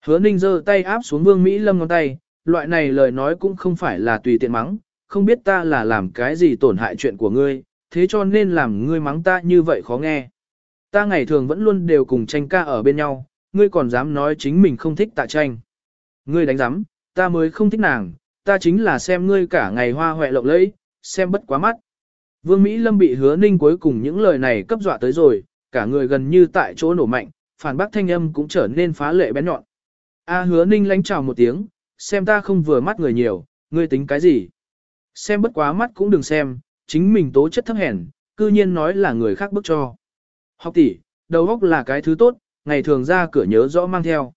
Hứa ninh giơ tay áp xuống vương Mỹ lâm ngón tay, loại này lời nói cũng không phải là tùy tiện mắng, không biết ta là làm cái gì tổn hại chuyện của ngươi, thế cho nên làm ngươi mắng ta như vậy khó nghe. Ta ngày thường vẫn luôn đều cùng tranh ca ở bên nhau, ngươi còn dám nói chính mình không thích tạ tranh. Ngươi đánh giám, ta mới không thích nàng, ta chính là xem ngươi cả ngày hoa hoẹ lộng lẫy, xem bất quá mắt. Vương Mỹ Lâm bị hứa ninh cuối cùng những lời này cấp dọa tới rồi, cả người gần như tại chỗ nổ mạnh, phản bác thanh âm cũng trở nên phá lệ bén nhọn. A hứa ninh lánh chào một tiếng, xem ta không vừa mắt người nhiều, ngươi tính cái gì? Xem bất quá mắt cũng đừng xem, chính mình tố chất thấp hèn, cư nhiên nói là người khác bức cho. Học tỷ, đầu óc là cái thứ tốt, ngày thường ra cửa nhớ rõ mang theo.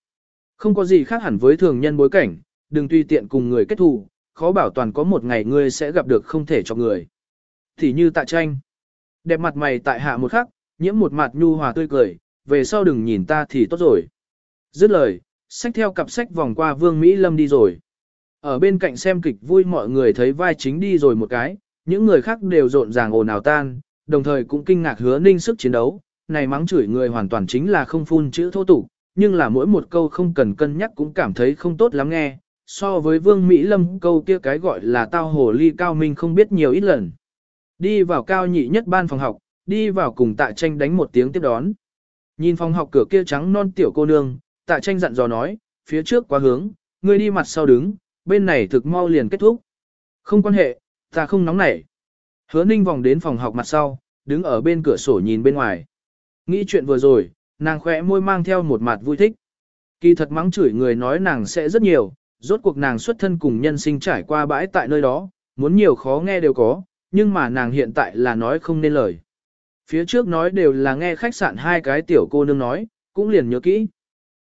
Không có gì khác hẳn với thường nhân bối cảnh, đừng tùy tiện cùng người kết thù, khó bảo toàn có một ngày ngươi sẽ gặp được không thể cho người. Thì như tạ tranh. Đẹp mặt mày tại hạ một khắc, nhiễm một mặt nhu hòa tươi cười, về sau đừng nhìn ta thì tốt rồi. Dứt lời, sách theo cặp sách vòng qua Vương Mỹ Lâm đi rồi. Ở bên cạnh xem kịch vui mọi người thấy vai chính đi rồi một cái, những người khác đều rộn ràng ồn ào tan, đồng thời cũng kinh ngạc hứa ninh sức chiến đấu, này mắng chửi người hoàn toàn chính là không phun chữ thô tục, nhưng là mỗi một câu không cần cân nhắc cũng cảm thấy không tốt lắm nghe, so với Vương Mỹ Lâm câu kia cái gọi là tao hồ ly cao minh không biết nhiều ít lần. Đi vào cao nhị nhất ban phòng học, đi vào cùng tạ tranh đánh một tiếng tiếp đón. Nhìn phòng học cửa kia trắng non tiểu cô nương, tạ tranh dặn dò nói, phía trước quá hướng, ngươi đi mặt sau đứng, bên này thực mau liền kết thúc. Không quan hệ, ta không nóng nảy. Hứa ninh vòng đến phòng học mặt sau, đứng ở bên cửa sổ nhìn bên ngoài. Nghĩ chuyện vừa rồi, nàng khỏe môi mang theo một mặt vui thích. Kỳ thật mắng chửi người nói nàng sẽ rất nhiều, rốt cuộc nàng xuất thân cùng nhân sinh trải qua bãi tại nơi đó, muốn nhiều khó nghe đều có, nhưng mà nàng hiện tại là nói không nên lời. Phía trước nói đều là nghe khách sạn hai cái tiểu cô nương nói, cũng liền nhớ kỹ.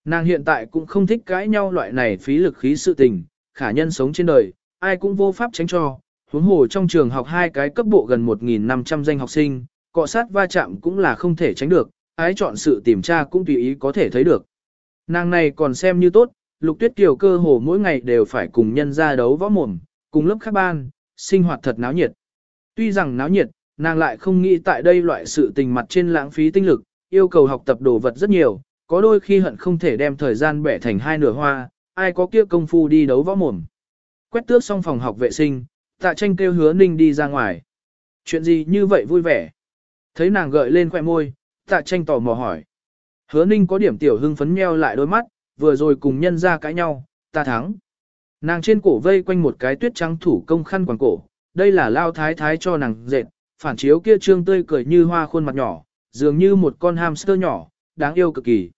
Nàng hiện tại cũng không thích cãi nhau loại này phí lực khí sự tình, khả nhân sống trên đời, ai cũng vô pháp tránh cho. Huống hồ trong trường học hai cái cấp bộ gần 1.500 danh học sinh, cọ sát va chạm cũng là không thể tránh được, ái chọn sự tìm tra cũng tùy ý có thể thấy được. Nàng này còn xem như tốt, lục tuyết kiều cơ hồ mỗi ngày đều phải cùng nhân ra đấu võ mồm, cùng lớp khác ban, sinh hoạt thật náo nhiệt. Tuy rằng náo nhiệt, nàng lại không nghĩ tại đây loại sự tình mặt trên lãng phí tinh lực, yêu cầu học tập đồ vật rất nhiều, có đôi khi hận không thể đem thời gian bẻ thành hai nửa hoa, ai có kia công phu đi đấu võ mồm. Quét tước xong phòng học vệ sinh, tạ tranh kêu hứa ninh đi ra ngoài. Chuyện gì như vậy vui vẻ? Thấy nàng gợi lên khoẻ môi, tạ tranh tò mò hỏi. Hứa ninh có điểm tiểu hưng phấn meo lại đôi mắt, vừa rồi cùng nhân ra cãi nhau, ta thắng. Nàng trên cổ vây quanh một cái tuyết trắng thủ công khăn quàng cổ, đây là lao thái thái cho nàng dệt, phản chiếu kia trương tươi cười như hoa khuôn mặt nhỏ, dường như một con hamster nhỏ, đáng yêu cực kỳ.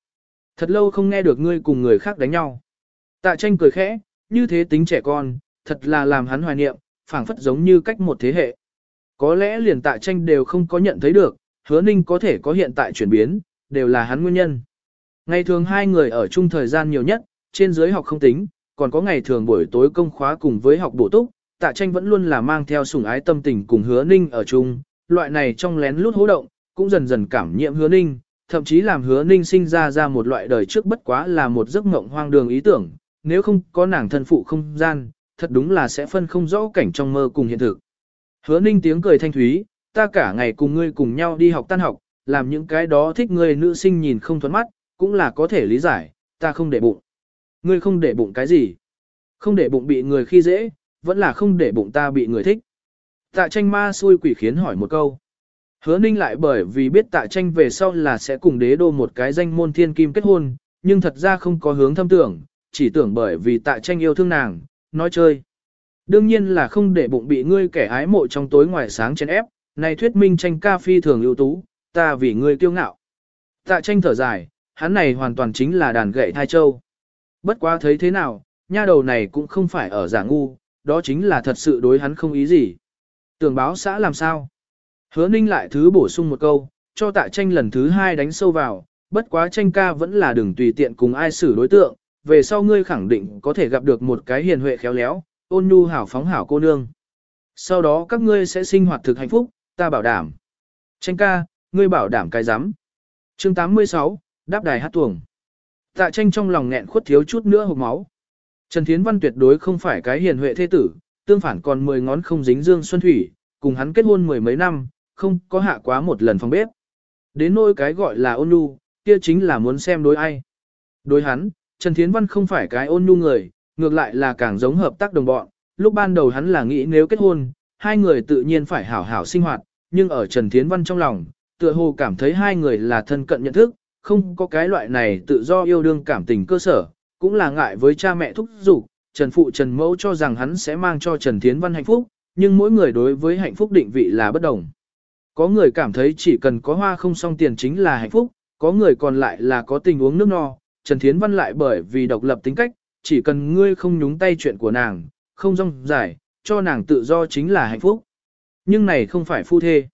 Thật lâu không nghe được ngươi cùng người khác đánh nhau. Tạ tranh cười khẽ, như thế tính trẻ con, thật là làm hắn hoài niệm, phảng phất giống như cách một thế hệ. Có lẽ liền tạ tranh đều không có nhận thấy được, hứa ninh có thể có hiện tại chuyển biến, đều là hắn nguyên nhân. Ngày thường hai người ở chung thời gian nhiều nhất, trên dưới học không tính, còn có ngày thường buổi tối công khóa cùng với học bổ túc, tạ tranh vẫn luôn là mang theo sủng ái tâm tình cùng hứa ninh ở chung, loại này trong lén lút hố động, cũng dần dần cảm nhiễm hứa ninh, thậm chí làm hứa ninh sinh ra ra một loại đời trước bất quá là một giấc mộng hoang đường ý tưởng, nếu không có nàng thân phụ không gian, thật đúng là sẽ phân không rõ cảnh trong mơ cùng hiện thực. Hứa ninh tiếng cười thanh thúy, ta cả ngày cùng ngươi cùng nhau đi học tan học, làm những cái đó thích ngươi nữ sinh nhìn không thuẫn mắt, cũng là có thể lý giải, ta không để bụng. Ngươi không để bụng cái gì? Không để bụng bị người khi dễ, vẫn là không để bụng ta bị người thích. Tạ tranh ma xui quỷ khiến hỏi một câu. Hứa ninh lại bởi vì biết tạ tranh về sau là sẽ cùng đế đô một cái danh môn thiên kim kết hôn, nhưng thật ra không có hướng thâm tưởng, chỉ tưởng bởi vì tạ tranh yêu thương nàng, nói chơi. Đương nhiên là không để bụng bị ngươi kẻ ái mộ trong tối ngoài sáng chèn ép, này thuyết minh tranh ca phi thường ưu tú, ta vì ngươi kiêu ngạo. Tạ tranh thở dài, hắn này hoàn toàn chính là đàn gậy thai châu. Bất quá thấy thế nào, nha đầu này cũng không phải ở giả ngu, đó chính là thật sự đối hắn không ý gì. Tưởng báo xã làm sao? Hứa ninh lại thứ bổ sung một câu, cho tạ tranh lần thứ hai đánh sâu vào, bất quá tranh ca vẫn là đừng tùy tiện cùng ai xử đối tượng, về sau ngươi khẳng định có thể gặp được một cái hiền huệ khéo léo, ôn nhu hảo phóng hảo cô nương. Sau đó các ngươi sẽ sinh hoạt thực hạnh phúc, ta bảo đảm. Tranh ca, ngươi bảo đảm cái rắm chương 86, đáp đài hát tuồng. Tạ tranh trong lòng nghẹn khuất thiếu chút nữa hộp máu. Trần Thiến Văn tuyệt đối không phải cái hiền huệ thế tử, tương phản còn mười ngón không dính dương xuân thủy, cùng hắn kết hôn mười mấy năm, không có hạ quá một lần phòng bếp. Đến nỗi cái gọi là ôn nhu, kia chính là muốn xem đối ai. Đối hắn, Trần Thiến Văn không phải cái ôn nhu người, ngược lại là càng giống hợp tác đồng bọn. Lúc ban đầu hắn là nghĩ nếu kết hôn, hai người tự nhiên phải hảo hảo sinh hoạt, nhưng ở Trần Thiến Văn trong lòng, tựa hồ cảm thấy hai người là thân cận nhận thức, không có cái loại này tự do yêu đương cảm tình cơ sở, cũng là ngại với cha mẹ thúc giục, Trần Phụ Trần Mẫu cho rằng hắn sẽ mang cho Trần Thiến Văn hạnh phúc, nhưng mỗi người đối với hạnh phúc định vị là bất đồng. Có người cảm thấy chỉ cần có hoa không xong tiền chính là hạnh phúc, có người còn lại là có tình uống nước no, Trần Thiến Văn lại bởi vì độc lập tính cách, chỉ cần ngươi không nhúng tay chuyện của nàng, không rong giải, cho nàng tự do chính là hạnh phúc. Nhưng này không phải phu thê.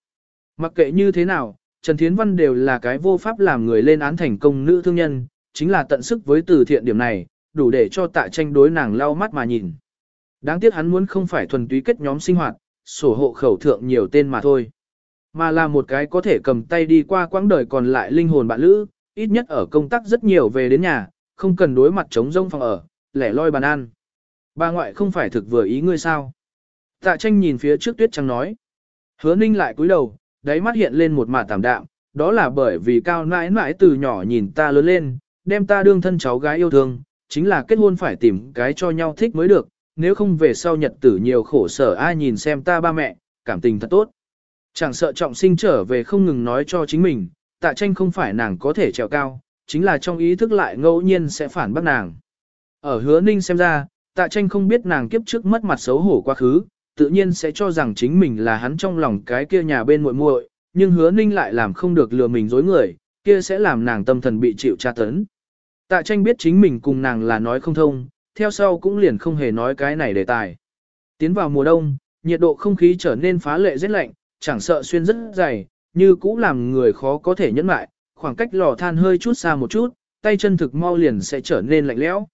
Mặc kệ như thế nào, Trần Thiến Văn đều là cái vô pháp làm người lên án thành công nữ thương nhân, chính là tận sức với từ thiện điểm này, đủ để cho tạ tranh đối nàng lau mắt mà nhìn. Đáng tiếc hắn muốn không phải thuần túy kết nhóm sinh hoạt, sổ hộ khẩu thượng nhiều tên mà thôi. Mà là một cái có thể cầm tay đi qua quãng đời còn lại linh hồn bạn lữ, ít nhất ở công tác rất nhiều về đến nhà, không cần đối mặt chống rông phòng ở, lẻ loi bàn ăn. Bà ngoại không phải thực vừa ý ngươi sao? Tạ tranh nhìn phía trước tuyết trắng nói. Hứa ninh lại cúi đầu, đáy mắt hiện lên một mạt tạm đạm, đó là bởi vì cao nãi nãi từ nhỏ nhìn ta lớn lên, đem ta đương thân cháu gái yêu thương, chính là kết hôn phải tìm cái cho nhau thích mới được, nếu không về sau nhật tử nhiều khổ sở ai nhìn xem ta ba mẹ, cảm tình thật tốt. Chẳng sợ trọng sinh trở về không ngừng nói cho chính mình, tạ tranh không phải nàng có thể trèo cao, chính là trong ý thức lại ngẫu nhiên sẽ phản bác nàng. Ở hứa ninh xem ra, tạ tranh không biết nàng kiếp trước mất mặt xấu hổ quá khứ, tự nhiên sẽ cho rằng chính mình là hắn trong lòng cái kia nhà bên muội muội, nhưng hứa ninh lại làm không được lừa mình dối người, kia sẽ làm nàng tâm thần bị chịu tra tấn. Tạ tranh biết chính mình cùng nàng là nói không thông, theo sau cũng liền không hề nói cái này đề tài. Tiến vào mùa đông, nhiệt độ không khí trở nên phá lệ rất lạnh, chẳng sợ xuyên rất dày, như cũ làm người khó có thể nhẫn lại, khoảng cách lò than hơi chút xa một chút, tay chân thực mau liền sẽ trở nên lạnh lẽo.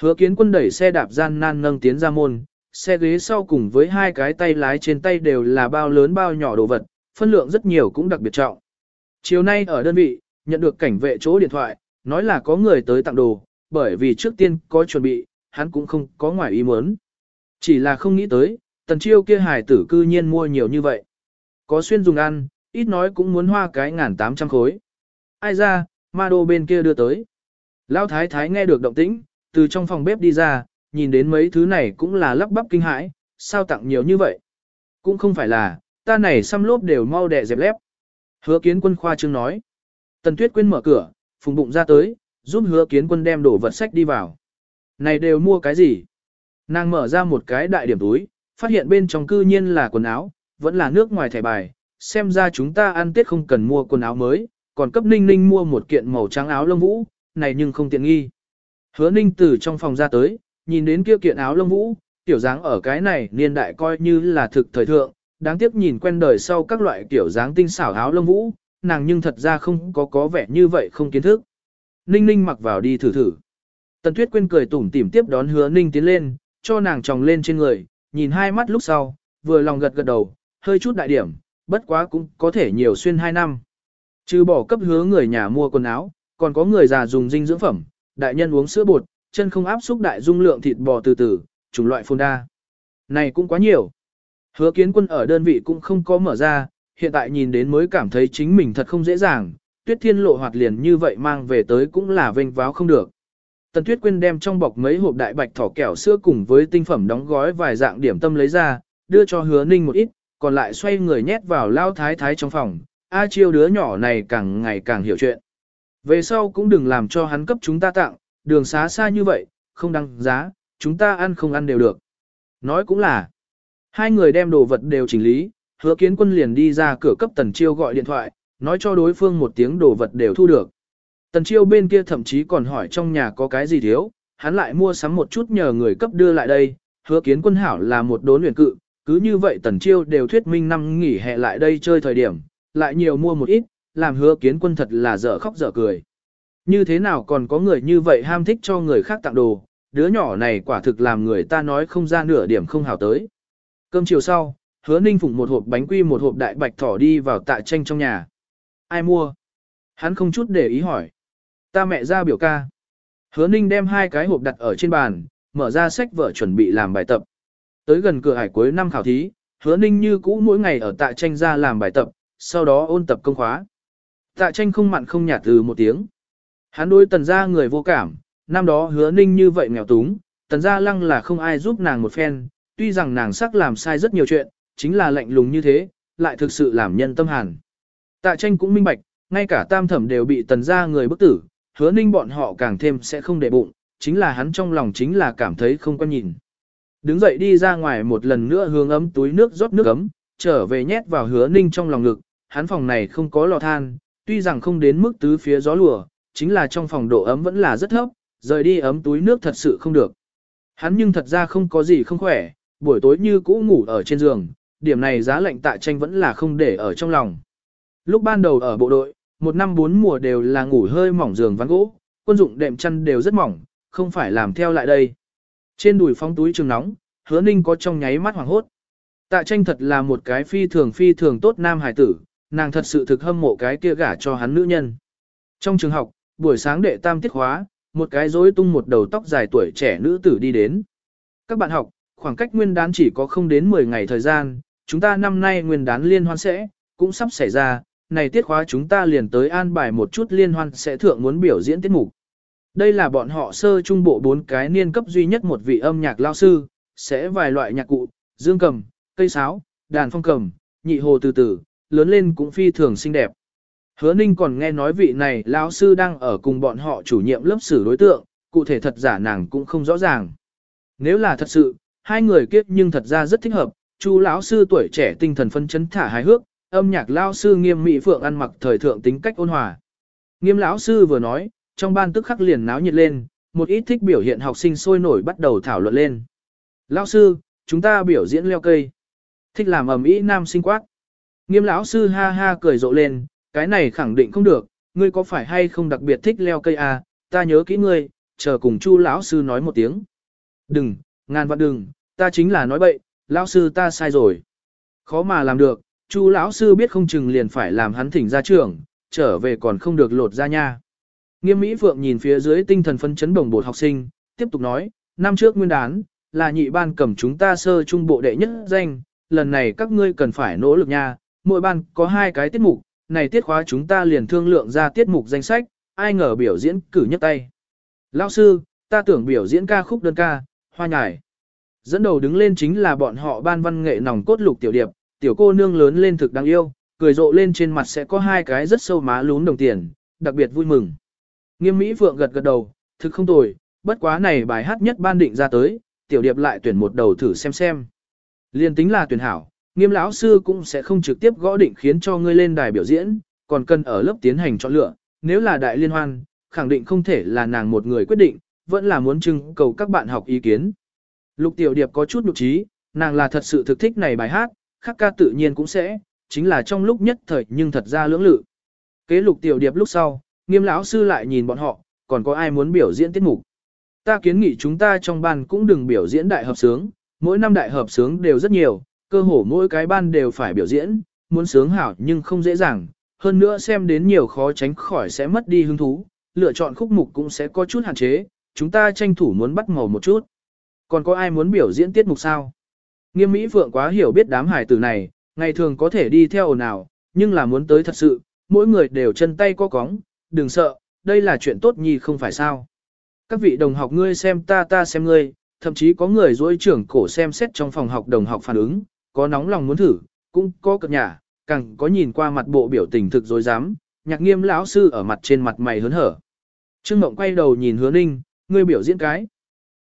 Hứa kiến quân đẩy xe đạp gian nan nâng tiến ra môn, xe ghế sau cùng với hai cái tay lái trên tay đều là bao lớn bao nhỏ đồ vật, phân lượng rất nhiều cũng đặc biệt trọng. Chiều nay ở đơn vị, nhận được cảnh vệ chỗ điện thoại, nói là có người tới tặng đồ, bởi vì trước tiên có chuẩn bị, hắn cũng không có ngoài ý muốn. Chỉ là không nghĩ tới, tần chiêu kia hài tử cư nhiên mua nhiều như vậy. Có xuyên dùng ăn, ít nói cũng muốn hoa cái ngàn tám trăm khối. Ai ra, ma đô bên kia đưa tới. Lão thái thái nghe được động tĩnh, từ trong phòng bếp đi ra, nhìn đến mấy thứ này cũng là lắp bắp kinh hãi, sao tặng nhiều như vậy. Cũng không phải là, ta này xăm lốp đều mau đẻ dẹp lép. Hứa kiến quân khoa trương nói. Tần tuyết quên mở cửa, phùng bụng ra tới, giúp hứa kiến quân đem đổ vật sách đi vào. Này đều mua cái gì? Nàng mở ra một cái đại điểm túi, phát hiện bên trong cư nhiên là quần áo, vẫn là nước ngoài thẻ bài, xem ra chúng ta ăn tết không cần mua quần áo mới, còn cấp ninh ninh mua một kiện màu trắng áo lông vũ, này nhưng không tiện nghi. Hứa ninh từ trong phòng ra tới, nhìn đến kia kiện áo lông vũ, tiểu dáng ở cái này niên đại coi như là thực thời thượng, đáng tiếc nhìn quen đời sau các loại kiểu dáng tinh xảo áo lông vũ, nàng nhưng thật ra không có có vẻ như vậy không kiến thức. Ninh ninh mặc vào đi thử thử. Tần Tuyết Quyên cười tủm tỉm tiếp đón hứa ninh tiến lên, cho nàng tròng lên trên người, nhìn hai mắt lúc sau, vừa lòng gật gật đầu, hơi chút đại điểm, bất quá cũng có thể nhiều xuyên hai năm. Trừ bỏ cấp hứa người nhà mua quần áo, còn có người già dùng dinh dưỡng phẩm, đại nhân uống sữa bột, chân không áp xúc đại dung lượng thịt bò từ từ, chủng loại phôn đa. Này cũng quá nhiều. Hứa kiến quân ở đơn vị cũng không có mở ra, hiện tại nhìn đến mới cảm thấy chính mình thật không dễ dàng, tuyết thiên lộ hoạt liền như vậy mang về tới cũng là vênh váo không được. Tần Tuyết Quyên đem trong bọc mấy hộp đại bạch thỏ kẹo sữa cùng với tinh phẩm đóng gói vài dạng điểm tâm lấy ra, đưa cho hứa ninh một ít, còn lại xoay người nhét vào lao thái thái trong phòng. A chiêu đứa nhỏ này càng ngày càng hiểu chuyện. Về sau cũng đừng làm cho hắn cấp chúng ta tặng, đường xá xa như vậy, không đăng giá, chúng ta ăn không ăn đều được. Nói cũng là, hai người đem đồ vật đều chỉnh lý, hứa kiến quân liền đi ra cửa cấp tần chiêu gọi điện thoại, nói cho đối phương một tiếng đồ vật đều thu được. Tần chiêu bên kia thậm chí còn hỏi trong nhà có cái gì thiếu, hắn lại mua sắm một chút nhờ người cấp đưa lại đây, hứa kiến quân hảo là một đốn luyện cự, cứ như vậy tần chiêu đều thuyết minh năm nghỉ hè lại đây chơi thời điểm, lại nhiều mua một ít, làm hứa kiến quân thật là dở khóc dở cười. Như thế nào còn có người như vậy ham thích cho người khác tặng đồ, đứa nhỏ này quả thực làm người ta nói không ra nửa điểm không hào tới. Cơm chiều sau, hứa ninh phụng một hộp bánh quy một hộp đại bạch thỏ đi vào tạ tranh trong nhà. Ai mua? Hắn không chút để ý hỏi. Ta mẹ ra biểu ca. Hứa ninh đem hai cái hộp đặt ở trên bàn, mở ra sách vở chuẩn bị làm bài tập. Tới gần cửa hải cuối năm khảo thí, hứa ninh như cũ mỗi ngày ở tạ tranh ra làm bài tập, sau đó ôn tập công khóa. Tạ tranh không mặn không nhạt từ một tiếng. Hắn đối tần gia người vô cảm, năm đó hứa ninh như vậy nghèo túng, tần gia lăng là không ai giúp nàng một phen, tuy rằng nàng sắc làm sai rất nhiều chuyện, chính là lạnh lùng như thế, lại thực sự làm nhân tâm hàn. Tạ tranh cũng minh bạch, ngay cả tam thẩm đều bị tần gia người bức tử, hứa ninh bọn họ càng thêm sẽ không để bụng, chính là hắn trong lòng chính là cảm thấy không quan nhìn. Đứng dậy đi ra ngoài một lần nữa hướng ấm túi nước rót nước ấm, trở về nhét vào hứa ninh trong lòng ngực, hắn phòng này không có lò than, tuy rằng không đến mức tứ phía gió lùa, chính là trong phòng độ ấm vẫn là rất thấp, rời đi ấm túi nước thật sự không được. Hắn nhưng thật ra không có gì không khỏe, buổi tối như cũ ngủ ở trên giường, điểm này giá lạnh tại tranh vẫn là không để ở trong lòng. Lúc ban đầu ở bộ đội, một năm bốn mùa đều là ngủ hơi mỏng giường ván gỗ, quân dụng đệm chăn đều rất mỏng, không phải làm theo lại đây. Trên đùi phóng túi trường nóng, hứa ninh có trong nháy mắt hoàng hốt. Tạ tranh thật là một cái phi thường phi thường tốt nam hải tử, nàng thật sự thực hâm mộ cái kia gả cho hắn nữ nhân. Trong trường học, buổi sáng đệ tam tiết khóa, một cái rối tung một đầu tóc dài tuổi trẻ nữ tử đi đến. Các bạn học, khoảng cách nguyên đán chỉ có không đến 10 ngày thời gian, chúng ta năm nay nguyên đán liên hoan sẽ, cũng sắp xảy ra, này tiết khóa chúng ta liền tới an bài một chút liên hoan sẽ thượng muốn biểu diễn tiết mục. Đây là bọn họ sơ trung bộ bốn cái niên cấp duy nhất một vị âm nhạc lao sư, sẽ vài loại nhạc cụ, dương cầm, cây sáo, đàn phong cầm, nhị hồ từ từ, lớn lên cũng phi thường xinh đẹp. Hứa Ninh còn nghe nói vị này lão sư đang ở cùng bọn họ chủ nhiệm lớp xử đối tượng, cụ thể thật giả nàng cũng không rõ ràng. Nếu là thật sự, hai người kiếp nhưng thật ra rất thích hợp, Chu lão sư tuổi trẻ tinh thần phân chấn thả hài hước, âm nhạc lão sư nghiêm mỹ phượng ăn mặc thời thượng tính cách ôn hòa. Nghiêm lão sư vừa nói, trong ban tức khắc liền náo nhiệt lên, một ít thích biểu hiện học sinh sôi nổi bắt đầu thảo luận lên. Lão sư, chúng ta biểu diễn leo cây. Thích làm ầm ĩ nam sinh quát. Nghiêm lão sư ha ha cười rộ lên, cái này khẳng định không được, ngươi có phải hay không đặc biệt thích leo cây à, ta nhớ kỹ ngươi, chờ cùng Chu lão sư nói một tiếng. Đừng, ngàn vạn đừng, ta chính là nói bậy, lão sư ta sai rồi. Khó mà làm được, Chu lão sư biết không chừng liền phải làm hắn thỉnh ra trường, trở về còn không được lột ra nha. Nghiêm Mỹ Phượng nhìn phía dưới tinh thần phân chấn đồng bột học sinh, tiếp tục nói, năm trước nguyên đán, là nhị ban cầm chúng ta sơ trung bộ đệ nhất danh, lần này các ngươi cần phải nỗ lực nha, mỗi ban có hai cái tiết mục, này tiết khóa chúng ta liền thương lượng ra tiết mục danh sách, ai ngờ biểu diễn cử nhất tay. Lão sư, ta tưởng biểu diễn ca khúc đơn ca, hoa nhải. Dẫn đầu đứng lên chính là bọn họ ban văn nghệ nòng cốt lục tiểu điệp, tiểu cô nương lớn lên thực đáng yêu, cười rộ lên trên mặt sẽ có hai cái rất sâu má lún đồng tiền, đặc biệt vui mừng. Nghiêm Mỹ Phượng gật gật đầu, thực không tồi, bất quá này bài hát nhất ban định ra tới, tiểu điệp lại tuyển một đầu thử xem xem. Liên tính là tuyển hảo, nghiêm lão sư cũng sẽ không trực tiếp gõ định khiến cho ngươi lên đài biểu diễn, còn cần ở lớp tiến hành chọn lựa, nếu là đại liên hoan, khẳng định không thể là nàng một người quyết định, vẫn là muốn trưng cầu các bạn học ý kiến. Lục tiểu điệp có chút nhục trí, nàng là thật sự thực thích này bài hát, khác ca tự nhiên cũng sẽ, chính là trong lúc nhất thời nhưng thật ra lưỡng lự. Kế lục tiểu điệp lúc sau, nghiêm lão sư lại nhìn bọn họ, còn có ai muốn biểu diễn tiết mục. Ta kiến nghị chúng ta trong ban cũng đừng biểu diễn đại hợp sướng, mỗi năm đại hợp sướng đều rất nhiều, cơ hồ mỗi cái ban đều phải biểu diễn, muốn sướng hảo nhưng không dễ dàng, hơn nữa xem đến nhiều khó tránh khỏi sẽ mất đi hứng thú, lựa chọn khúc mục cũng sẽ có chút hạn chế, chúng ta tranh thủ muốn bắt màu một chút. Còn có ai muốn biểu diễn tiết mục sao? Nghiêm Mỹ Phượng quá hiểu biết đám hải tử này, ngày thường có thể đi theo ồn ào, nhưng là muốn tới thật sự, mỗi người đều chân tay co cóng, đừng sợ, đây là chuyện tốt nhi không phải sao. Các vị đồng học ngươi xem ta ta xem ngươi, thậm chí có người dối trưởng cổ xem xét trong phòng học đồng học phản ứng, có nóng lòng muốn thử, cũng có cập nhả, càng có nhìn qua mặt bộ biểu tình thực dối dám, nhạc nghiêm lão sư ở mặt trên mặt mày hớn hở. Trương Mộng quay đầu nhìn hứa ninh, ngươi biểu diễn cái.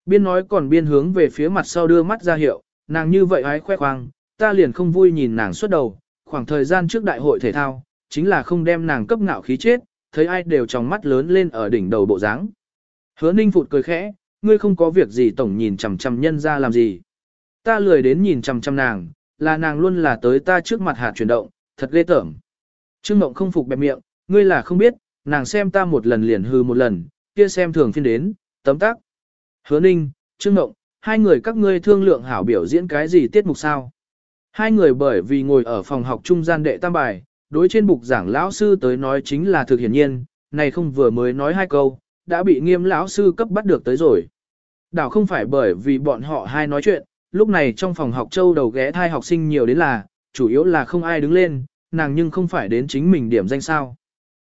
Biên nói còn biên hướng về phía mặt sau đưa mắt ra hiệu, nàng như vậy hái khoe khoang, ta liền không vui nhìn nàng xuất đầu, khoảng thời gian trước đại hội thể thao, chính là không đem nàng cấp ngạo khí chết, thấy ai đều trong mắt lớn lên ở đỉnh đầu bộ dáng. Hứa ninh phụt cười khẽ, ngươi không có việc gì tổng nhìn chằm chằm nhân ra làm gì. Ta lười đến nhìn chằm chằm nàng, là nàng luôn là tới ta trước mặt hạt chuyển động, thật ghê tởm. Trương Ngộng không phục bẹp miệng, ngươi là không biết, nàng xem ta một lần liền hư một lần, kia xem thường phiên đến, tấm tắc. Hứa ninh, Trương Ngộng, hai người các ngươi thương lượng hảo biểu diễn cái gì tiết mục sao? Hai người bởi vì ngồi ở phòng học trung gian đệ tam bài, đối trên bục giảng lão sư tới nói chính là thực hiển nhiên, này không vừa mới nói hai câu, đã bị nghiêm lão sư cấp bắt được tới rồi. Đảo không phải bởi vì bọn họ hai nói chuyện, lúc này trong phòng học châu đầu ghé thai học sinh nhiều đến là, chủ yếu là không ai đứng lên, nàng nhưng không phải đến chính mình điểm danh sao.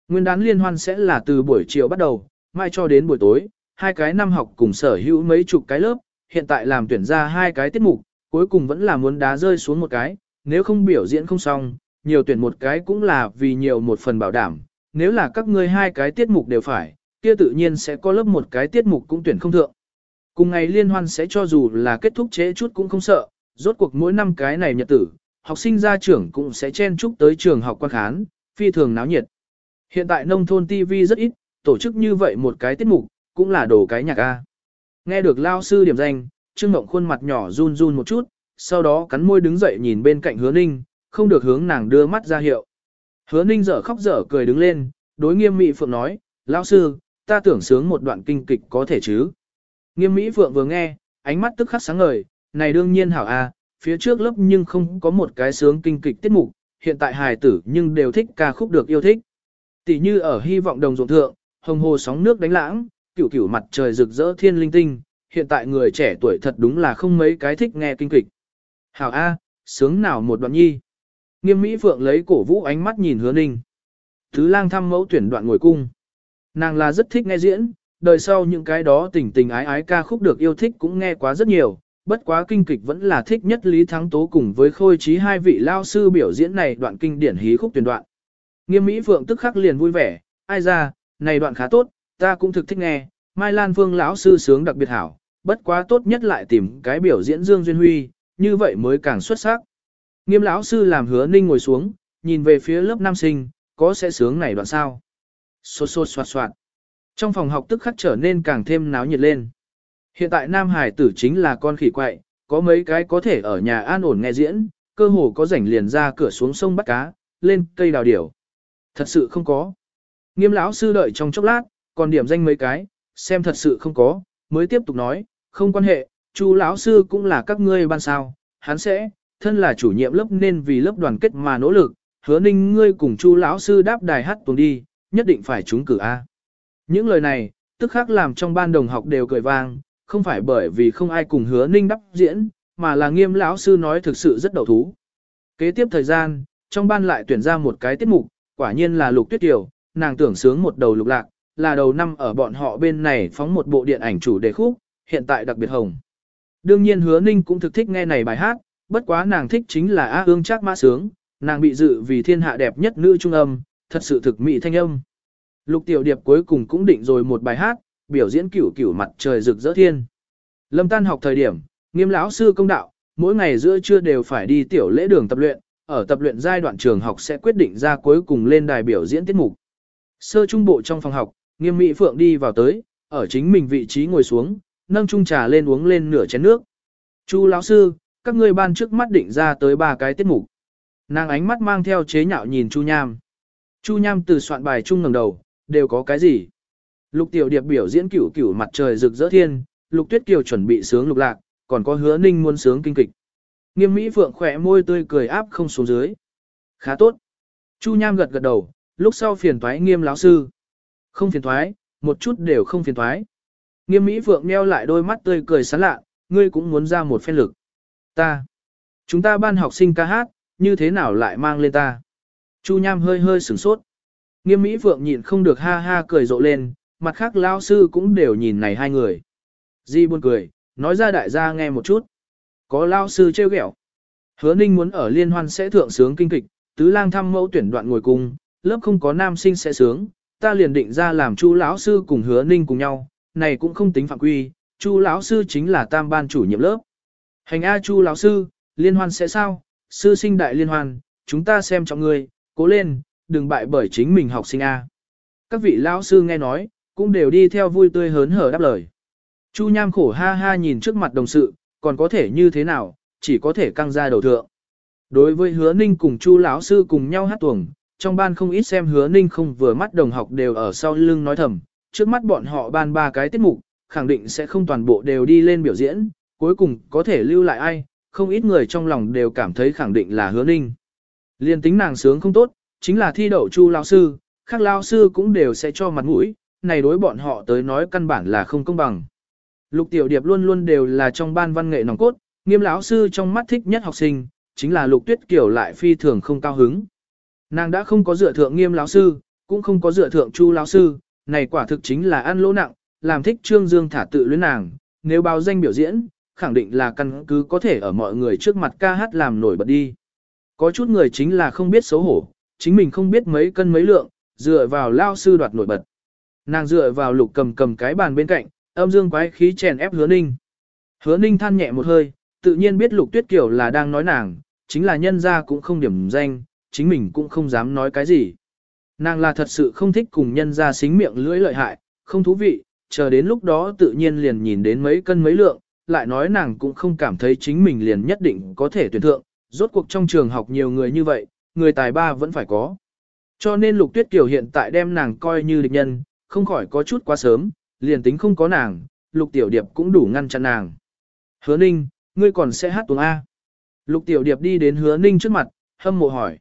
Nguyên đán liên hoan sẽ là từ buổi chiều bắt đầu, mai cho đến buổi tối, hai cái năm học cùng sở hữu mấy chục cái lớp, hiện tại làm tuyển ra hai cái tiết mục, cuối cùng vẫn là muốn đá rơi xuống một cái, nếu không biểu diễn không xong, nhiều tuyển một cái cũng là vì nhiều một phần bảo đảm, nếu là các ngươi hai cái tiết mục đều phải, kia tự nhiên sẽ có lớp một cái tiết mục cũng tuyển không thượng. Cùng ngày liên hoan sẽ cho dù là kết thúc trễ chút cũng không sợ, rốt cuộc mỗi năm cái này nhật tử, học sinh gia trưởng cũng sẽ chen chúc tới trường học quan khán, phi thường náo nhiệt. Hiện tại nông thôn TV rất ít, tổ chức như vậy một cái tiết mục, cũng là đồ cái nhạc A. Nghe được lao sư điểm danh, Trương ngọng khuôn mặt nhỏ run run một chút, sau đó cắn môi đứng dậy nhìn bên cạnh hứa ninh, không được hướng nàng đưa mắt ra hiệu. Hứa ninh dở khóc dở cười đứng lên, đối nghiêm mỹ phượng nói, lão sư, ta tưởng sướng một đoạn kinh kịch có thể chứ. Nghiêm mỹ phượng vừa nghe, ánh mắt tức khắc sáng ngời, này đương nhiên hảo a, phía trước lớp nhưng không có một cái sướng kinh kịch tiết mục, hiện tại hài tử nhưng đều thích ca khúc được yêu thích. Tỷ như ở hy vọng đồng ruộng thượng, hồng hồ sóng nước đánh lãng, cửu cửu mặt trời rực rỡ thiên linh tinh, hiện tại người trẻ tuổi thật đúng là không mấy cái thích nghe kinh kịch. Hảo A, sướng nào một đoạn nhi. Nghiêm Mỹ Phượng lấy cổ vũ ánh mắt nhìn hứa ninh. Thứ lang thăm mẫu tuyển đoạn ngồi cung. Nàng là rất thích nghe diễn, đời sau những cái đó tình tình ái ái ca khúc được yêu thích cũng nghe quá rất nhiều, bất quá kinh kịch vẫn là thích nhất Lý Thắng Tố cùng với khôi trí hai vị lao sư biểu diễn này đoạn kinh điển hí khúc tuyển đoạn. Nghiêm Mỹ Phượng tức khắc liền vui vẻ, ai ra, này đoạn khá tốt, ta cũng thực thích nghe, Mai Lan Phương lão sư sướng đặc biệt hảo, bất quá tốt nhất lại tìm cái biểu diễn Dương Duyên Huy, như vậy mới càng xuất sắc. Nghiêm lão sư làm hứa ninh ngồi xuống, nhìn về phía lớp nam sinh, có sẽ sướng này đoạn sao. Xô xô xoạt xoạt. Trong phòng học tức khắc trở nên càng thêm náo nhiệt lên. Hiện tại nam hải tử chính là con khỉ quậy, có mấy cái có thể ở nhà an ổn nghe diễn, cơ hồ có rảnh liền ra cửa xuống sông bắt cá, lên cây đào điểu. Thật sự không có. Nghiêm lão sư đợi trong chốc lát, còn điểm danh mấy cái, xem thật sự không có, mới tiếp tục nói, không quan hệ, chú lão sư cũng là các ngươi ban sao, hắn sẽ, thân là chủ nhiệm lớp nên vì lớp đoàn kết mà nỗ lực, hứa ninh ngươi cùng chu lão sư đáp đài hát tuồng đi, nhất định phải trúng cử A. Những lời này, tức khắc làm trong ban đồng học đều cười vang, không phải bởi vì không ai cùng hứa ninh đắp diễn, mà là nghiêm lão sư nói thực sự rất đầu thú. Kế tiếp thời gian, trong ban lại tuyển ra một cái tiết mục, quả nhiên là lục tuyết tiểu, nàng tưởng sướng một đầu lục lạc, là đầu năm ở bọn họ bên này phóng một bộ điện ảnh chủ đề khúc, hiện tại đặc biệt hồng. Đương nhiên hứa ninh cũng thực thích nghe này bài hát, bất quá nàng thích chính là A ương chắc mã sướng, nàng bị dự vì thiên hạ đẹp nhất nữ trung âm, thật sự thực mỹ thanh âm. Lục tiểu điệp cuối cùng cũng định rồi một bài hát, biểu diễn cửu cửu mặt trời rực rỡ thiên. Lâm tan học thời điểm, nghiêm lão sư công đạo, mỗi ngày giữa trưa đều phải đi tiểu lễ đường tập luyện, ở tập luyện giai đoạn trường học sẽ quyết định ra cuối cùng lên đài biểu diễn tiết mục. Sơ trung bộ trong phòng học, nghiêm mỹ phượng đi vào tới, ở chính mình vị trí ngồi xuống, nâng chung trà lên uống lên nửa chén nước. Chu lão sư, các ngươi ban trước mắt định ra tới ba cái tiết mục. Nàng ánh mắt mang theo chế nhạo nhìn Chu Nham. Chu Nham từ soạn bài chung ngẩng đầu, đều có cái gì? Lục Tiểu Điệp biểu diễn cửu cửu mặt trời rực rỡ thiên, Lục Tuyết Kiều chuẩn bị sướng lục lạc, còn có Hứa Ninh muốn sướng kinh kịch. Nghiêm Mỹ Phượng khỏe môi tươi cười áp không xuống dưới. Khá tốt. Chu Nham gật gật đầu, lúc sau phiền toái Nghiêm lão sư. Không phiền toái, một chút đều không phiền toái. Nghiêm Mỹ Phượng nheo lại đôi mắt tươi cười sán lạ, ngươi cũng muốn ra một phen lực. Ta. Chúng ta ban học sinh ca hát, như thế nào lại mang lên ta? Chu Nham hơi hơi sửng sốt. Nghiêm Mỹ Phượng nhịn không được ha ha cười rộ lên, mặt khác lao sư cũng đều nhìn này hai người. Di buồn cười, nói ra đại gia nghe một chút. Có lao sư trêu ghẹo. Hứa Ninh muốn ở liên hoan sẽ thượng sướng kinh kịch, tứ lang thăm mẫu tuyển đoạn ngồi cùng, lớp không có nam sinh sẽ sướng, ta liền định ra làm chu lão sư cùng Hứa Ninh cùng nhau, này cũng không tính phạm quy, chu lão sư chính là tam ban chủ nhiệm lớp. Hành A chu lão sư, liên hoan sẽ sao? Sư sinh đại liên hoan, chúng ta xem trọng người, cố lên, đừng bại bởi chính mình học sinh A. Các vị lão sư nghe nói, cũng đều đi theo vui tươi hớn hở đáp lời. Chu Nham khổ ha ha nhìn trước mặt đồng sự, còn có thể như thế nào, chỉ có thể căng ra đầu thượng. Đối với hứa ninh cùng Chu lão sư cùng nhau hát tuồng, trong ban không ít xem hứa ninh không vừa mắt đồng học đều ở sau lưng nói thầm, trước mắt bọn họ ban ba cái tiết mục, khẳng định sẽ không toàn bộ đều đi lên biểu diễn, cuối cùng có thể lưu lại ai, không ít người trong lòng đều cảm thấy khẳng định là hứa ninh. Liên tính nàng sướng không tốt, chính là thi đậu chu lao sư, khác lao sư cũng đều sẽ cho mặt mũi, này đối bọn họ tới nói căn bản là không công bằng. Lục tiểu điệp luôn luôn đều là trong ban văn nghệ nòng cốt, nghiêm lão sư trong mắt thích nhất học sinh, chính là lục tuyết kiểu lại phi thường không cao hứng. Nàng đã không có dựa thượng nghiêm lão sư, cũng không có dựa thượng chu lão sư, này quả thực chính là ăn lỗ nặng, làm thích trương dương thả tự luyến nàng, nếu báo danh biểu diễn, khẳng định là căn cứ có thể ở mọi người trước mặt ca hát làm nổi bật đi. Có chút người chính là không biết xấu hổ, chính mình không biết mấy cân mấy lượng, dựa vào lao sư đoạt nổi bật. Nàng dựa vào lục cầm cầm cái bàn bên cạnh, âm dương quái khí chèn ép hứa ninh. Hứa ninh than nhẹ một hơi, tự nhiên biết lục tuyết kiểu là đang nói nàng, chính là nhân ra cũng không điểm danh, chính mình cũng không dám nói cái gì. Nàng là thật sự không thích cùng nhân ra xính miệng lưỡi lợi hại, không thú vị, chờ đến lúc đó tự nhiên liền nhìn đến mấy cân mấy lượng, lại nói nàng cũng không cảm thấy chính mình liền nhất định có thể tuyển thượng, rốt cuộc trong trường học nhiều người như vậy, người tài ba vẫn phải có. Cho nên Lục Tuyết Kiều hiện tại đem nàng coi như địch nhân, không khỏi có chút quá sớm, liền tính không có nàng, Lục Tiểu Điệp cũng đủ ngăn chặn nàng. Hứa Ninh, ngươi còn sẽ hát tuồng A. Lục Tiểu Điệp đi đến Hứa Ninh trước mặt, hâm mộ hỏi.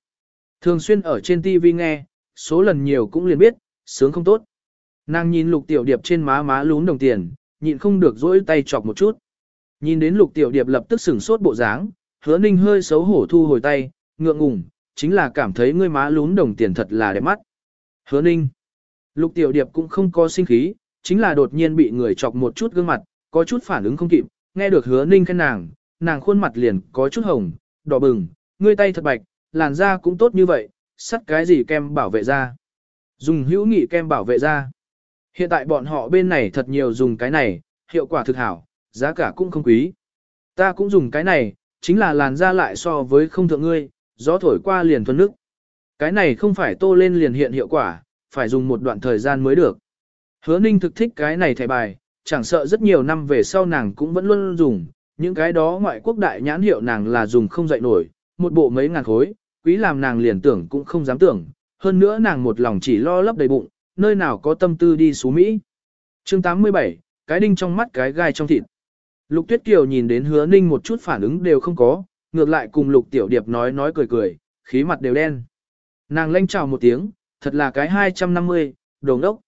Thường xuyên ở trên TV nghe, số lần nhiều cũng liền biết, sướng không tốt. Nàng nhìn Lục Tiểu Điệp trên má má lún đồng tiền, nhịn không được dỗi tay chọc một chút. Nhìn đến Lục Tiểu Điệp lập tức sửng sốt bộ dáng, Hứa Ninh hơi xấu hổ thu hồi tay, ngượng ngùng, chính là cảm thấy ngươi má lún đồng tiền thật là đẹp mắt. Hứa ninh. Lục tiểu điệp cũng không có sinh khí, chính là đột nhiên bị người chọc một chút gương mặt, có chút phản ứng không kịp, nghe được hứa ninh khen nàng, nàng khuôn mặt liền có chút hồng, đỏ bừng, ngươi tay thật bạch, làn da cũng tốt như vậy, sắt cái gì kem bảo vệ da. Dùng hữu nghị kem bảo vệ da. Hiện tại bọn họ bên này thật nhiều dùng cái này, hiệu quả thực hảo, giá cả cũng không quý. Ta cũng dùng cái này, chính là làn da lại so với không thượng ngươi, gió thổi qua liền thuần nước. Cái này không phải tô lên liền hiện hiệu quả, phải dùng một đoạn thời gian mới được. Hứa ninh thực thích cái này thẻ bài, chẳng sợ rất nhiều năm về sau nàng cũng vẫn luôn dùng, những cái đó ngoại quốc đại nhãn hiệu nàng là dùng không dậy nổi, một bộ mấy ngàn khối, quý làm nàng liền tưởng cũng không dám tưởng, hơn nữa nàng một lòng chỉ lo lấp đầy bụng, nơi nào có tâm tư đi xú Mỹ. chương 87, cái đinh trong mắt cái gai trong thịt. Lục Tuyết Kiều nhìn đến hứa ninh một chút phản ứng đều không có, ngược lại cùng lục tiểu điệp nói nói cười cười, khí mặt đều đen. Nàng lanh chào một tiếng, thật là cái 250, đồ ngốc.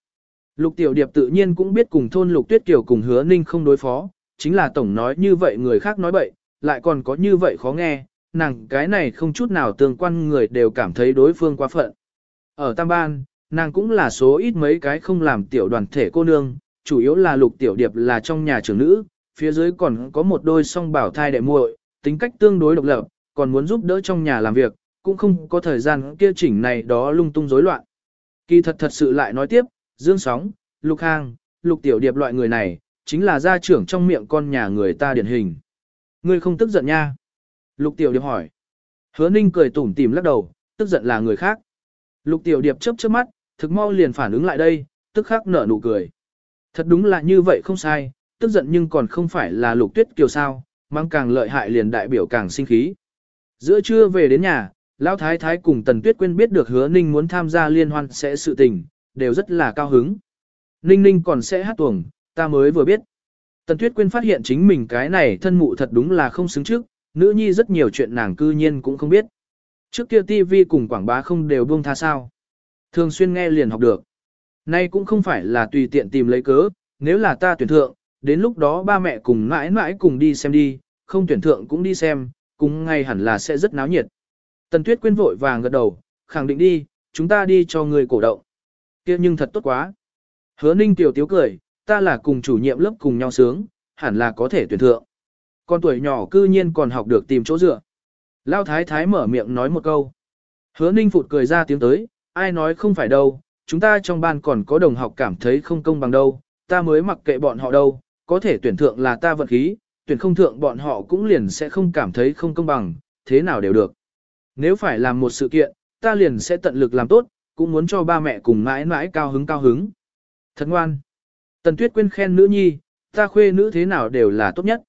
Lục tiểu điệp tự nhiên cũng biết cùng thôn lục tuyết Kiều cùng hứa ninh không đối phó, chính là tổng nói như vậy người khác nói bậy, lại còn có như vậy khó nghe, nàng cái này không chút nào tương quan người đều cảm thấy đối phương quá phận. Ở Tam Ban, nàng cũng là số ít mấy cái không làm tiểu đoàn thể cô nương, chủ yếu là lục tiểu điệp là trong nhà trưởng nữ, phía dưới còn có một đôi song bảo thai đệ muội, tính cách tương đối độc lập, còn muốn giúp đỡ trong nhà làm việc, cũng không có thời gian kia chỉnh này đó lung tung rối loạn. Kỳ thật thật sự lại nói tiếp, Dương Sóng, Lục Hang, Lục Tiểu Điệp loại người này, chính là gia trưởng trong miệng con nhà người ta điển hình. Ngươi không tức giận nha? Lục Tiểu Điệp hỏi. Hứa Ninh cười tủm tỉm lắc đầu, tức giận là người khác. Lục Tiểu Điệp chớp chớp mắt, thực mau liền phản ứng lại đây, tức khắc nở nụ cười. Thật đúng là như vậy không sai, tức giận nhưng còn không phải là Lục Tuyết Kiều sao, mang càng lợi hại liền đại biểu càng sinh khí. Giữa trưa về đến nhà, Lão Thái Thái cùng Tần Tuyết Quyên biết được hứa Ninh muốn tham gia liên hoan sẽ sự tình, đều rất là cao hứng. Ninh Ninh còn sẽ hát tuồng, ta mới vừa biết. Tần Tuyết Quyên phát hiện chính mình cái này thân mụ thật đúng là không xứng trước, nữ nhi rất nhiều chuyện nàng cư nhiên cũng không biết. Trước kia TV cùng quảng bá không đều buông tha sao. Thường xuyên nghe liền học được. Nay cũng không phải là tùy tiện tìm lấy cớ, nếu là ta tuyển thượng, đến lúc đó ba mẹ cùng mãi mãi cùng đi xem đi, không tuyển thượng cũng đi xem, cùng ngay hẳn là sẽ rất náo nhiệt. Tần Tuyết Quyên vội vàng gật đầu, khẳng định đi, chúng ta đi cho người cổ động. kia nhưng thật tốt quá. Hứa Ninh tiểu tiếu cười, ta là cùng chủ nhiệm lớp cùng nhau sướng, hẳn là có thể tuyển thượng. Con tuổi nhỏ cư nhiên còn học được tìm chỗ dựa. Lao Thái Thái mở miệng nói một câu. Hứa Ninh phụt cười ra tiếng tới, ai nói không phải đâu, chúng ta trong ban còn có đồng học cảm thấy không công bằng đâu, ta mới mặc kệ bọn họ đâu, có thể tuyển thượng là ta vận khí, tuyển không thượng bọn họ cũng liền sẽ không cảm thấy không công bằng, thế nào đều được. Nếu phải làm một sự kiện, ta liền sẽ tận lực làm tốt, cũng muốn cho ba mẹ cùng mãi mãi cao hứng cao hứng. Thật ngoan. Tần Tuyết Quyên khen nữ nhi, ta khuê nữ thế nào đều là tốt nhất.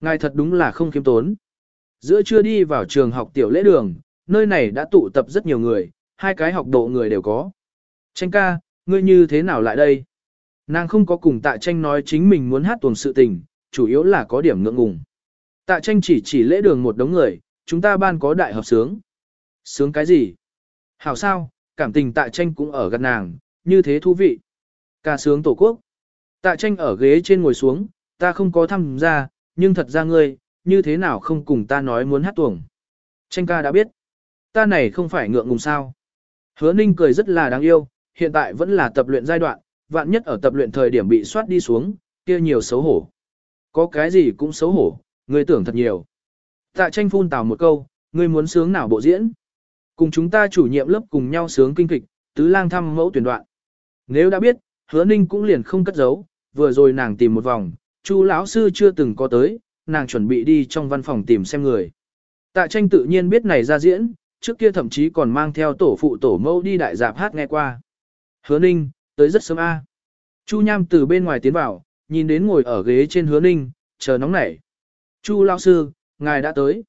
Ngài thật đúng là không kiếm tốn. Giữa trưa đi vào trường học tiểu lễ đường, nơi này đã tụ tập rất nhiều người, hai cái học độ người đều có. Tranh ca, ngươi như thế nào lại đây? Nàng không có cùng tạ tranh nói chính mình muốn hát tuồng sự tình, chủ yếu là có điểm ngượng ngùng. Tạ tranh chỉ chỉ lễ đường một đống người, chúng ta ban có đại hợp sướng. Sướng cái gì? Hảo sao, cảm tình tạ tranh cũng ở gần nàng, như thế thú vị. Ca sướng tổ quốc. Tạ tranh ở ghế trên ngồi xuống, ta không có tham gia, nhưng thật ra ngươi, như thế nào không cùng ta nói muốn hát tuồng. Tranh ca đã biết. Ta này không phải ngượng ngùng sao. Hứa ninh cười rất là đáng yêu, hiện tại vẫn là tập luyện giai đoạn, vạn nhất ở tập luyện thời điểm bị soát đi xuống, kia nhiều xấu hổ. Có cái gì cũng xấu hổ, ngươi tưởng thật nhiều. Tạ tranh phun tào một câu, ngươi muốn sướng nào bộ diễn? Cùng chúng ta chủ nhiệm lớp cùng nhau sướng kinh kịch, tứ lang thăm mẫu tuyển đoạn. Nếu đã biết, hứa ninh cũng liền không cất giấu, vừa rồi nàng tìm một vòng, chu lão sư chưa từng có tới, nàng chuẩn bị đi trong văn phòng tìm xem người. Tạ tranh tự nhiên biết này ra diễn, trước kia thậm chí còn mang theo tổ phụ tổ mẫu đi đại dạp hát nghe qua. Hứa ninh, tới rất sớm a. Chu nham từ bên ngoài tiến vào, nhìn đến ngồi ở ghế trên hứa ninh, chờ nóng nảy. Chu lão sư, ngài đã tới.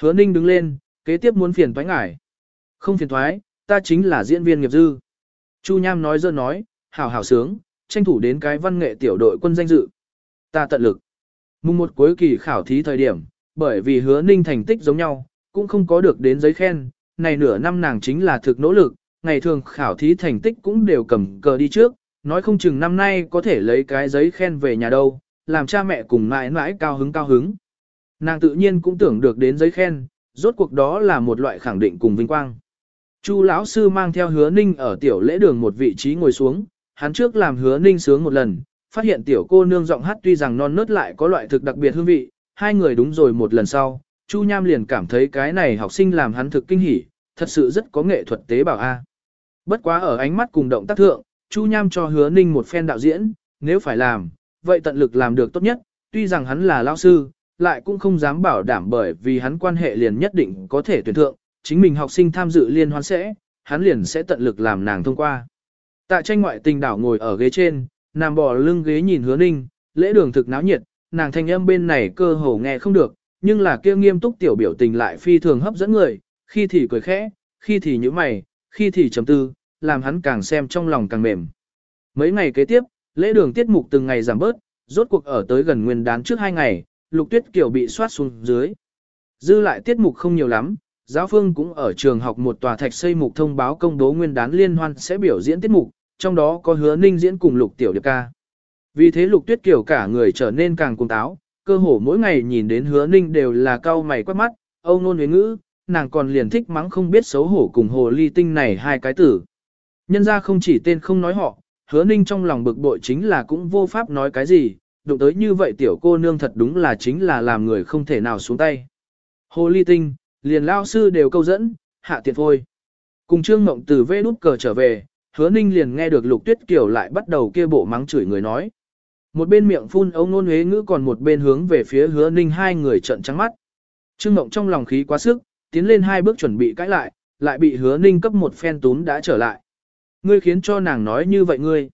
Hứa ninh đứng lên, kế tiếp muốn phiền thoái ngài. Không phiền thoái, ta chính là diễn viên nghiệp dư. Chu nham nói dơ nói, hảo hảo sướng, tranh thủ đến cái văn nghệ tiểu đội quân danh dự. Ta tận lực. Mùng một cuối kỳ khảo thí thời điểm, bởi vì hứa ninh thành tích giống nhau, cũng không có được đến giấy khen, này nửa năm nàng chính là thực nỗ lực, ngày thường khảo thí thành tích cũng đều cầm cờ đi trước, nói không chừng năm nay có thể lấy cái giấy khen về nhà đâu, làm cha mẹ cùng mãi mãi cao hứng cao hứng. Nàng tự nhiên cũng tưởng được đến giấy khen, rốt cuộc đó là một loại khẳng định cùng vinh quang. Chu lão sư mang theo hứa ninh ở tiểu lễ đường một vị trí ngồi xuống, hắn trước làm hứa ninh sướng một lần, phát hiện tiểu cô nương giọng hát tuy rằng non nớt lại có loại thực đặc biệt hương vị, hai người đúng rồi một lần sau, Chu Nham liền cảm thấy cái này học sinh làm hắn thực kinh hỉ, thật sự rất có nghệ thuật tế bào A. Bất quá ở ánh mắt cùng động tác thượng, Chu Nham cho hứa ninh một phen đạo diễn, nếu phải làm, vậy tận lực làm được tốt nhất, tuy rằng hắn là lao sư, lại cũng không dám bảo đảm bởi vì hắn quan hệ liền nhất định có thể tuyển thượng, chính mình học sinh tham dự liên hoan sẽ, hắn liền sẽ tận lực làm nàng thông qua. Tạ tranh ngoại tình đảo ngồi ở ghế trên, nàng bò lưng ghế nhìn hứa ninh, lễ đường thực náo nhiệt, nàng thanh âm bên này cơ hồ nghe không được, nhưng là kia nghiêm túc tiểu biểu tình lại phi thường hấp dẫn người, khi thì cười khẽ, khi thì như mày, khi thì trầm tư, làm hắn càng xem trong lòng càng mềm. Mấy ngày kế tiếp, lễ đường tiết mục từng ngày giảm bớt, rốt cuộc ở tới gần nguyên đán trước hai ngày, lục tuyết kiểu bị soát xuống dưới. Dư lại tiết mục không nhiều lắm, giáo phương cũng ở trường học một tòa thạch xây mục thông báo công bố nguyên đán liên hoan sẽ biểu diễn tiết mục, trong đó có hứa ninh diễn cùng lục tiểu điệp ca. Vì thế lục tuyết kiểu cả người trở nên càng cuồng táo, cơ hồ mỗi ngày nhìn đến hứa ninh đều là cau mày quát mắt, âu nôn huyến ngữ, nàng còn liền thích mắng không biết xấu hổ cùng hồ ly tinh này hai cái tử. Nhân ra không chỉ tên không nói họ, hứa ninh trong lòng bực bội chính là cũng vô pháp nói cái gì, đụng tới như vậy tiểu cô nương thật đúng là chính là làm người không thể nào xuống tay. Hồ ly tinh, liền lao sư đều câu dẫn, hạ tiệt thôi. Cùng trương mộng từ vê đút cờ trở về, hứa ninh liền nghe được lục tuyết kiểu lại bắt đầu kia bộ mắng chửi người nói. Một bên miệng phun ấu nôn huế ngữ còn một bên hướng về phía hứa ninh hai người trận trắng mắt. Trương mộng trong lòng khí quá sức, tiến lên hai bước chuẩn bị cãi lại, lại bị hứa ninh cấp một phen tún đã trở lại. Ngươi khiến cho nàng nói như vậy ngươi.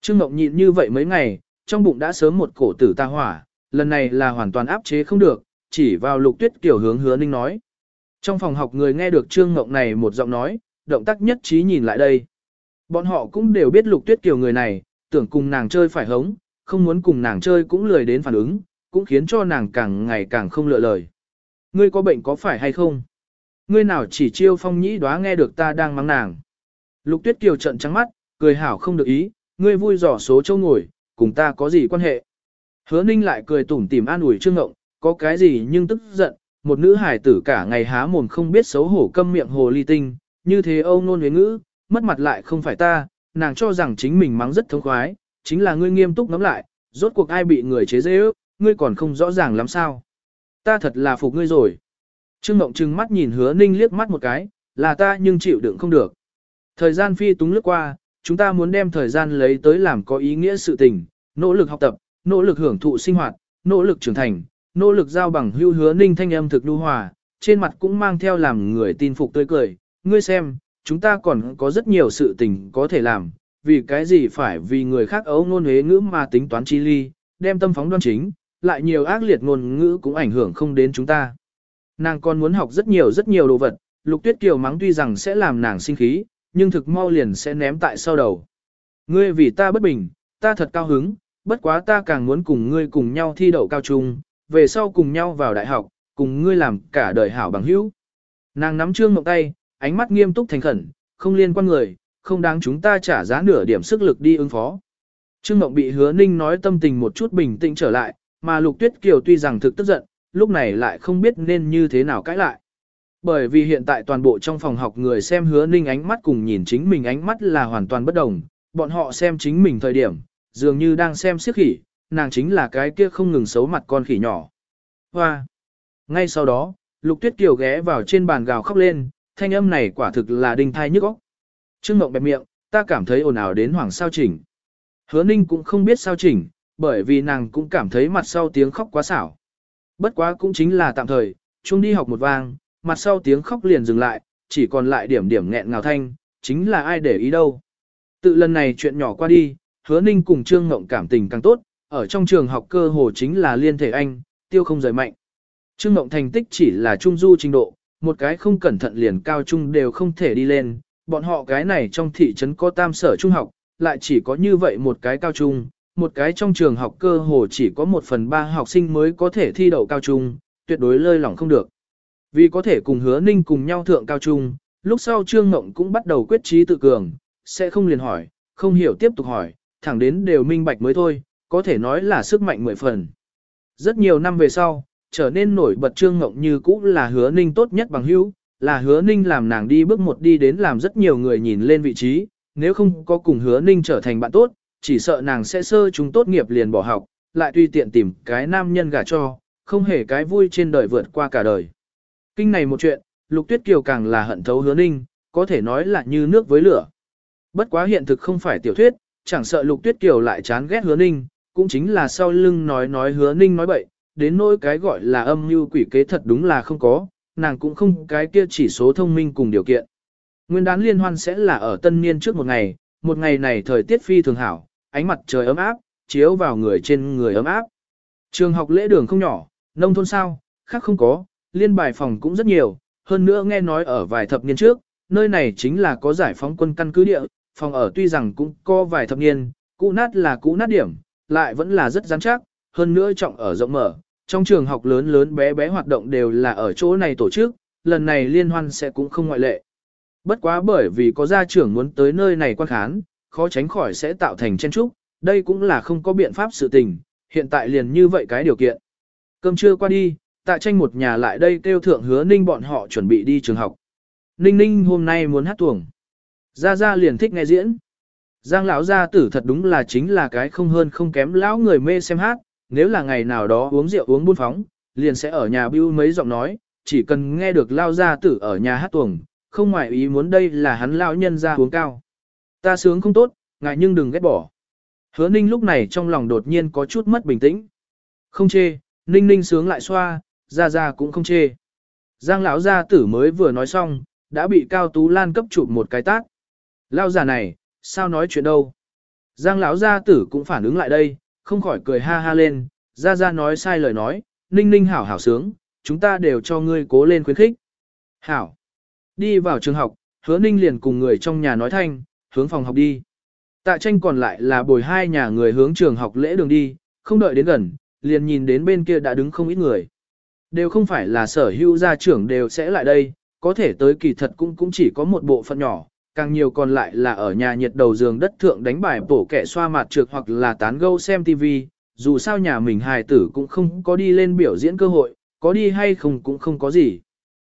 Trương Ngọc nhịn như vậy mấy ngày, trong bụng đã sớm một cổ tử ta hỏa, lần này là hoàn toàn áp chế không được, chỉ vào lục tuyết kiểu hướng hứa ninh nói. Trong phòng học người nghe được Trương Ngọc này một giọng nói, động tác nhất trí nhìn lại đây. Bọn họ cũng đều biết Lục Tuyết Kiều người này, tưởng cùng nàng chơi phải hống, không muốn cùng nàng chơi cũng lười đến phản ứng, cũng khiến cho nàng càng ngày càng không lựa lời. Ngươi có bệnh có phải hay không? Ngươi nào chỉ chiêu phong nhĩ đoá nghe được ta đang mắng nàng. Lục Tuyết Kiều trận trắng mắt, cười hảo không được ý, ngươi vui dò số châu ngồi, cùng ta có gì quan hệ? Hứa Ninh lại cười tủm tỉm an ủi Trương Ngộng, có cái gì nhưng tức giận, một nữ hải tử cả ngày há mồm không biết xấu hổ câm miệng hồ ly tinh, như thế âu nôn huế ngữ, mất mặt lại không phải ta, nàng cho rằng chính mình mắng rất thông khoái, chính là ngươi nghiêm túc ngắm lại, rốt cuộc ai bị người chế dễ ước, ngươi còn không rõ ràng lắm sao. Ta thật là phục ngươi rồi. Trương Ngộng trừng mắt nhìn hứa ninh liếc mắt một cái, là ta nhưng chịu đựng không được. Thời gian phi túng lướt qua, chúng ta muốn đem thời gian lấy tới làm có ý nghĩa sự tình, nỗ lực học tập, nỗ lực hưởng thụ sinh hoạt, nỗ lực trưởng thành, nỗ lực giao bằng hưu hứa ninh thanh âm thực nhu hòa, trên mặt cũng mang theo làm người tin phục tươi cười. Ngươi xem, chúng ta còn có rất nhiều sự tình có thể làm, vì cái gì phải vì người khác ấu ngôn huế ngữ mà tính toán chi ly, đem tâm phóng đoan chính, lại nhiều ác liệt ngôn ngữ cũng ảnh hưởng không đến chúng ta. Nàng còn muốn học rất nhiều rất nhiều đồ vật, lục tuyết kiều mắng tuy rằng sẽ làm nàng sinh khí, nhưng thực mau liền sẽ ném tại sau đầu. Ngươi vì ta bất bình, ta thật cao hứng, bất quá ta càng muốn cùng ngươi cùng nhau thi đậu cao trung, về sau cùng nhau vào đại học, cùng ngươi làm cả đời hảo bằng hữu. Nàng nắm trương mộng tay, ánh mắt nghiêm túc thành khẩn, không liên quan người, không đáng chúng ta trả giá nửa điểm sức lực đi ứng phó. Trương mộng bị hứa ninh nói tâm tình một chút bình tĩnh trở lại, mà lục tuyết kiều tuy rằng thực tức giận, lúc này lại không biết nên như thế nào cãi lại. Bởi vì hiện tại toàn bộ trong phòng học người xem hứa ninh ánh mắt cùng nhìn chính mình ánh mắt là hoàn toàn bất đồng, bọn họ xem chính mình thời điểm, dường như đang xem siếc khỉ, nàng chính là cái kia không ngừng xấu mặt con khỉ nhỏ. Hoa! Ngay sau đó, Lục Tuyết Kiều ghé vào trên bàn gào khóc lên, thanh âm này quả thực là đinh thai nhức óc. Trương Mộng bẹp miệng, ta cảm thấy ồn ào đến hoảng sao chỉnh. Hứa Ninh cũng không biết sao chỉnh, bởi vì nàng cũng cảm thấy mặt sau tiếng khóc quá xảo. Bất quá cũng chính là tạm thời, chung đi học một vang, mặt sau tiếng khóc liền dừng lại, chỉ còn lại điểm điểm nghẹn ngào thanh, chính là ai để ý đâu. Tự lần này chuyện nhỏ qua đi, hứa ninh cùng Trương Ngộng cảm tình càng tốt, ở trong trường học cơ hồ chính là liên thể anh, tiêu không rời mạnh. Trương Ngộng thành tích chỉ là trung du trình độ, một cái không cẩn thận liền cao trung đều không thể đi lên, bọn họ cái này trong thị trấn có tam sở trung học, lại chỉ có như vậy một cái cao trung, một cái trong trường học cơ hồ chỉ có một phần ba học sinh mới có thể thi đậu cao trung, tuyệt đối lơi lỏng không được. Vì có thể cùng hứa ninh cùng nhau thượng cao trung, lúc sau Trương Ngộng cũng bắt đầu quyết trí tự cường, sẽ không liền hỏi, không hiểu tiếp tục hỏi, thẳng đến đều minh bạch mới thôi, có thể nói là sức mạnh mười phần. Rất nhiều năm về sau, trở nên nổi bật Trương Ngộng như cũ là hứa ninh tốt nhất bằng hữu, là hứa ninh làm nàng đi bước một đi đến làm rất nhiều người nhìn lên vị trí, nếu không có cùng hứa ninh trở thành bạn tốt, chỉ sợ nàng sẽ sơ chúng tốt nghiệp liền bỏ học, lại tùy tiện tìm cái nam nhân gả cho, không hề cái vui trên đời vượt qua cả đời. Kinh này một chuyện, Lục Tuyết Kiều càng là hận thấu hứa ninh, có thể nói là như nước với lửa. Bất quá hiện thực không phải tiểu thuyết, chẳng sợ Lục Tuyết Kiều lại chán ghét hứa ninh, cũng chính là sau lưng nói nói hứa ninh nói bậy, đến nỗi cái gọi là âm mưu quỷ kế thật đúng là không có, nàng cũng không cái kia chỉ số thông minh cùng điều kiện. Nguyên đán liên hoan sẽ là ở tân niên trước một ngày, một ngày này thời tiết phi thường hảo, ánh mặt trời ấm áp, chiếu vào người trên người ấm áp. Trường học lễ đường không nhỏ, nông thôn sao, khác không có, liên bài phòng cũng rất nhiều, hơn nữa nghe nói ở vài thập niên trước, nơi này chính là có giải phóng quân căn cứ địa, phòng ở tuy rằng cũng có vài thập niên, cũ nát là cũ nát điểm, lại vẫn là rất rắn chắc, hơn nữa trọng ở rộng mở. Trong trường học lớn lớn bé bé hoạt động đều là ở chỗ này tổ chức, lần này liên hoan sẽ cũng không ngoại lệ. Bất quá bởi vì có gia trưởng muốn tới nơi này quan khán, khó tránh khỏi sẽ tạo thành chen trúc, đây cũng là không có biện pháp sự tình, hiện tại liền như vậy cái điều kiện. Cơm trưa qua đi, tạ tranh một nhà lại đây kêu thượng hứa ninh bọn họ chuẩn bị đi trường học. Ninh ninh hôm nay muốn hát tuồng. Gia Gia liền thích nghe diễn. Giang lão gia tử thật đúng là chính là cái không hơn không kém lão người mê xem hát, nếu là ngày nào đó uống rượu uống buôn phóng, liền sẽ ở nhà bưu mấy giọng nói, chỉ cần nghe được lao gia tử ở nhà hát tuồng, không ngoại ý muốn đây là hắn lão nhân ra uống cao. Ta sướng không tốt, ngại nhưng đừng ghét bỏ. Hứa ninh lúc này trong lòng đột nhiên có chút mất bình tĩnh. Không chê, ninh ninh sướng lại xoa, ra ra cũng không chê. Giang lão gia tử mới vừa nói xong, đã bị Cao Tú Lan cấp chụp một cái tát. Lao già này, sao nói chuyện đâu? Giang lão gia tử cũng phản ứng lại đây, không khỏi cười ha ha lên, ra ra nói sai lời nói, ninh ninh hảo hảo sướng, chúng ta đều cho ngươi cố lên khuyến khích. Hảo. Đi vào trường học, hứa ninh liền cùng người trong nhà nói thanh, hướng phòng học đi. Tạ tranh còn lại là bồi hai nhà người hướng trường học lễ đường đi, không đợi đến gần, liền nhìn đến bên kia đã đứng không ít người. Đều không phải là sở hữu gia trưởng đều sẽ lại đây, có thể tới kỳ thật cũng cũng chỉ có một bộ phận nhỏ, càng nhiều còn lại là ở nhà nhiệt đầu giường đất thượng đánh bài bổ kẻ xoa mặt trượt hoặc là tán gẫu xem TV, dù sao nhà mình hài tử cũng không có đi lên biểu diễn cơ hội, có đi hay không cũng không có gì.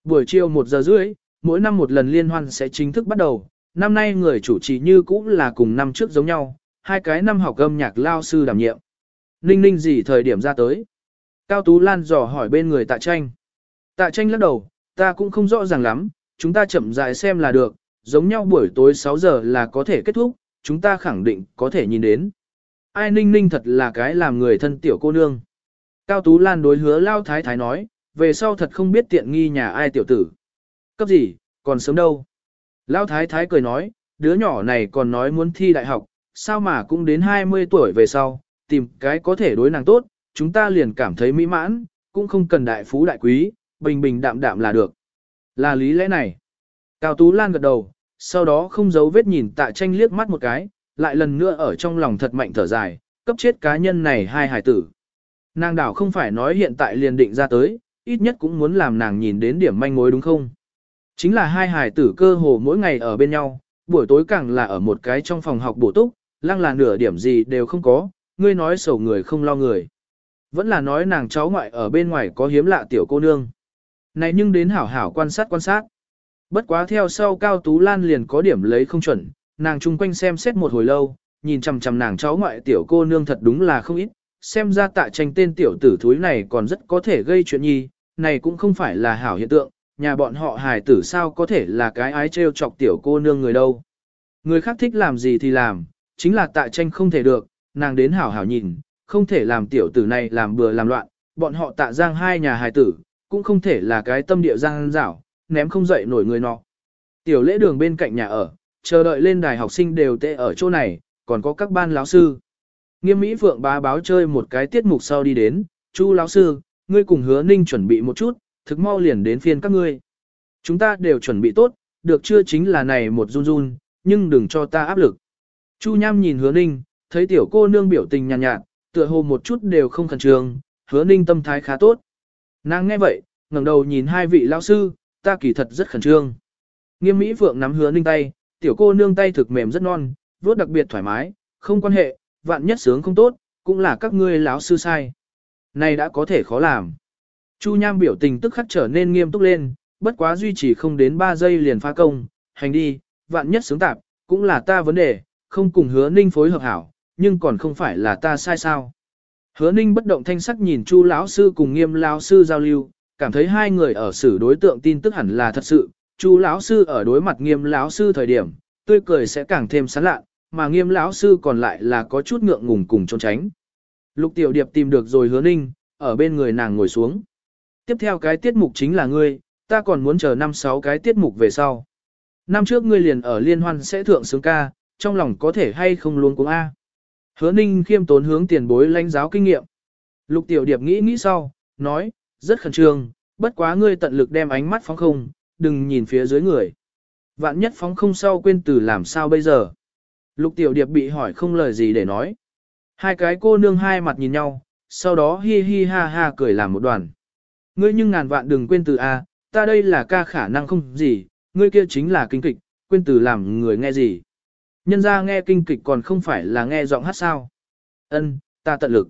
Buổi chiều 1 giờ rưỡi, mỗi năm một lần liên hoan sẽ chính thức bắt đầu, năm nay người chủ trì như cũng là cùng năm trước giống nhau, hai cái năm học âm nhạc lao sư đảm nhiệm. Ninh ninh gì thời điểm ra tới? Cao Tú Lan dò hỏi bên người tạ tranh. Tạ tranh lắc đầu, ta cũng không rõ ràng lắm, chúng ta chậm rãi xem là được, giống nhau buổi tối 6 giờ là có thể kết thúc, chúng ta khẳng định có thể nhìn đến. Ai ninh ninh thật là cái làm người thân tiểu cô nương. Cao Tú Lan đối hứa Lao Thái Thái nói, về sau thật không biết tiện nghi nhà ai tiểu tử. Cấp gì, còn sớm đâu. Lao Thái Thái cười nói, đứa nhỏ này còn nói muốn thi đại học, sao mà cũng đến 20 tuổi về sau, tìm cái có thể đối nàng tốt, chúng ta liền cảm thấy mỹ mãn, cũng không cần đại phú đại quý, bình bình đạm đạm là được. Là lý lẽ này. Cao Tú Lan gật đầu, sau đó không giấu vết nhìn tạ tranh liếc mắt một cái, lại lần nữa ở trong lòng thật mạnh thở dài, cấp chết cá nhân này hai hải tử. Nàng đảo không phải nói hiện tại liền định ra tới, ít nhất cũng muốn làm nàng nhìn đến điểm manh mối đúng không? Chính là hai hải tử cơ hồ mỗi ngày ở bên nhau, buổi tối càng là ở một cái trong phòng học bổ túc, lăng là nửa điểm gì đều không có, ngươi nói sầu người không lo người. Vẫn là nói nàng cháu ngoại ở bên ngoài có hiếm lạ tiểu cô nương. Này nhưng đến hảo hảo quan sát quan sát. Bất quá theo sau Cao Tú Lan liền có điểm lấy không chuẩn, nàng chung quanh xem xét một hồi lâu, nhìn chằm chằm nàng cháu ngoại tiểu cô nương thật đúng là không ít, xem ra tạ tranh tên tiểu tử thúi này còn rất có thể gây chuyện nhi, này cũng không phải là hảo hiện tượng, nhà bọn họ hài tử sao có thể là cái ái trêu chọc tiểu cô nương người đâu. Người khác thích làm gì thì làm, chính là tạ tranh không thể được, nàng đến hảo hảo nhìn, không thể làm tiểu tử này làm bừa làm loạn, bọn họ tạ giang hai nhà hài tử, cũng không thể là cái tâm địa giang rảo, ném không dậy nổi người nọ. Tiểu lễ đường bên cạnh nhà ở, chờ đợi lên đài học sinh đều tệ ở chỗ này, còn có các ban lão sư. Nghiêm Mỹ Phượng bá báo chơi một cái tiết mục sau đi đến, Chu lão sư, ngươi cùng hứa ninh chuẩn bị một chút, thực mau liền đến phiên các ngươi. Chúng ta đều chuẩn bị tốt, được chưa chính là này một run run, nhưng đừng cho ta áp lực. Chu Nham nhìn hứa ninh, thấy tiểu cô nương biểu tình nhàn nhạt, nhạt, tựa hồ một chút đều không khẩn trương, hứa ninh tâm thái khá tốt. Nàng nghe vậy, ngẩng đầu nhìn hai vị lão sư, ta kỳ thật rất khẩn trương. Nghiêm Mỹ Phượng nắm hứa ninh tay, tiểu cô nương tay thực mềm rất non, vuốt đặc biệt thoải mái, không quan hệ, vạn nhất sướng không tốt, cũng là các ngươi lão sư sai. Này đã có thể khó làm. Chu Nham biểu tình tức khắc trở nên nghiêm túc lên, bất quá duy trì không đến 3 giây liền phá công, hành đi, vạn nhất sướng tạp, cũng là ta vấn đề, không cùng hứa ninh phối hợp hảo, nhưng còn không phải là ta sai sao. Hứa ninh bất động thanh sắc nhìn chu lão sư cùng nghiêm lão sư giao lưu, cảm thấy hai người ở xử đối tượng tin tức hẳn là thật sự, chu lão sư ở đối mặt nghiêm lão sư thời điểm, tươi cười sẽ càng thêm sán lạ, mà nghiêm lão sư còn lại là có chút ngượng ngùng cùng trốn tránh. Lục tiểu điệp tìm được rồi hứa ninh, ở bên người nàng ngồi xuống. Tiếp theo cái tiết mục chính là ngươi, ta còn muốn chờ năm sáu cái tiết mục về sau. Năm trước ngươi liền ở liên hoan sẽ thượng sướng ca, trong lòng có thể hay không luôn cũng A. Hứa ninh khiêm tốn hướng tiền bối lãnh giáo kinh nghiệm. Lục tiểu điệp nghĩ nghĩ sau, nói, rất khẩn trương, bất quá ngươi tận lực đem ánh mắt phóng không, đừng nhìn phía dưới người. Vạn nhất phóng không sau quên từ làm sao bây giờ. Lục tiểu điệp bị hỏi không lời gì để nói. Hai cái cô nương hai mặt nhìn nhau, sau đó hi hi ha ha cười làm một đoàn. Ngươi nhưng ngàn vạn đừng quên từ A, ta đây là ca khả năng không gì, ngươi kia chính là kinh kịch, quên từ làm người nghe gì. Nhân ra nghe kinh kịch còn không phải là nghe giọng hát sao. Ân, ta tận lực.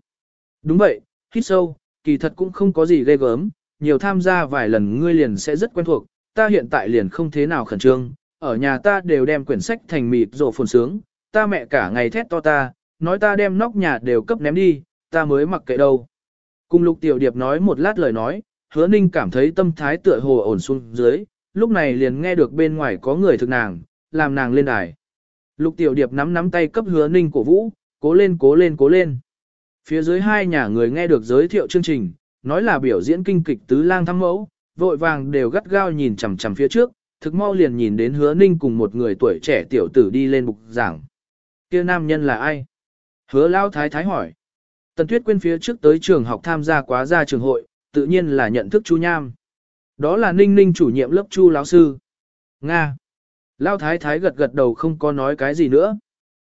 Đúng vậy, hít sâu, kỳ thật cũng không có gì ghê gớm, nhiều tham gia vài lần ngươi liền sẽ rất quen thuộc, ta hiện tại liền không thế nào khẩn trương, ở nhà ta đều đem quyển sách thành mịt rổ phồn sướng, ta mẹ cả ngày thét to ta, nói ta đem nóc nhà đều cấp ném đi, ta mới mặc kệ đâu. Cùng lục tiểu điệp nói một lát lời nói, hứa ninh cảm thấy tâm thái tựa hồ ổn xuống dưới, lúc này liền nghe được bên ngoài có người thực nàng, làm nàng lên đài. Lục tiểu điệp nắm nắm tay cấp hứa ninh cổ vũ, cố lên cố lên cố lên. Phía dưới hai nhà người nghe được giới thiệu chương trình, nói là biểu diễn kinh kịch tứ lang thăm mẫu, vội vàng đều gắt gao nhìn chằm chằm phía trước, thực mau liền nhìn đến hứa ninh cùng một người tuổi trẻ tiểu tử đi lên bục giảng. kia nam nhân là ai? Hứa lao thái thái hỏi. Tần Tuyết quên phía trước tới trường học tham gia quá gia trường hội, tự nhiên là nhận thức Chu Nham. Đó là ninh ninh chủ nhiệm lớp chu lão sư. Nga. Lao thái thái gật gật đầu không có nói cái gì nữa.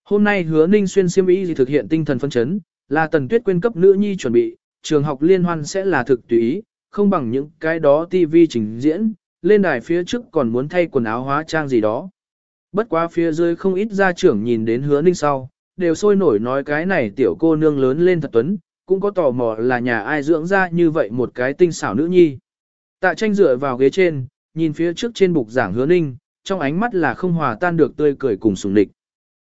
Hôm nay hứa ninh xuyên siêm ý gì thực hiện tinh thần phân chấn, là tần tuyết quên cấp nữ nhi chuẩn bị, trường học liên hoan sẽ là thực tùy ý, không bằng những cái đó TV trình diễn, lên đài phía trước còn muốn thay quần áo hóa trang gì đó. Bất quá phía dưới không ít gia trưởng nhìn đến hứa ninh sau, đều sôi nổi nói cái này tiểu cô nương lớn lên thật tuấn, cũng có tò mò là nhà ai dưỡng ra như vậy một cái tinh xảo nữ nhi. Tạ tranh dựa vào ghế trên, nhìn phía trước trên bục giảng hứa ninh, trong ánh mắt là không hòa tan được tươi cười cùng sùng địch.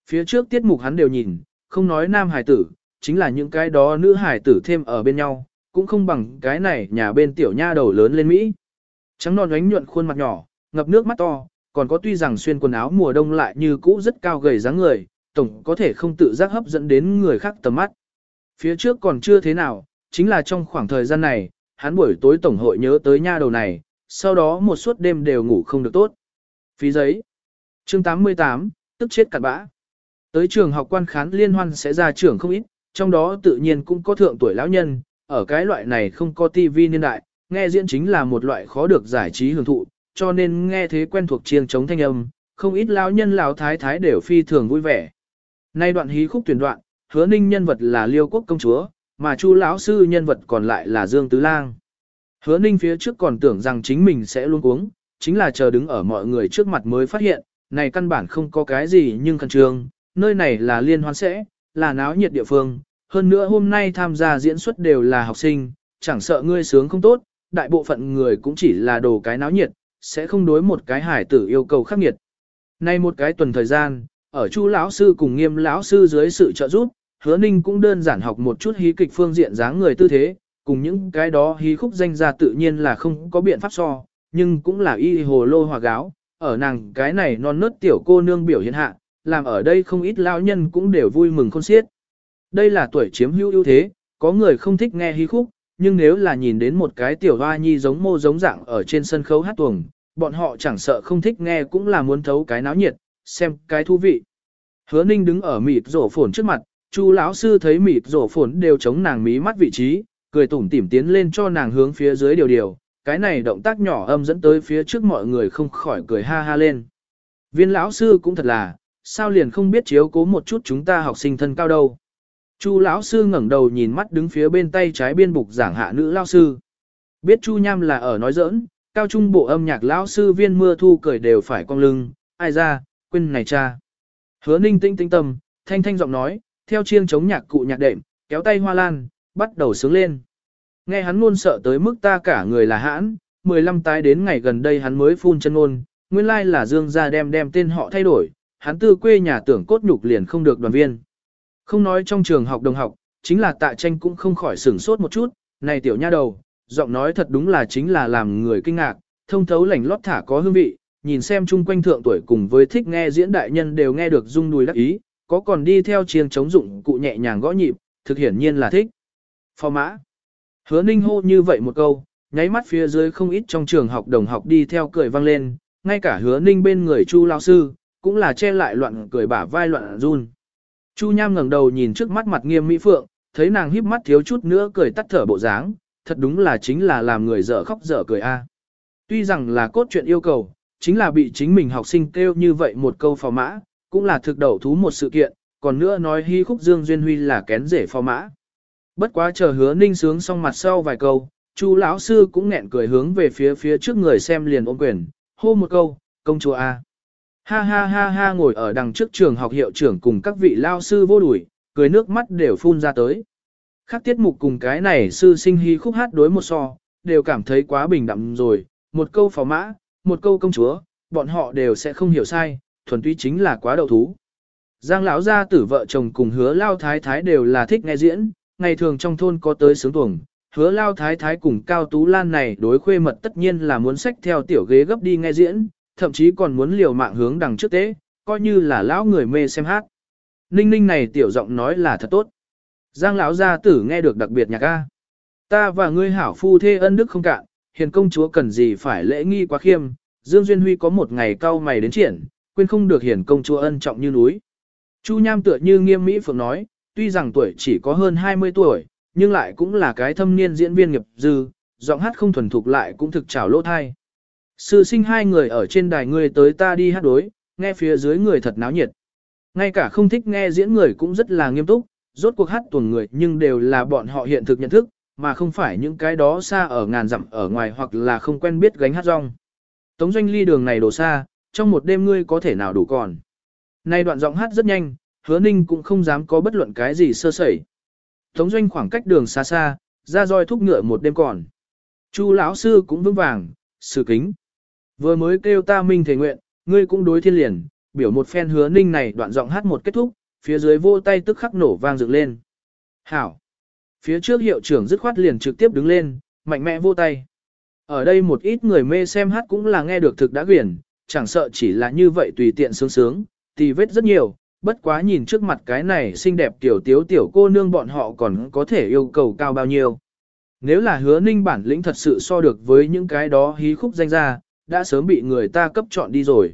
Phía trước tiết mục hắn đều nhìn, không nói nam hải tử, chính là những cái đó nữ hải tử thêm ở bên nhau, cũng không bằng cái này nhà bên tiểu nha đầu lớn lên Mỹ. Trắng non ánh nhuận khuôn mặt nhỏ, ngập nước mắt to, còn có tuy rằng xuyên quần áo mùa đông lại như cũ rất cao gầy dáng người, tổng có thể không tự giác hấp dẫn đến người khác tầm mắt. Phía trước còn chưa thế nào, chính là trong khoảng thời gian này, hắn buổi tối tổng hội nhớ tới nha đầu này, sau đó một suốt đêm đều ngủ không được tốt. Phí giấy. Chương 88, tức chết cặn bã. Tới trường học quan khán liên hoan sẽ ra trường không ít, trong đó tự nhiên cũng có thượng tuổi lão nhân, ở cái loại này không có tivi niên đại, nghe diễn chính là một loại khó được giải trí hưởng thụ, cho nên nghe thế quen thuộc chiêng chống thanh âm, không ít lão nhân lão thái thái đều phi thường vui vẻ. Nay đoạn hí khúc tuyển đoạn, hứa ninh nhân vật là liêu quốc công chúa, mà chu lão sư nhân vật còn lại là Dương Tứ Lang. Hứa ninh phía trước còn tưởng rằng chính mình sẽ luôn uống, chính là chờ đứng ở mọi người trước mặt mới phát hiện, này căn bản không có cái gì nhưng khẩn trương, nơi này là liên hoan sẽ, là náo nhiệt địa phương, hơn nữa hôm nay tham gia diễn xuất đều là học sinh, chẳng sợ ngươi sướng không tốt, đại bộ phận người cũng chỉ là đồ cái náo nhiệt, sẽ không đối một cái hải tử yêu cầu khắc nghiệt. Nay một cái tuần thời gian, ở chu lão sư cùng nghiêm lão sư dưới sự trợ giúp, hứa ninh cũng đơn giản học một chút hí kịch phương diện dáng người tư thế, cùng những cái đó hí khúc danh ra tự nhiên là không có biện pháp so, nhưng cũng là y hồ lô hòa gáo, ở nàng cái này non nớt tiểu cô nương biểu hiện hạ, làm ở đây không ít lao nhân cũng đều vui mừng khôn xiết. Đây là tuổi chiếm hữu ưu thế, có người không thích nghe hí khúc, nhưng nếu là nhìn đến một cái tiểu hoa nhi giống mô giống dạng ở trên sân khấu hát tuồng, bọn họ chẳng sợ không thích nghe cũng là muốn thấu cái náo nhiệt, xem cái thú vị. Hứa Ninh đứng ở mịt rổ phồn trước mặt, Chu lão sư thấy mịt rổ phồn đều chống nàng mí mắt vị trí, cười tủm tỉm tiến lên cho nàng hướng phía dưới điều điều, cái này động tác nhỏ âm dẫn tới phía trước mọi người không khỏi cười ha ha lên. Viên lão sư cũng thật là, sao liền không biết chiếu cố một chút chúng ta học sinh thân cao đâu. Chu lão sư ngẩng đầu nhìn mắt đứng phía bên tay trái biên bục giảng hạ nữ lão sư. Biết Chu Nham là ở nói giỡn, cao trung bộ âm nhạc lão sư viên mưa thu cười đều phải cong lưng, ai ra, quên này cha. Hứa ninh tinh tinh tâm, thanh thanh giọng nói, theo chiêng chống nhạc cụ nhạc đệm, kéo tay hoa lan, bắt đầu sướng lên. Nghe hắn luôn sợ tới mức ta cả người là hãn, 15 tái đến ngày gần đây hắn mới phun chân ngôn, nguyên lai là Dương gia đem đem tên họ thay đổi, hắn tư quê nhà tưởng cốt nhục liền không được đoàn viên. Không nói trong trường học đồng học, chính là tạ tranh cũng không khỏi sửng sốt một chút, này tiểu nha đầu, giọng nói thật đúng là chính là làm người kinh ngạc, thông thấu lành lót thả có hương vị, nhìn xem chung quanh thượng tuổi cùng với thích nghe diễn đại nhân đều nghe được rung đùi đắc ý, có còn đi theo chiêng chống dụng cụ nhẹ nhàng gõ nhịp, thực hiển nhiên là thích. Phò mã. Hứa ninh hô như vậy một câu, nháy mắt phía dưới không ít trong trường học đồng học đi theo cười vang lên, ngay cả hứa ninh bên người chu lao sư, cũng là che lại loạn cười bả vai loạn run. Chu Nham ngẩng đầu nhìn trước mắt mặt nghiêm mỹ phượng, thấy nàng híp mắt thiếu chút nữa cười tắt thở bộ dáng, thật đúng là chính là làm người dở khóc dở cười a. À. Tuy rằng là cốt truyện yêu cầu, chính là bị chính mình học sinh kêu như vậy một câu phò mã, cũng là thực đầu thú một sự kiện, còn nữa nói hy khúc Dương Duyên Huy là kén rể phò mã. Bất quá chờ hứa ninh sướng xong mặt sau vài câu, chu lão sư cũng nghẹn cười hướng về phía phía trước người xem liền ôm quyền, hô một câu, công chúa A. Ha ha ha ha ngồi ở đằng trước trường học hiệu trưởng cùng các vị lao sư vô đuổi, cười nước mắt đều phun ra tới. Khác tiết mục cùng cái này sư sinh hy khúc hát đối một so, đều cảm thấy quá bình đẳng rồi, một câu phò mã, một câu công chúa, bọn họ đều sẽ không hiểu sai, thuần túy chính là quá đậu thú. Giang lão gia tử vợ chồng cùng hứa lao thái thái đều là thích nghe diễn, ngày thường trong thôn có tới sướng tuồng, hứa lao thái thái cùng cao tú lan này đối khuê mật tất nhiên là muốn xách theo tiểu ghế gấp đi nghe diễn, thậm chí còn muốn liều mạng hướng đằng trước tế, coi như là lão người mê xem hát. Ninh ninh này tiểu giọng nói là thật tốt. Giang lão gia tử nghe được đặc biệt nhạc ca. Ta và ngươi hảo phu thê ân đức không cạn, hiền công chúa cần gì phải lễ nghi quá khiêm, Dương Duyên Huy có một ngày cao mày đến triển, quên không được hiển công chúa ân trọng như núi. Chu Nham tựa như nghiêm mỹ phượng nói, tuy rằng tuổi chỉ có hơn 20 tuổi, nhưng lại cũng là cái thâm niên diễn viên nghiệp dư, giọng hát không thuần thục lại cũng thực trào lỗ thai. Sư sinh hai người ở trên đài người tới ta đi hát đối, nghe phía dưới người thật náo nhiệt. Ngay cả không thích nghe diễn người cũng rất là nghiêm túc, rốt cuộc hát tuồng người nhưng đều là bọn họ hiện thực nhận thức, mà không phải những cái đó xa ở ngàn dặm ở ngoài hoặc là không quen biết gánh hát rong. Tống doanh ly đường này đổ xa, trong một đêm ngươi có thể nào đủ còn. Nay đoạn giọng hát rất nhanh, hứa ninh cũng không dám có bất luận cái gì sơ sẩy. Tống doanh khoảng cách đường xa xa, ra roi thúc ngựa một đêm còn. Chu lão sư cũng vững vàng, sử kính. Vừa mới kêu ta minh thể nguyện, ngươi cũng đối thiên liền, biểu một phen hứa ninh này đoạn giọng hát một kết thúc, phía dưới vô tay tức khắc nổ vang dựng lên. Hảo! Phía trước hiệu trưởng dứt khoát liền trực tiếp đứng lên, mạnh mẽ vô tay. Ở đây một ít người mê xem hát cũng là nghe được thực đã quyển, chẳng sợ chỉ là như vậy tùy tiện sướng sướng, thì vết rất nhiều, bất quá nhìn trước mặt cái này xinh đẹp tiểu tiếu tiểu cô nương bọn họ còn có thể yêu cầu cao bao nhiêu. Nếu là hứa ninh bản lĩnh thật sự so được với những cái đó hí khúc danh ra, đã sớm bị người ta cấp chọn đi rồi.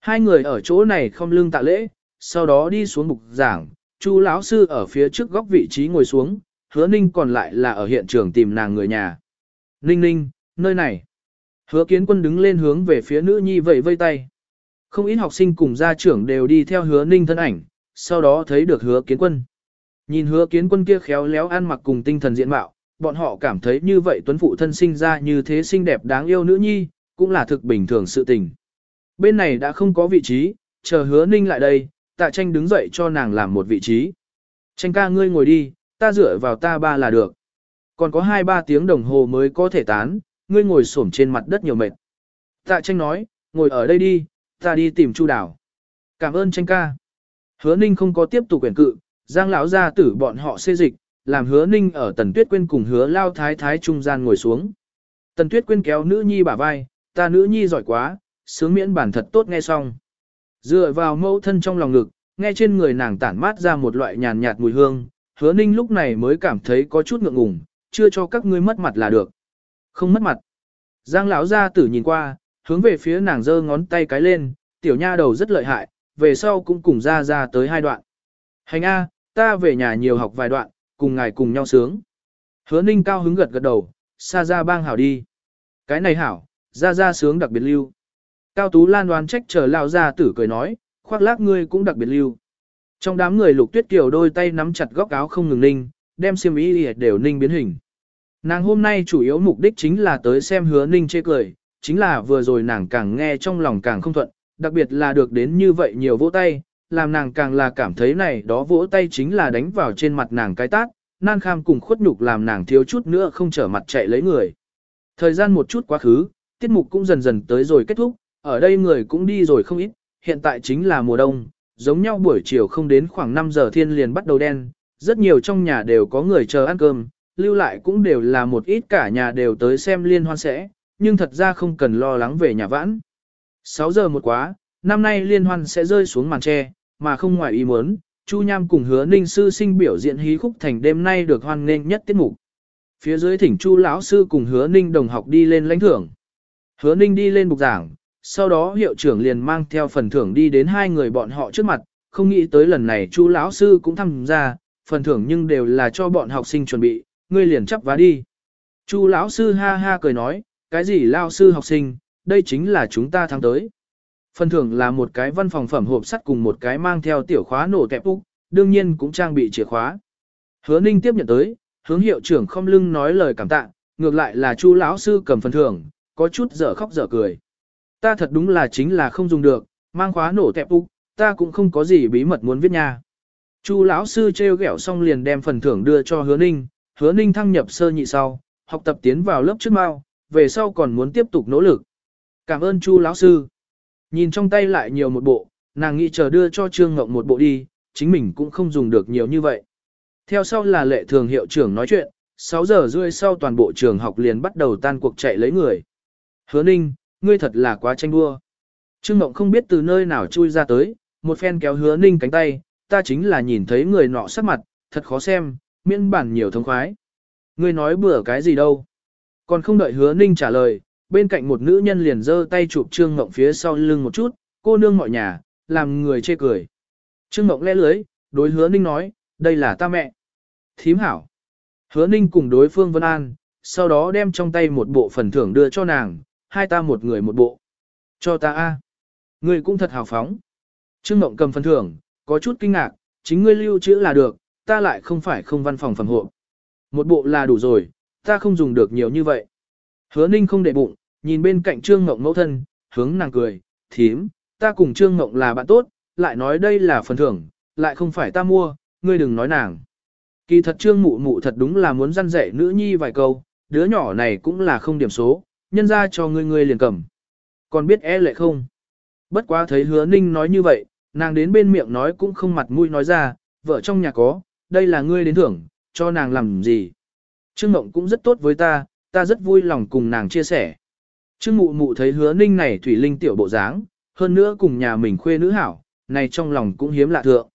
Hai người ở chỗ này không lưng tạ lễ, sau đó đi xuống mục giảng, Chu lão sư ở phía trước góc vị trí ngồi xuống, hứa ninh còn lại là ở hiện trường tìm nàng người nhà. Ninh ninh, nơi này. Hứa kiến quân đứng lên hướng về phía nữ nhi vẫy vây tay. Không ít học sinh cùng gia trưởng đều đi theo hứa ninh thân ảnh, sau đó thấy được hứa kiến quân. Nhìn hứa kiến quân kia khéo léo ăn mặc cùng tinh thần diện mạo, bọn họ cảm thấy như vậy tuấn phụ thân sinh ra như thế xinh đẹp đáng yêu nữ nhi, cũng là thực bình thường sự tình. Bên này đã không có vị trí, chờ hứa ninh lại đây, tạ tranh đứng dậy cho nàng làm một vị trí. Tranh ca ngươi ngồi đi, ta dựa vào ta ba là được. Còn có hai ba tiếng đồng hồ mới có thể tán, ngươi ngồi xổm trên mặt đất nhiều mệt. Tạ tranh nói, ngồi ở đây đi, ta đi tìm Chu Đào. Cảm ơn tranh ca. Hứa Ninh không có tiếp tục quyền cự, Giang lão gia tử bọn họ xê dịch, làm Hứa Ninh ở Tần Tuyết Quyên cùng Hứa Lao Thái Thái trung gian ngồi xuống. Tần Tuyết Quyên kéo nữ nhi bả vai, ta nữ nhi giỏi quá, sướng miễn bản thật tốt nghe xong. Dựa vào mẫu thân trong lòng ngực, nghe trên người nàng tản mát ra một loại nhàn nhạt mùi hương, Hứa Ninh lúc này mới cảm thấy có chút ngượng ngùng, chưa cho các ngươi mất mặt là được. Không mất mặt. Giang lão gia tử nhìn qua, hướng về phía nàng giơ ngón tay cái lên, tiểu nha đầu rất lợi hại, về sau cũng cùng ra ra tới hai đoạn. Hành A, ta về nhà nhiều học vài đoạn, cùng ngài cùng nhau sướng. Hứa ninh cao hứng gật gật đầu, xa ra bang hảo đi. Cái này hảo, ra ra sướng đặc biệt lưu. Cao Tú Lan đoán trách chờ lao ra tử cười nói, khoác lác ngươi cũng đặc biệt lưu. Trong đám người lục tuyết kiều đôi tay nắm chặt góc áo không ngừng ninh, đem xiêm y đều ninh biến hình. Nàng hôm nay chủ yếu mục đích chính là tới xem hứa ninh chê cười, chính là vừa rồi nàng càng nghe trong lòng càng không thuận, đặc biệt là được đến như vậy nhiều vỗ tay, làm nàng càng là cảm thấy này đó vỗ tay chính là đánh vào trên mặt nàng cái tát, nan kham cùng khuất nhục làm nàng thiếu chút nữa không trở mặt chạy lấy người. Thời gian một chút quá khứ, tiết mục cũng dần dần tới rồi kết thúc, ở đây người cũng đi rồi không ít, hiện tại chính là mùa đông, giống nhau buổi chiều không đến khoảng 5 giờ thiên liền bắt đầu đen, rất nhiều trong nhà đều có người chờ ăn cơm, lưu lại cũng đều là một ít cả nhà đều tới xem liên hoan sẽ, nhưng thật ra không cần lo lắng về nhà vãn. 6 giờ một quá, năm nay liên hoan sẽ rơi xuống màn tre, mà không ngoài ý muốn, Chu Nham cùng hứa ninh sư sinh biểu diễn hí khúc thành đêm nay được hoan nghênh nhất tiết mục. Phía dưới thỉnh Chu lão sư cùng hứa ninh đồng học đi lên lãnh thưởng. Hứa ninh đi lên bục giảng, sau đó hiệu trưởng liền mang theo phần thưởng đi đến hai người bọn họ trước mặt, không nghĩ tới lần này Chu lão sư cũng tham gia, phần thưởng nhưng đều là cho bọn học sinh chuẩn bị, ngươi liền chấp vá đi. Chu lão sư ha ha cười nói, cái gì lao sư học sinh, đây chính là chúng ta thắng tới. Phần thưởng là một cái văn phòng phẩm hộp sắt cùng một cái mang theo tiểu khóa nổ kẹp úc, đương nhiên cũng trang bị chìa khóa. Hứa Ninh tiếp nhận tới, hướng hiệu trưởng không lưng nói lời cảm tạ, ngược lại là Chu lão sư cầm phần thưởng, có chút dở khóc dở cười. Ta thật đúng là chính là không dùng được, mang khóa nổ kẹp úc, ta cũng không có gì bí mật muốn viết nha. Chu lão sư trêu ghẹo xong liền đem phần thưởng đưa cho Hứa Ninh, Hứa Ninh thăng nhập sơ nhị sau, học tập tiến vào lớp trước mau, về sau còn muốn tiếp tục nỗ lực. Cảm ơn Chu lão sư. Nhìn trong tay lại nhiều một bộ, nàng nghĩ chờ đưa cho Trương Ngộng một bộ đi, chính mình cũng không dùng được nhiều như vậy. Theo sau là lệ thường hiệu trưởng nói chuyện, 6 giờ rưỡi sau toàn bộ trường học liền bắt đầu tan cuộc chạy lấy người. Hứa Ninh, ngươi thật là quá tranh đua. Trương Ngộng không biết từ nơi nào chui ra tới, một phen kéo Hứa Ninh cánh tay, ta chính là nhìn thấy người nọ sắc mặt, thật khó xem, miễn bản nhiều thống khoái. Ngươi nói bừa cái gì đâu. Còn không đợi hứa ninh trả lời, bên cạnh một nữ nhân liền giơ tay chụp Trương Ngộng phía sau lưng một chút, cô nương mọi nhà, làm người chê cười. Trương Ngọng lẽ lưới, đối hứa ninh nói, đây là ta mẹ. Thím hảo. Hứa ninh cùng đối phương Vân An, sau đó đem trong tay một bộ phần thưởng đưa cho nàng, hai ta một người một bộ. Cho ta a. Ngươi cũng thật hào phóng. Trương Ngọng cầm phần thưởng, có chút kinh ngạc, chính ngươi lưu trữ là được, ta lại không phải không văn phòng phẩm hộ. Một bộ là đủ rồi, ta không dùng được nhiều như vậy. Hứa Ninh không để bụng, nhìn bên cạnh Trương Mộng mẫu thân, hướng nàng cười, thím, ta cùng Trương Mộng là bạn tốt, lại nói đây là phần thưởng, lại không phải ta mua, ngươi đừng nói nàng. Kỳ thật Trương Mụ Mụ thật đúng là muốn răn dạy nữ nhi vài câu, đứa nhỏ này cũng là không điểm số, nhân ra cho ngươi ngươi liền cầm. Còn biết e lệ không? Bất quá thấy hứa ninh nói như vậy, nàng đến bên miệng nói cũng không mặt mũi nói ra, vợ trong nhà có, đây là ngươi đến thưởng, cho nàng làm gì. Trương Mộng cũng rất tốt với ta, ta rất vui lòng cùng nàng chia sẻ. Trương Mụ Mụ thấy hứa ninh này thủy linh tiểu bộ dáng, hơn nữa cùng nhà mình khuê nữ hảo, này trong lòng cũng hiếm lạ thượng.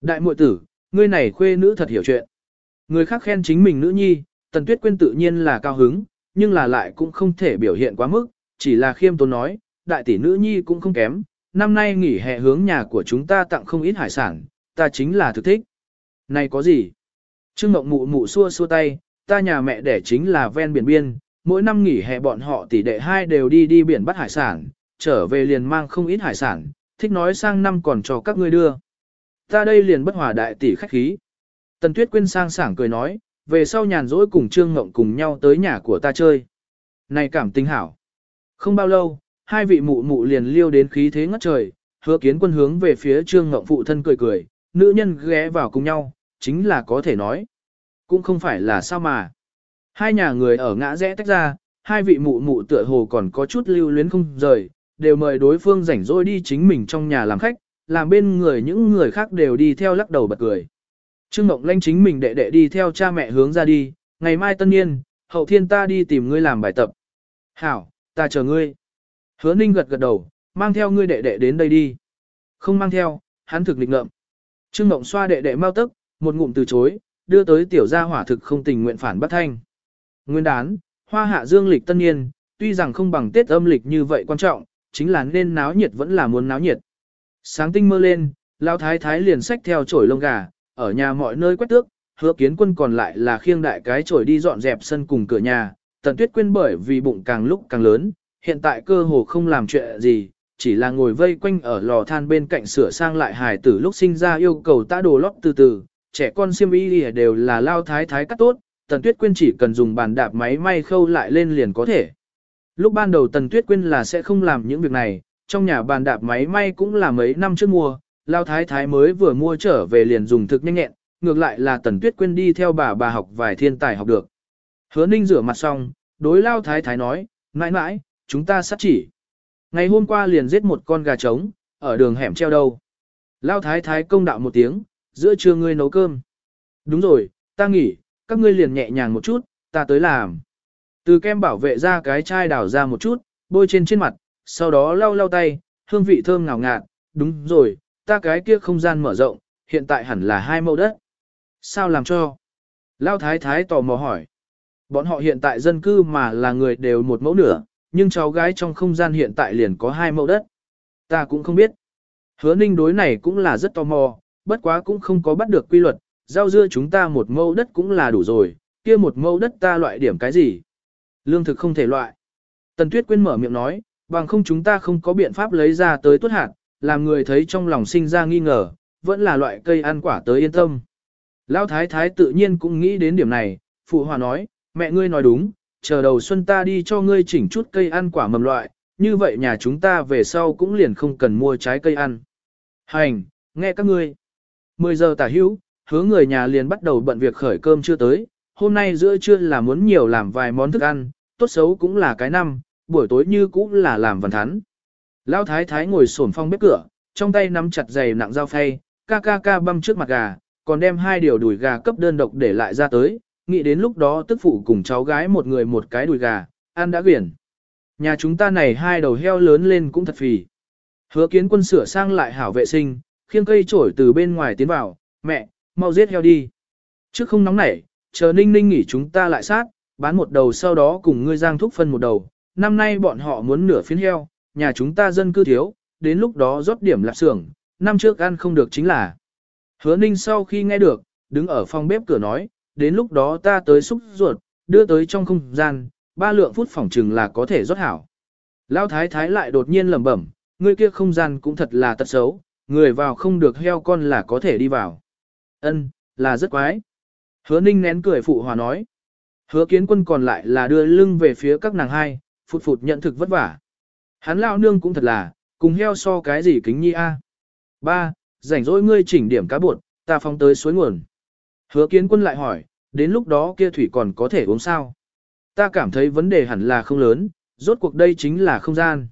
Đại muội tử, ngươi này khuê nữ thật hiểu chuyện. Người khác khen chính mình nữ nhi, Tần Tuyết Quyên tự nhiên là cao hứng, nhưng là lại cũng không thể biểu hiện quá mức, chỉ là khiêm tốn nói, đại tỷ nữ nhi cũng không kém, năm nay nghỉ hè hướng nhà của chúng ta tặng không ít hải sản, ta chính là thực thích. Này có gì? Trương ngọc mụ mụ xua xua tay, ta nhà mẹ đẻ chính là ven biển biên, mỗi năm nghỉ hè bọn họ tỷ đệ hai đều đi đi biển bắt hải sản, trở về liền mang không ít hải sản, thích nói sang năm còn cho các ngươi đưa. Ta đây liền bất hòa đại tỷ khách khí. Tần Tuyết Quyên sang sảng cười nói, về sau nhàn rỗi cùng Trương Ngộng cùng nhau tới nhà của ta chơi. Này cảm tình hảo. Không bao lâu, hai vị mụ mụ liền liêu đến khí thế ngất trời, hứa kiến quân hướng về phía Trương Ngộng phụ thân cười cười, nữ nhân ghé vào cùng nhau, chính là có thể nói. Cũng không phải là sao mà. Hai nhà người ở ngã rẽ tách ra, hai vị mụ mụ tựa hồ còn có chút lưu luyến không rời, đều mời đối phương rảnh rỗi đi chính mình trong nhà làm khách, làm bên người những người khác đều đi theo lắc đầu bật cười. Trương Mộng Lanh chính mình đệ đệ đi theo cha mẹ hướng ra đi, ngày mai tân niên, hậu thiên ta đi tìm ngươi làm bài tập. Hảo, ta chờ ngươi. Hứa Ninh gật gật đầu, mang theo ngươi đệ đệ đến đây đi. Không mang theo, hắn thực lịch ngợm. Trương Mộng xoa đệ đệ mau tức, một ngụm từ chối, đưa tới tiểu gia hỏa thực không tình nguyện phản bắt thanh. Nguyên đán, hoa hạ dương lịch tân niên, tuy rằng không bằng Tết âm lịch như vậy quan trọng, chính là nên náo nhiệt vẫn là muốn náo nhiệt. Sáng tinh mơ lên, Lão thái thái liền xách theo chổi lông gà, ở nhà mọi nơi quét tước, hứa kiến quân còn lại là khiêng đại cái chổi đi dọn dẹp sân cùng cửa nhà, tần tuyết quên bởi vì bụng càng lúc càng lớn, hiện tại cơ hồ không làm chuyện gì, chỉ là ngồi vây quanh ở lò than bên cạnh sửa sang lại hài tử lúc sinh ra yêu cầu tã đồ lót từ từ, trẻ con siêm y đều là lao thái thái cắt tốt, tần tuyết Quyên chỉ cần dùng bàn đạp máy may khâu lại lên liền có thể. Lúc ban đầu tần tuyết Quyên là sẽ không làm những việc này, trong nhà bàn đạp máy may cũng là mấy năm trước mua, lao thái thái mới vừa mua trở về liền dùng thực nhanh nhẹn, ngược lại là tần tuyết Quyên đi theo bà bà học vài thiên tài học được. Hứa ninh rửa mặt xong, đối lao thái thái nói, mãi mãi, chúng ta sát chỉ. Ngày hôm qua liền giết một con gà trống, ở đường hẻm treo đầu. Lao thái thái công đạo một tiếng, giữa trưa ngươi nấu cơm. Đúng rồi, ta nghỉ, các ngươi liền nhẹ nhàng một chút, ta tới làm. Từ kem bảo vệ ra cái chai đảo ra một chút, bôi trên trên mặt, sau đó lau lau tay, hương vị thơm ngào ngạt, đúng rồi, ta cái kia không gian mở rộng, hiện tại hẳn là hai mẫu đất. Sao làm cho? Lao thái thái tò mò hỏi. Bọn họ hiện tại dân cư mà là người đều một mẫu nửa, nhưng cháu gái trong không gian hiện tại liền có hai mẫu đất. Ta cũng không biết. Hứa ninh đối này cũng là rất tò mò, bất quá cũng không có bắt được quy luật, giao dưa chúng ta một mẫu đất cũng là đủ rồi, kia một mẫu đất ta loại điểm cái gì? Lương thực không thể loại. Tần Tuyết Quyên mở miệng nói, bằng không chúng ta không có biện pháp lấy ra tới tuốt hạt, làm người thấy trong lòng sinh ra nghi ngờ, vẫn là loại cây ăn quả tới yên tâm. Lão thái thái tự nhiên cũng nghĩ đến điểm này, phụ hòa nói, mẹ ngươi nói đúng, chờ đầu xuân ta đi cho ngươi chỉnh chút cây ăn quả mầm loại, như vậy nhà chúng ta về sau cũng liền không cần mua trái cây ăn. Hành, nghe các ngươi. 10 giờ tả hữu, hứa người nhà liền bắt đầu bận việc khởi cơm chưa tới, hôm nay giữa trưa là muốn nhiều làm vài món thức ăn, tốt xấu cũng là cái năm, buổi tối như cũng là làm văn thắn. Lão thái thái ngồi sổn phong bếp cửa, trong tay nắm chặt giày nặng dao phay, ca ca ca băm trước mặt gà, còn đem hai điều đùi gà cấp đơn độc để lại ra tới, nghĩ đến lúc đó tức phụ cùng cháu gái một người một cái đùi gà, ăn đã quyển. Nhà chúng ta này hai đầu heo lớn lên cũng thật phì. Hứa kiến quân sửa sang lại hảo vệ sinh, khiêng cây trổi từ bên ngoài tiến vào, mẹ, mau giết heo đi. Trước không nóng nảy, chờ ninh ninh nghỉ chúng ta lại sát, bán một đầu sau đó cùng ngươi giang thúc phân một đầu. Năm nay bọn họ muốn nửa phiến heo, nhà chúng ta dân cư thiếu, đến lúc đó rót điểm lạp xưởng, năm trước ăn không được chính là. Hứa ninh sau khi nghe được, đứng ở phòng bếp cửa nói, đến lúc đó ta tới xúc ruột, đưa tới trong không gian, ba lượng phút phỏng chừng là có thể rót hảo. Lão thái thái lại đột nhiên lẩm bẩm, người kia không gian cũng thật là tật xấu, người vào không được heo con là có thể đi vào. Ân, là rất quái. Hứa ninh nén cười phụ hòa nói. Hứa kiến quân còn lại là đưa lưng về phía các nàng hai, phụt phụt nhận thực vất vả. Hắn lão nương cũng thật là, cùng heo so cái gì kính nhi a. Ba, rảnh rỗi ngươi chỉnh điểm cá bột, ta phóng tới suối nguồn. Hứa kiến quân lại hỏi, đến lúc đó kia thủy còn có thể uống sao? Ta cảm thấy vấn đề hẳn là không lớn, rốt cuộc đây chính là không gian.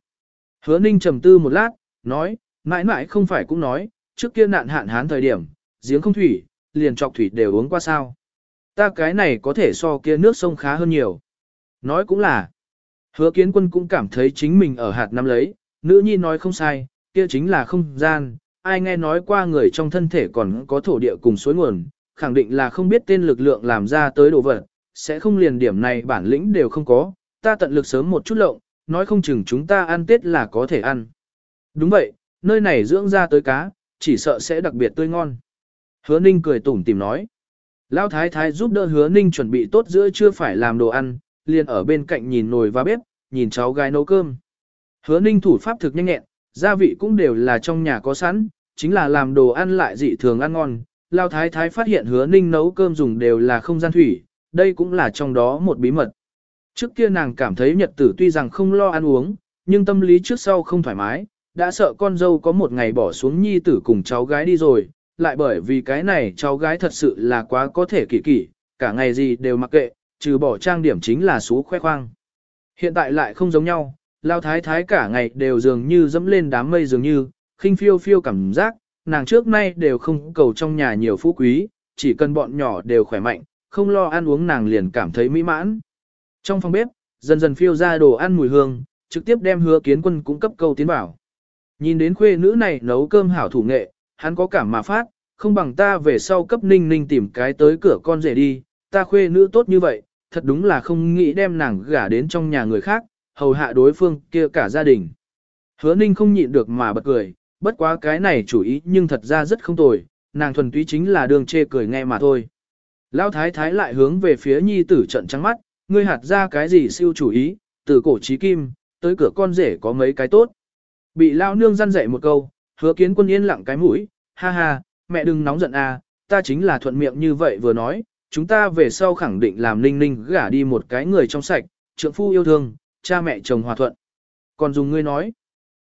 Hứa ninh trầm tư một lát, nói, mãi mãi không phải cũng nói, trước kia nạn hạn hán thời điểm, giếng không thủy, liền trọc thủy đều uống qua sao. Ta cái này có thể so kia nước sông khá hơn nhiều. Nói cũng là, hứa kiến quân cũng cảm thấy chính mình ở hạt năm lấy, nữ nhi nói không sai, kia chính là không gian, ai nghe nói qua người trong thân thể còn có thổ địa cùng suối nguồn, khẳng định là không biết tên lực lượng làm ra tới đồ vật, sẽ không liền điểm này bản lĩnh đều không có, ta tận lực sớm một chút lộng, nói không chừng chúng ta ăn tết là có thể ăn. Đúng vậy, nơi này dưỡng ra tới cá, chỉ sợ sẽ đặc biệt tươi ngon. Hứa Ninh cười tủm tìm nói. Lão thái thái giúp đỡ hứa Ninh chuẩn bị tốt giữa chưa phải làm đồ ăn, liền ở bên cạnh nhìn nồi và bếp, nhìn cháu gái nấu cơm. Hứa Ninh thủ pháp thực nhanh nhẹn, gia vị cũng đều là trong nhà có sẵn, chính là làm đồ ăn lại dị thường ăn ngon. Lão thái thái phát hiện hứa Ninh nấu cơm dùng đều là không gian thủy, đây cũng là trong đó một bí mật. Trước kia nàng cảm thấy nhật tử tuy rằng không lo ăn uống, nhưng tâm lý trước sau không thoải mái, đã sợ con dâu có một ngày bỏ xuống nhi tử cùng cháu gái đi rồi, lại bởi vì cái này cháu gái thật sự là quá có thể kỳ kỳ, cả ngày gì đều mặc kệ, trừ bỏ trang điểm chính là số khoe khoang. Hiện tại lại không giống nhau, lao thái thái cả ngày đều dường như dẫm lên đám mây dường như, khinh phiêu phiêu cảm giác, nàng trước nay đều không cầu trong nhà nhiều phú quý, chỉ cần bọn nhỏ đều khỏe mạnh, không lo ăn uống nàng liền cảm thấy mỹ mãn. Trong phòng bếp, dần dần phiêu ra đồ ăn mùi hương, trực tiếp đem hứa kiến quân cung cấp câu tiến bảo. Nhìn đến khuê nữ này nấu cơm hảo thủ nghệ, hắn có cảm mà phát, không bằng ta về sau cấp ninh ninh tìm cái tới cửa con rể đi, ta khuê nữ tốt như vậy, thật đúng là không nghĩ đem nàng gả đến trong nhà người khác, hầu hạ đối phương kia cả gia đình. Hứa ninh không nhịn được mà bật cười, bất quá cái này chủ ý nhưng thật ra rất không tồi, nàng thuần túy chính là đường chê cười nghe mà thôi. Lão thái thái lại hướng về phía nhi tử trận trắng mắt, ngươi hạt ra cái gì siêu chủ ý, từ cổ trí kim, tới cửa con rể có mấy cái tốt. Bị lao nương răn dạy một câu, hứa kiến quân yên lặng cái mũi, ha ha, mẹ đừng nóng giận à, ta chính là thuận miệng như vậy vừa nói, chúng ta về sau khẳng định làm ninh ninh gả đi một cái người trong sạch, trượng phu yêu thương, cha mẹ chồng hòa thuận. Còn dùng ngươi nói,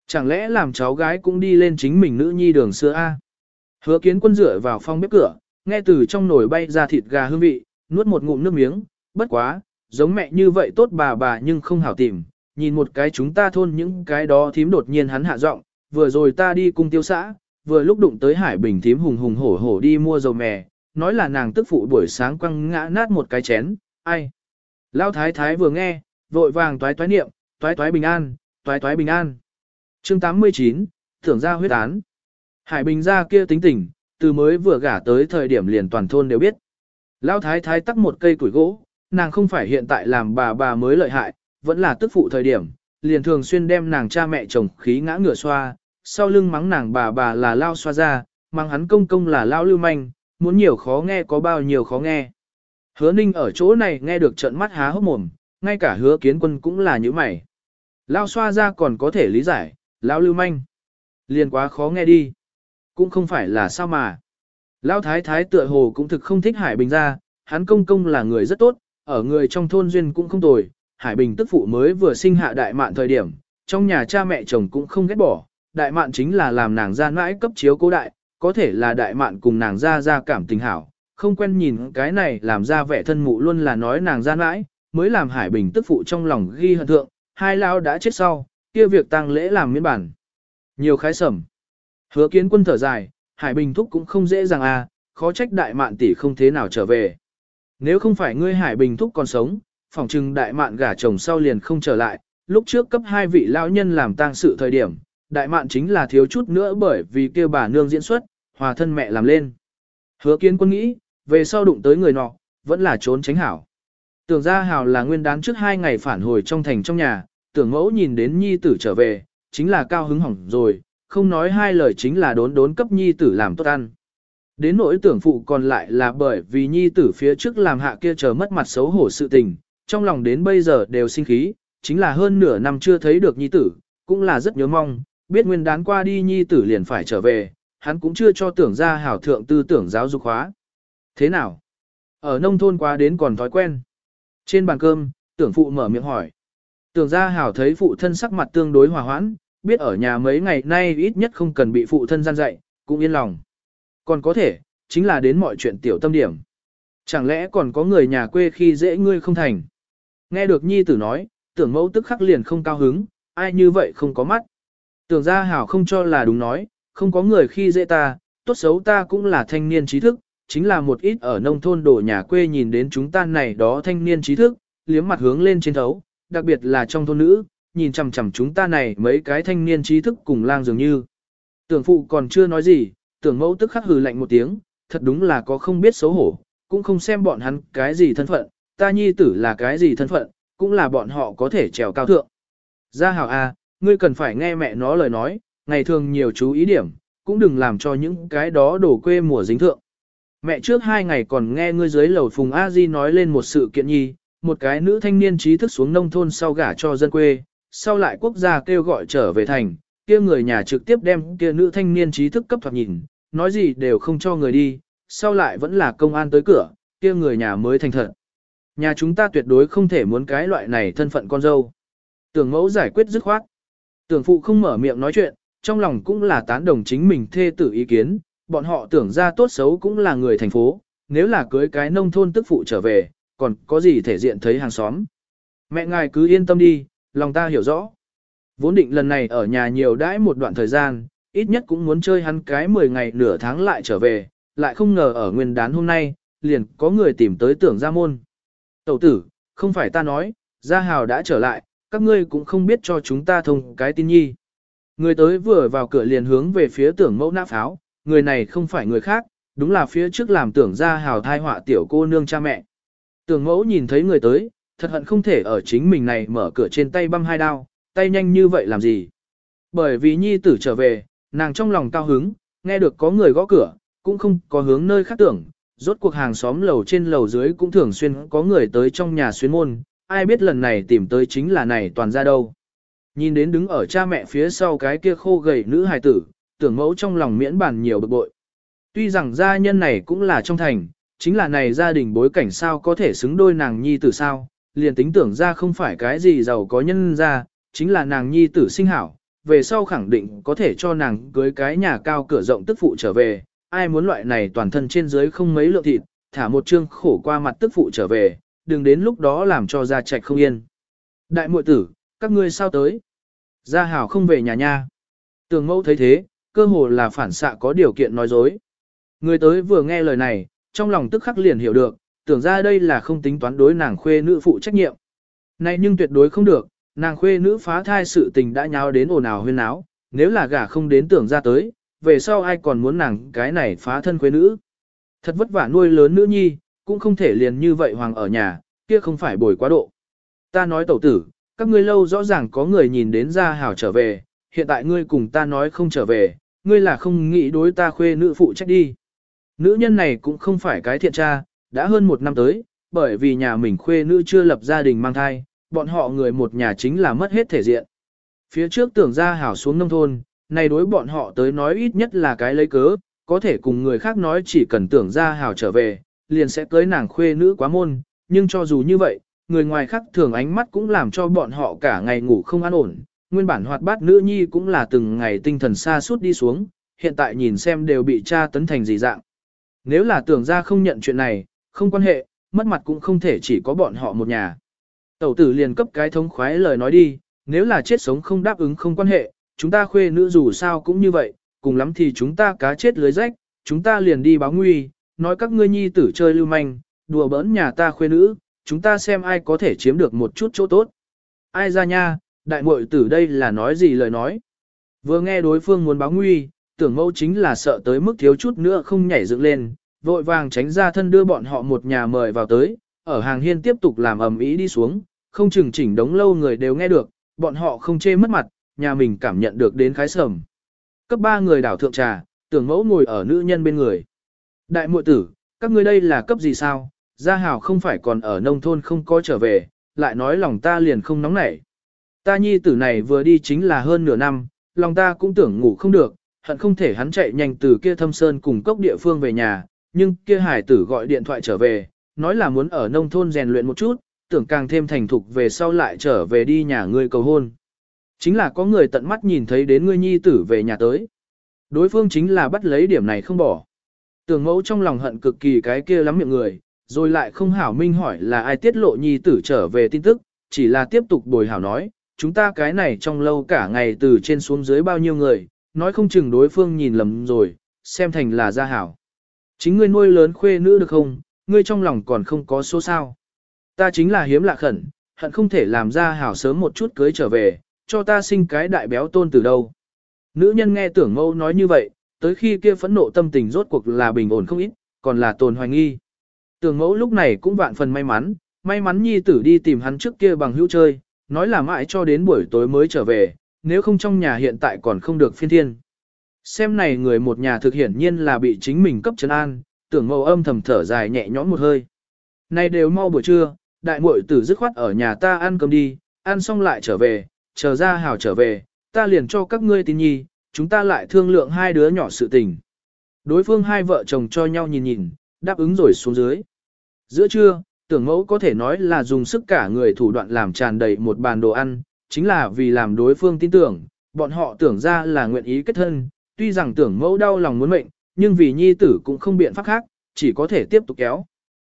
chẳng lẽ làm cháu gái cũng đi lên chính mình nữ nhi đường xưa a? Hứa kiến quân rửa vào phòng bếp cửa, nghe từ trong nồi bay ra thịt gà hương vị, nuốt một ngụm nước miếng, bất quá, giống mẹ như vậy tốt bà bà nhưng không hảo tìm, nhìn một cái chúng ta thôn những cái đó thím đột nhiên hắn hạ giọng, vừa rồi ta đi cung tiêu xã, vừa lúc đụng tới Hải Bình thím hùng hùng hổ hổ đi mua dầu mè, nói là nàng tức phụ buổi sáng quăng ngã nát một cái chén, ai. Lão thái thái vừa nghe, vội vàng toái toái niệm, toái toái bình an, toái toái bình an. Chương 89, thưởng ra huyết án. Hải Bình ra kia tính tình, từ mới vừa gả tới thời điểm liền toàn thôn đều biết. Lão thái thái tắt một cây củi gỗ, nàng không phải hiện tại làm bà bà mới lợi hại, vẫn là tức phụ thời điểm, liền thường xuyên đem nàng cha mẹ chồng khí ngã ngửa xoa, sau lưng mắng nàng bà bà là lao xoa ra, mắng hắn công công là lao lưu manh, muốn nhiều khó nghe có bao nhiêu khó nghe. Hứa ninh ở chỗ này nghe được trận mắt há hốc mồm, ngay cả hứa kiến quân cũng là như mày. Lao xoa ra còn có thể lý giải, Lão lưu manh. Liền quá khó nghe đi. Cũng không phải là sao mà. Lão thái thái tựa hồ cũng thực không thích Hải Bình ra, hắn công công là người rất tốt, ở người trong thôn duyên cũng không tồi, Hải Bình tức phụ mới vừa sinh hạ đại mạn thời điểm, trong nhà cha mẹ chồng cũng không ghét bỏ, đại mạn chính là làm nàng ra mãi cấp chiếu cố đại, có thể là đại mạn cùng nàng ra ra cảm tình hảo, không quen nhìn cái này làm ra vẻ thân mụ luôn là nói nàng ra mãi, mới làm Hải Bình tức phụ trong lòng ghi hận thượng, hai lao đã chết sau, kia việc tang lễ làm miễn bản. Nhiều khái sẩm. Hứa kiến quân thở dài, Hải Bình thúc cũng không dễ dàng à, khó trách đại mạn tỷ không thế nào trở về. Nếu không phải ngươi Hải Bình thúc còn sống, phỏng chừng đại mạn gả chồng sau liền không trở lại, lúc trước cấp hai vị lão nhân làm tang sự thời điểm, đại mạn chính là thiếu chút nữa bởi vì kia bà nương diễn xuất, hòa thân mẹ làm lên. Hứa kiến quân nghĩ, về sau đụng tới người nọ, vẫn là trốn tránh hảo. Tưởng ra hảo là nguyên đán trước hai ngày phản hồi trong thành trong nhà, tưởng mẫu nhìn đến nhi tử trở về, chính là cao hứng hỏng rồi, không nói hai lời chính là đốn đốn cấp nhi tử làm tốt ăn. Đến nỗi tưởng phụ còn lại là bởi vì nhi tử phía trước làm hạ kia chờ mất mặt xấu hổ sự tình, trong lòng đến bây giờ đều sinh khí, chính là hơn nửa năm chưa thấy được nhi tử, cũng là rất nhớ mong, biết nguyên đán qua đi nhi tử liền phải trở về, hắn cũng chưa cho tưởng ra hảo thượng tư tưởng giáo dục hóa. Thế nào? Ở nông thôn qua đến còn thói quen. Trên bàn cơm, tưởng phụ mở miệng hỏi. Tưởng ra hảo thấy phụ thân sắc mặt tương đối hòa hoãn, biết ở nhà mấy ngày nay ít nhất không cần bị phụ thân gian dạy, cũng yên lòng. Còn có thể, chính là đến mọi chuyện tiểu tâm điểm. Chẳng lẽ còn có người nhà quê khi dễ ngươi không thành? Nghe được nhi tử nói, tưởng mẫu tức khắc liền không cao hứng, ai như vậy không có mắt. Tưởng ra hảo không cho là đúng nói, không có người khi dễ ta, tốt xấu ta cũng là thanh niên trí thức, chính là một ít ở nông thôn đổ nhà quê nhìn đến chúng ta này đó thanh niên trí thức, liếm mặt hướng lên trên thấu, đặc biệt là trong thôn nữ, nhìn chằm chằm chúng ta này mấy cái thanh niên trí thức cùng lang dường như. Tưởng phụ còn chưa nói gì, tưởng mẫu tức khắc hừ lạnh một tiếng, thật đúng là có không biết xấu hổ, cũng không xem bọn hắn cái gì thân phận, ta nhi tử là cái gì thân phận, cũng là bọn họ có thể trèo cao thượng. Gia hảo a, à, ngươi cần phải nghe mẹ nó lời nói, ngày thường nhiều chú ý điểm, cũng đừng làm cho những cái đó đổ quê mùa dính thượng. Mẹ trước hai ngày còn nghe ngươi dưới lầu Phùng A Di nói lên một sự kiện nhi, một cái nữ thanh niên trí thức xuống nông thôn sau gả cho dân quê, sau lại quốc gia kêu gọi trở về thành, kia người nhà trực tiếp đem kia nữ thanh niên trí thức cấp thoạt nhìn, nói gì đều không cho người đi, sau lại vẫn là công an tới cửa, kia người nhà mới thành thật. Nhà chúng ta tuyệt đối không thể muốn cái loại này thân phận con dâu. Tưởng mẫu giải quyết dứt khoát. Tưởng phụ không mở miệng nói chuyện, trong lòng cũng là tán đồng chính mình thê tử ý kiến, bọn họ tưởng ra tốt xấu cũng là người thành phố, nếu là cưới cái nông thôn tức phụ trở về, còn có gì thể diện thấy hàng xóm. Mẹ ngài cứ yên tâm đi, lòng ta hiểu rõ. Vốn định lần này ở nhà nhiều đãi một đoạn thời gian, ít nhất cũng muốn chơi hắn cái 10 ngày nửa tháng lại trở về, lại không ngờ ở nguyên đán hôm nay, liền có người tìm tới tưởng ra môn. Tẩu tử, không phải ta nói, gia hào đã trở lại, các ngươi cũng không biết cho chúng ta thông cái tin nhi. Người tới vừa vào cửa liền hướng về phía tưởng mẫu nã pháo, người này không phải người khác, đúng là phía trước làm tưởng gia hào thai họa tiểu cô nương cha mẹ. Tưởng mẫu nhìn thấy người tới, thật hận không thể ở chính mình này mở cửa trên tay băm hai đao, tay nhanh như vậy làm gì. Bởi vì nhi tử trở về, nàng trong lòng cao hứng, nghe được có người gõ cửa, cũng không có hướng nơi khác tưởng, rốt cuộc hàng xóm lầu trên lầu dưới cũng thường xuyên có người tới trong nhà xuyên môn, ai biết lần này tìm tới chính là này toàn ra đâu. Nhìn đến đứng ở cha mẹ phía sau cái kia khô gầy nữ hài tử, tưởng mẫu trong lòng miễn bàn nhiều bực bội. Tuy rằng gia nhân này cũng là trong thành, chính là này gia đình bối cảnh sao có thể xứng đôi nàng nhi tử sao, liền tính tưởng ra không phải cái gì giàu có nhân ra, chính là nàng nhi tử sinh hảo, về sau khẳng định có thể cho nàng cưới cái nhà cao cửa rộng tức phụ trở về, ai muốn loại này toàn thân trên dưới không mấy lượng thịt, thả một chương khổ qua mặt tức phụ trở về, đừng đến lúc đó làm cho gia trạch không yên. Đại muội tử, các ngươi sao tới? Gia hảo không về nhà nha. Tường mẫu thấy thế, cơ hồ là phản xạ có điều kiện nói dối. Người tới vừa nghe lời này, trong lòng tức khắc liền hiểu được, tưởng ra đây là không tính toán đối nàng khuê nữ phụ trách nhiệm. Này nhưng tuyệt đối không được, nàng khuê nữ phá thai sự tình đã nháo đến ồn ào huyên náo, nếu là gả không đến tưởng ra tới, về sau ai còn muốn nàng cái này phá thân khuê nữ. Thật vất vả nuôi lớn nữ nhi, cũng không thể liền như vậy hoàng ở nhà, kia không phải bồi quá độ. Ta nói tẩu tử, các ngươi lâu rõ ràng có người nhìn đến ra hảo trở về, hiện tại ngươi cùng ta nói không trở về, ngươi là không nghĩ đối ta khuê nữ phụ trách đi. Nữ nhân này cũng không phải cái thiện tra, đã hơn một năm tới, bởi vì nhà mình khuê nữ chưa lập gia đình mang thai, bọn họ người một nhà chính là mất hết thể diện. Phía trước tưởng ra hảo xuống nông thôn, này đối bọn họ tới nói ít nhất là cái lấy cớ, có thể cùng người khác nói chỉ cần tưởng ra hảo trở về, liền sẽ cưới nàng khuê nữ quá môn, nhưng cho dù như vậy, người ngoài khác thường ánh mắt cũng làm cho bọn họ cả ngày ngủ không an ổn, nguyên bản hoạt bát nữ nhi cũng là từng ngày tinh thần xa suốt đi xuống, hiện tại nhìn xem đều bị cha tấn thành gì dạng. Nếu là tưởng ra không nhận chuyện này, không quan hệ, mất mặt cũng không thể chỉ có bọn họ một nhà. Tẩu tử liền cấp cái thống khoái lời nói đi, nếu là chết sống không đáp ứng không quan hệ, chúng ta khuê nữ dù sao cũng như vậy, cùng lắm thì chúng ta cá chết lưới rách, chúng ta liền đi báo nguy, nói các ngươi nhi tử chơi lưu manh, đùa bỡn nhà ta khuê nữ, chúng ta xem ai có thể chiếm được một chút chỗ tốt. Ai ra nha, đại muội tử đây là nói gì lời nói. Vừa nghe đối phương muốn báo nguy, tưởng mẫu chính là sợ tới mức thiếu chút nữa không nhảy dựng lên, vội vàng tránh ra thân đưa bọn họ một nhà mời vào tới, ở hàng hiên tiếp tục làm ầm ĩ đi xuống, không chừng chỉnh đống lâu người đều nghe được, bọn họ không chê mất mặt, nhà mình cảm nhận được đến khái sầm. Cấp ba người đảo thượng trà, tưởng mẫu ngồi ở nữ nhân bên người. Đại muội tử, các ngươi đây là cấp gì sao? Gia Hảo không phải còn ở nông thôn không có trở về, lại nói lòng ta liền không nóng nảy. Ta nhi tử này vừa đi chính là hơn nửa năm, lòng ta cũng tưởng ngủ không được, hận không thể hắn chạy nhanh từ kia thâm sơn cùng cốc địa phương về nhà, nhưng kia hải tử gọi điện thoại trở về, nói là muốn ở nông thôn rèn luyện một chút, tưởng càng thêm thành thục về sau lại trở về đi nhà ngươi cầu hôn. Chính là có người tận mắt nhìn thấy đến ngươi nhi tử về nhà tới. Đối phương chính là bắt lấy điểm này không bỏ. Tưởng mẫu trong lòng hận cực kỳ cái kia lắm miệng người, rồi lại không hảo minh hỏi là ai tiết lộ nhi tử trở về tin tức, chỉ là tiếp tục bồi hảo nói, chúng ta cái này trong lâu cả ngày từ trên xuống dưới bao nhiêu người, nói không chừng đối phương nhìn lầm rồi, xem thành là gia hảo. Chính ngươi nuôi lớn khuê nữ được không, ngươi trong lòng còn không có số sao. Ta chính là hiếm lạ khẩn, hận không thể làm ra hảo sớm một chút cưới trở về, cho ta sinh cái đại béo tôn từ đâu. Nữ nhân nghe tưởng mâu nói như vậy, tới khi kia phẫn nộ tâm tình rốt cuộc là bình ổn không ít, còn là tồn hoài nghi. Tưởng mẫu lúc này cũng vạn phần may mắn, may mắn nhi tử đi tìm hắn trước kia bằng hữu chơi, nói là mãi cho đến buổi tối mới trở về, nếu không trong nhà hiện tại còn không được phiên thiên. Xem này người một nhà thực hiển nhiên là bị chính mình cấp trấn an, tưởng mẫu âm thầm thở dài nhẹ nhõm một hơi. Nay đều mau buổi trưa, đại muội tử dứt khoát ở nhà ta ăn cơm đi, ăn xong lại trở về, chờ ra hảo trở về, ta liền cho các ngươi tin nhi, chúng ta lại thương lượng hai đứa nhỏ sự tình. Đối phương hai vợ chồng cho nhau nhìn nhìn, đáp ứng rồi xuống dưới. Giữa trưa, tưởng mẫu có thể nói là dùng sức cả người thủ đoạn làm tràn đầy một bàn đồ ăn, chính là vì làm đối phương tin tưởng, bọn họ tưởng ra là nguyện ý kết thân, tuy rằng tưởng mẫu đau lòng muốn mệnh, nhưng vì nhi tử cũng không biện pháp khác, chỉ có thể tiếp tục kéo.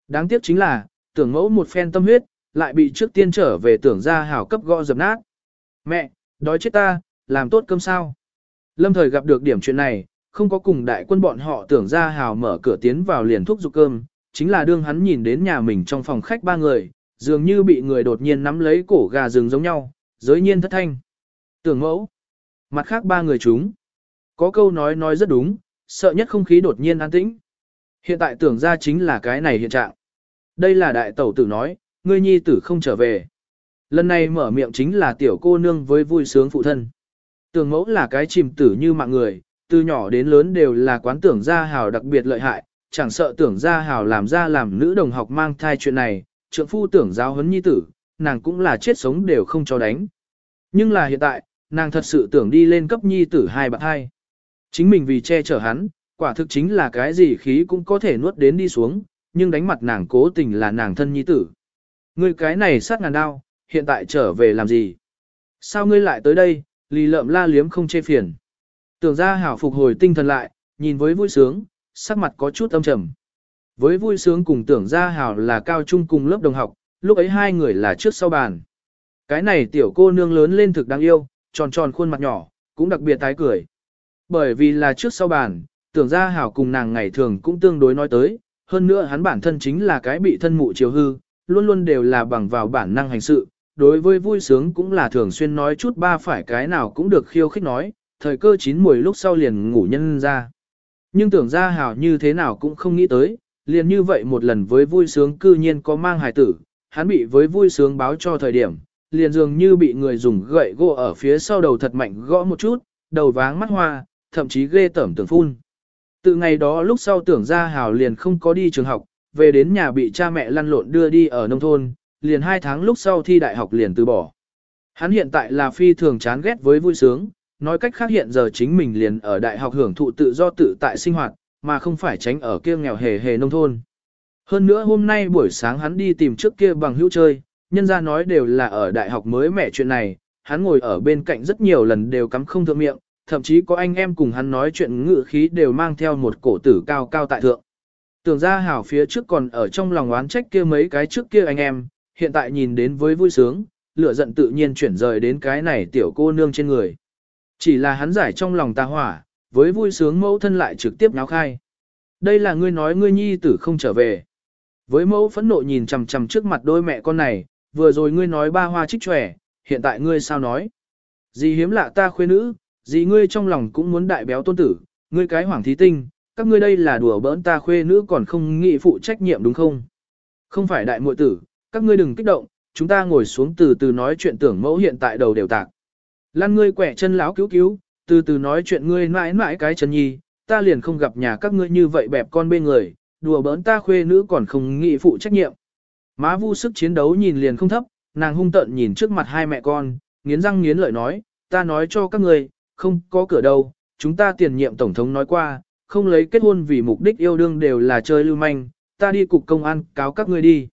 Đáng tiếc chính là, tưởng mẫu một phen tâm huyết, lại bị trước tiên trở về tưởng ra hảo cấp gõ dập nát. Mẹ, đói chết ta, làm tốt cơm sao. Lâm thời gặp được điểm chuyện này, không có cùng đại quân bọn họ tưởng ra hào mở cửa tiến vào liền thúc giục cơm, chính là đương hắn nhìn đến nhà mình trong phòng khách ba người, dường như bị người đột nhiên nắm lấy cổ gà rừng giống nhau, giới nhiên thất thanh. Tưởng mẫu, mặt khác ba người chúng. Có câu nói nói rất đúng, sợ nhất không khí đột nhiên an tĩnh. Hiện tại tưởng ra chính là cái này hiện trạng. Đây là đại tẩu tử nói, ngươi nhi tử không trở về. Lần này mở miệng chính là tiểu cô nương với vui sướng phụ thân. Tưởng mẫu là cái chìm tử như mạng người, từ nhỏ đến lớn đều là quán tưởng gia hào đặc biệt lợi hại, chẳng sợ tưởng gia hào làm ra làm nữ đồng học mang thai chuyện này, trượng phu tưởng giáo huấn nhi tử, nàng cũng là chết sống đều không cho đánh. Nhưng là hiện tại, nàng thật sự tưởng đi lên cấp nhi tử hai bạn hai. Chính mình vì che chở hắn, quả thực chính là cái gì khí cũng có thể nuốt đến đi xuống, nhưng đánh mặt nàng cố tình là nàng thân nhi tử. Ngươi cái này sát ngàn đao, hiện tại trở về làm gì? Sao ngươi lại tới đây, lì lợm la liếm không chê phiền? Tưởng ra hảo phục hồi tinh thần lại, nhìn với vui sướng, sắc mặt có chút âm trầm. Với vui sướng cùng tưởng ra hảo là cao trung cùng lớp đồng học, lúc ấy hai người là trước sau bàn. Cái này tiểu cô nương lớn lên thực đáng yêu, tròn tròn khuôn mặt nhỏ, cũng đặc biệt tái cười. Bởi vì là trước sau bàn, tưởng ra hảo cùng nàng ngày thường cũng tương đối nói tới, hơn nữa hắn bản thân chính là cái bị thân mụ chiều hư, luôn luôn đều là bằng vào bản năng hành sự, đối với vui sướng cũng là thường xuyên nói chút ba phải cái nào cũng được khiêu khích nói, thời cơ chín mùi lúc sau liền ngủ nhân ra. Nhưng tưởng ra hảo như thế nào cũng không nghĩ tới, liền như vậy một lần với vui sướng cư nhiên có mang hài tử, hắn bị với vui sướng báo cho thời điểm, liền dường như bị người dùng gậy gỗ ở phía sau đầu thật mạnh gõ một chút, đầu váng mắt hoa, thậm chí ghê tởm tưởng phun. Từ ngày đó lúc sau tưởng ra hào liền không có đi trường học, về đến nhà bị cha mẹ lăn lộn đưa đi ở nông thôn, liền hai tháng lúc sau thi đại học liền từ bỏ. Hắn hiện tại là phi thường chán ghét với vui sướng, nói cách khác hiện giờ chính mình liền ở đại học hưởng thụ tự do tự tại sinh hoạt, mà không phải tránh ở kia nghèo hề hề nông thôn. Hơn nữa hôm nay buổi sáng hắn đi tìm trước kia bằng hữu chơi, nhân ra nói đều là ở đại học mới mẻ chuyện này, hắn ngồi ở bên cạnh rất nhiều lần đều cắm không thượng miệng, thậm chí có anh em cùng hắn nói chuyện ngự khí đều mang theo một cổ tử cao cao tại thượng. Tưởng ra hảo phía trước còn ở trong lòng oán trách kia mấy cái trước kia anh em, hiện tại nhìn đến với vui sướng, lửa giận tự nhiên chuyển rời đến cái này tiểu cô nương trên người. Chỉ là hắn giải trong lòng ta hỏa, với vui sướng mẫu thân lại trực tiếp náo khai. Đây là ngươi nói ngươi nhi tử không trở về. Với mẫu phẫn nộ nhìn chằm chằm trước mặt đôi mẹ con này, vừa rồi ngươi nói ba hoa trích trẻ, hiện tại ngươi sao nói. Gì hiếm lạ ta khuê nữ, gì ngươi trong lòng cũng muốn đại béo tôn tử, ngươi cái hoàng thí tinh, các ngươi đây là đùa bỡn ta khuê nữ còn không nghĩ phụ trách nhiệm đúng không? Không phải đại muội tử, các ngươi đừng kích động, chúng ta ngồi xuống từ từ nói chuyện tưởng mẫu hiện tại đầu đều tạc. Lan ngươi quẻ chân láo cứu cứu, từ từ nói chuyện ngươi mãi mãi cái chân nhi, ta liền không gặp nhà các ngươi như vậy bẹp con bên người, đùa bỡn ta khuê nữ còn không nghĩ phụ trách nhiệm. Má vu sức chiến đấu nhìn liền không thấp, nàng hung tợn nhìn trước mặt hai mẹ con, nghiến răng nghiến lợi nói, ta nói cho các người, không có cửa đâu, chúng ta tiền nhiệm tổng thống nói qua, không lấy kết hôn vì mục đích yêu đương đều là chơi lưu manh, ta đi cục công an cáo các ngươi đi.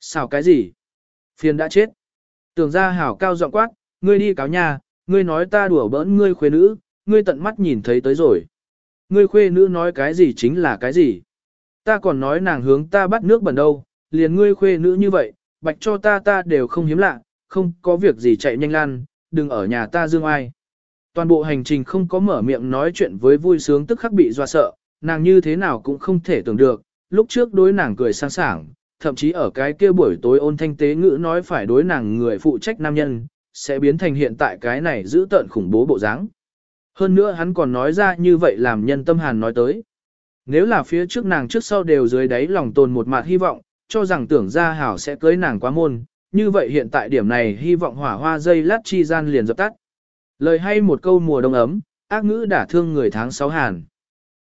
Xảo cái gì? Phiền đã chết. Tưởng ra hảo cao giọng quát, ngươi đi cáo nhà, ngươi nói ta đùa bỡn ngươi khuê nữ, ngươi tận mắt nhìn thấy tới rồi. Ngươi khuê nữ nói cái gì chính là cái gì. Ta còn nói nàng hướng ta bắt nước bẩn đâu, liền ngươi khuê nữ như vậy, bạch cho ta ta đều không hiếm lạ, không có việc gì chạy nhanh lan, đừng ở nhà ta dương ai. Toàn bộ hành trình không có mở miệng nói chuyện với vui sướng tức khắc bị doa sợ, nàng như thế nào cũng không thể tưởng được, lúc trước đối nàng cười sang sảng, thậm chí ở cái kia buổi tối ôn thanh tế ngữ nói phải đối nàng người phụ trách nam nhân, sẽ biến thành hiện tại cái này giữ tợn khủng bố bộ dáng. Hơn nữa hắn còn nói ra như vậy làm nhân tâm hàn nói tới. Nếu là phía trước nàng trước sau đều dưới đáy lòng tồn một mặt hy vọng, cho rằng tưởng gia hảo sẽ cưới nàng quá môn, như vậy hiện tại điểm này hy vọng hỏa hoa dây lát chi gian liền dập tắt. Lời hay một câu mùa đông ấm, ác ngữ đả thương người tháng 6 hàn.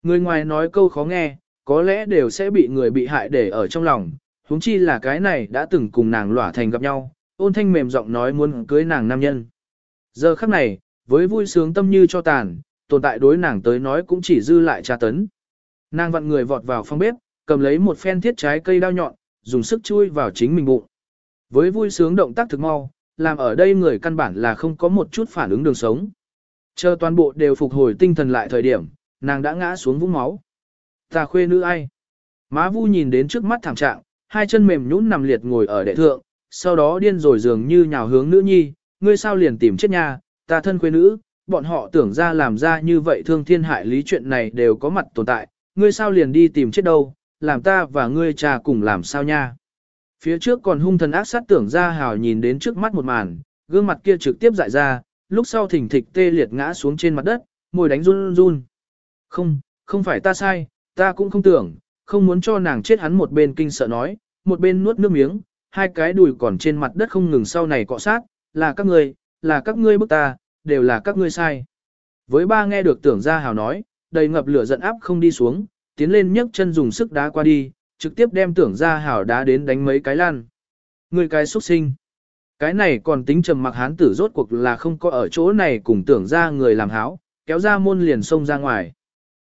Người ngoài nói câu khó nghe, có lẽ đều sẽ bị người bị hại để ở trong lòng, huống chi là cái này đã từng cùng nàng lỏa thành gặp nhau, ôn thanh mềm giọng nói muốn cưới nàng nam nhân. Giờ khắc này, với vui sướng tâm như cho tàn, tồn tại đối nàng tới nói cũng chỉ dư lại tra tấn. Nàng vặn người vọt vào phòng bếp, cầm lấy một phen thiết trái cây đao nhọn, dùng sức chui vào chính mình bụng. Với vui sướng động tác thực mau, làm ở đây người căn bản là không có một chút phản ứng đường sống. Chờ toàn bộ đều phục hồi tinh thần lại thời điểm, nàng đã ngã xuống vũng máu. Ta khuê nữ ai? Má vu nhìn đến trước mắt thảm trạng, hai chân mềm nhũn nằm liệt ngồi ở đệ thượng, sau đó điên rồi dường như nhào hướng nữ nhi, ngươi sao liền tìm chết nha, ta thân khuê nữ, bọn họ tưởng ra làm ra như vậy thương thiên hại lý chuyện này đều có mặt tồn tại, ngươi sao liền đi tìm chết đâu, làm ta và ngươi cha cùng làm sao nha. Phía trước còn hung thần ác sát tưởng ra hào nhìn đến trước mắt một màn, gương mặt kia trực tiếp dại ra, lúc sau thỉnh thịch tê liệt ngã xuống trên mặt đất, môi đánh run run. Không, không phải ta sai, ta cũng không tưởng, không muốn cho nàng chết hắn một bên kinh sợ nói, một bên nuốt nước miếng, hai cái đùi còn trên mặt đất không ngừng sau này cọ sát, là các ngươi, là các ngươi bức ta, đều là các ngươi sai. Với ba nghe được tưởng ra hào nói, đầy ngập lửa giận áp không đi xuống, tiến lên nhấc chân dùng sức đá qua đi, trực tiếp đem tưởng ra hảo đá đến đánh mấy cái lan. Người cái xuất sinh. Cái này còn tính trầm mặc hán tử rốt cuộc là không có ở chỗ này cùng tưởng ra người làm háo, kéo ra môn liền xông ra ngoài.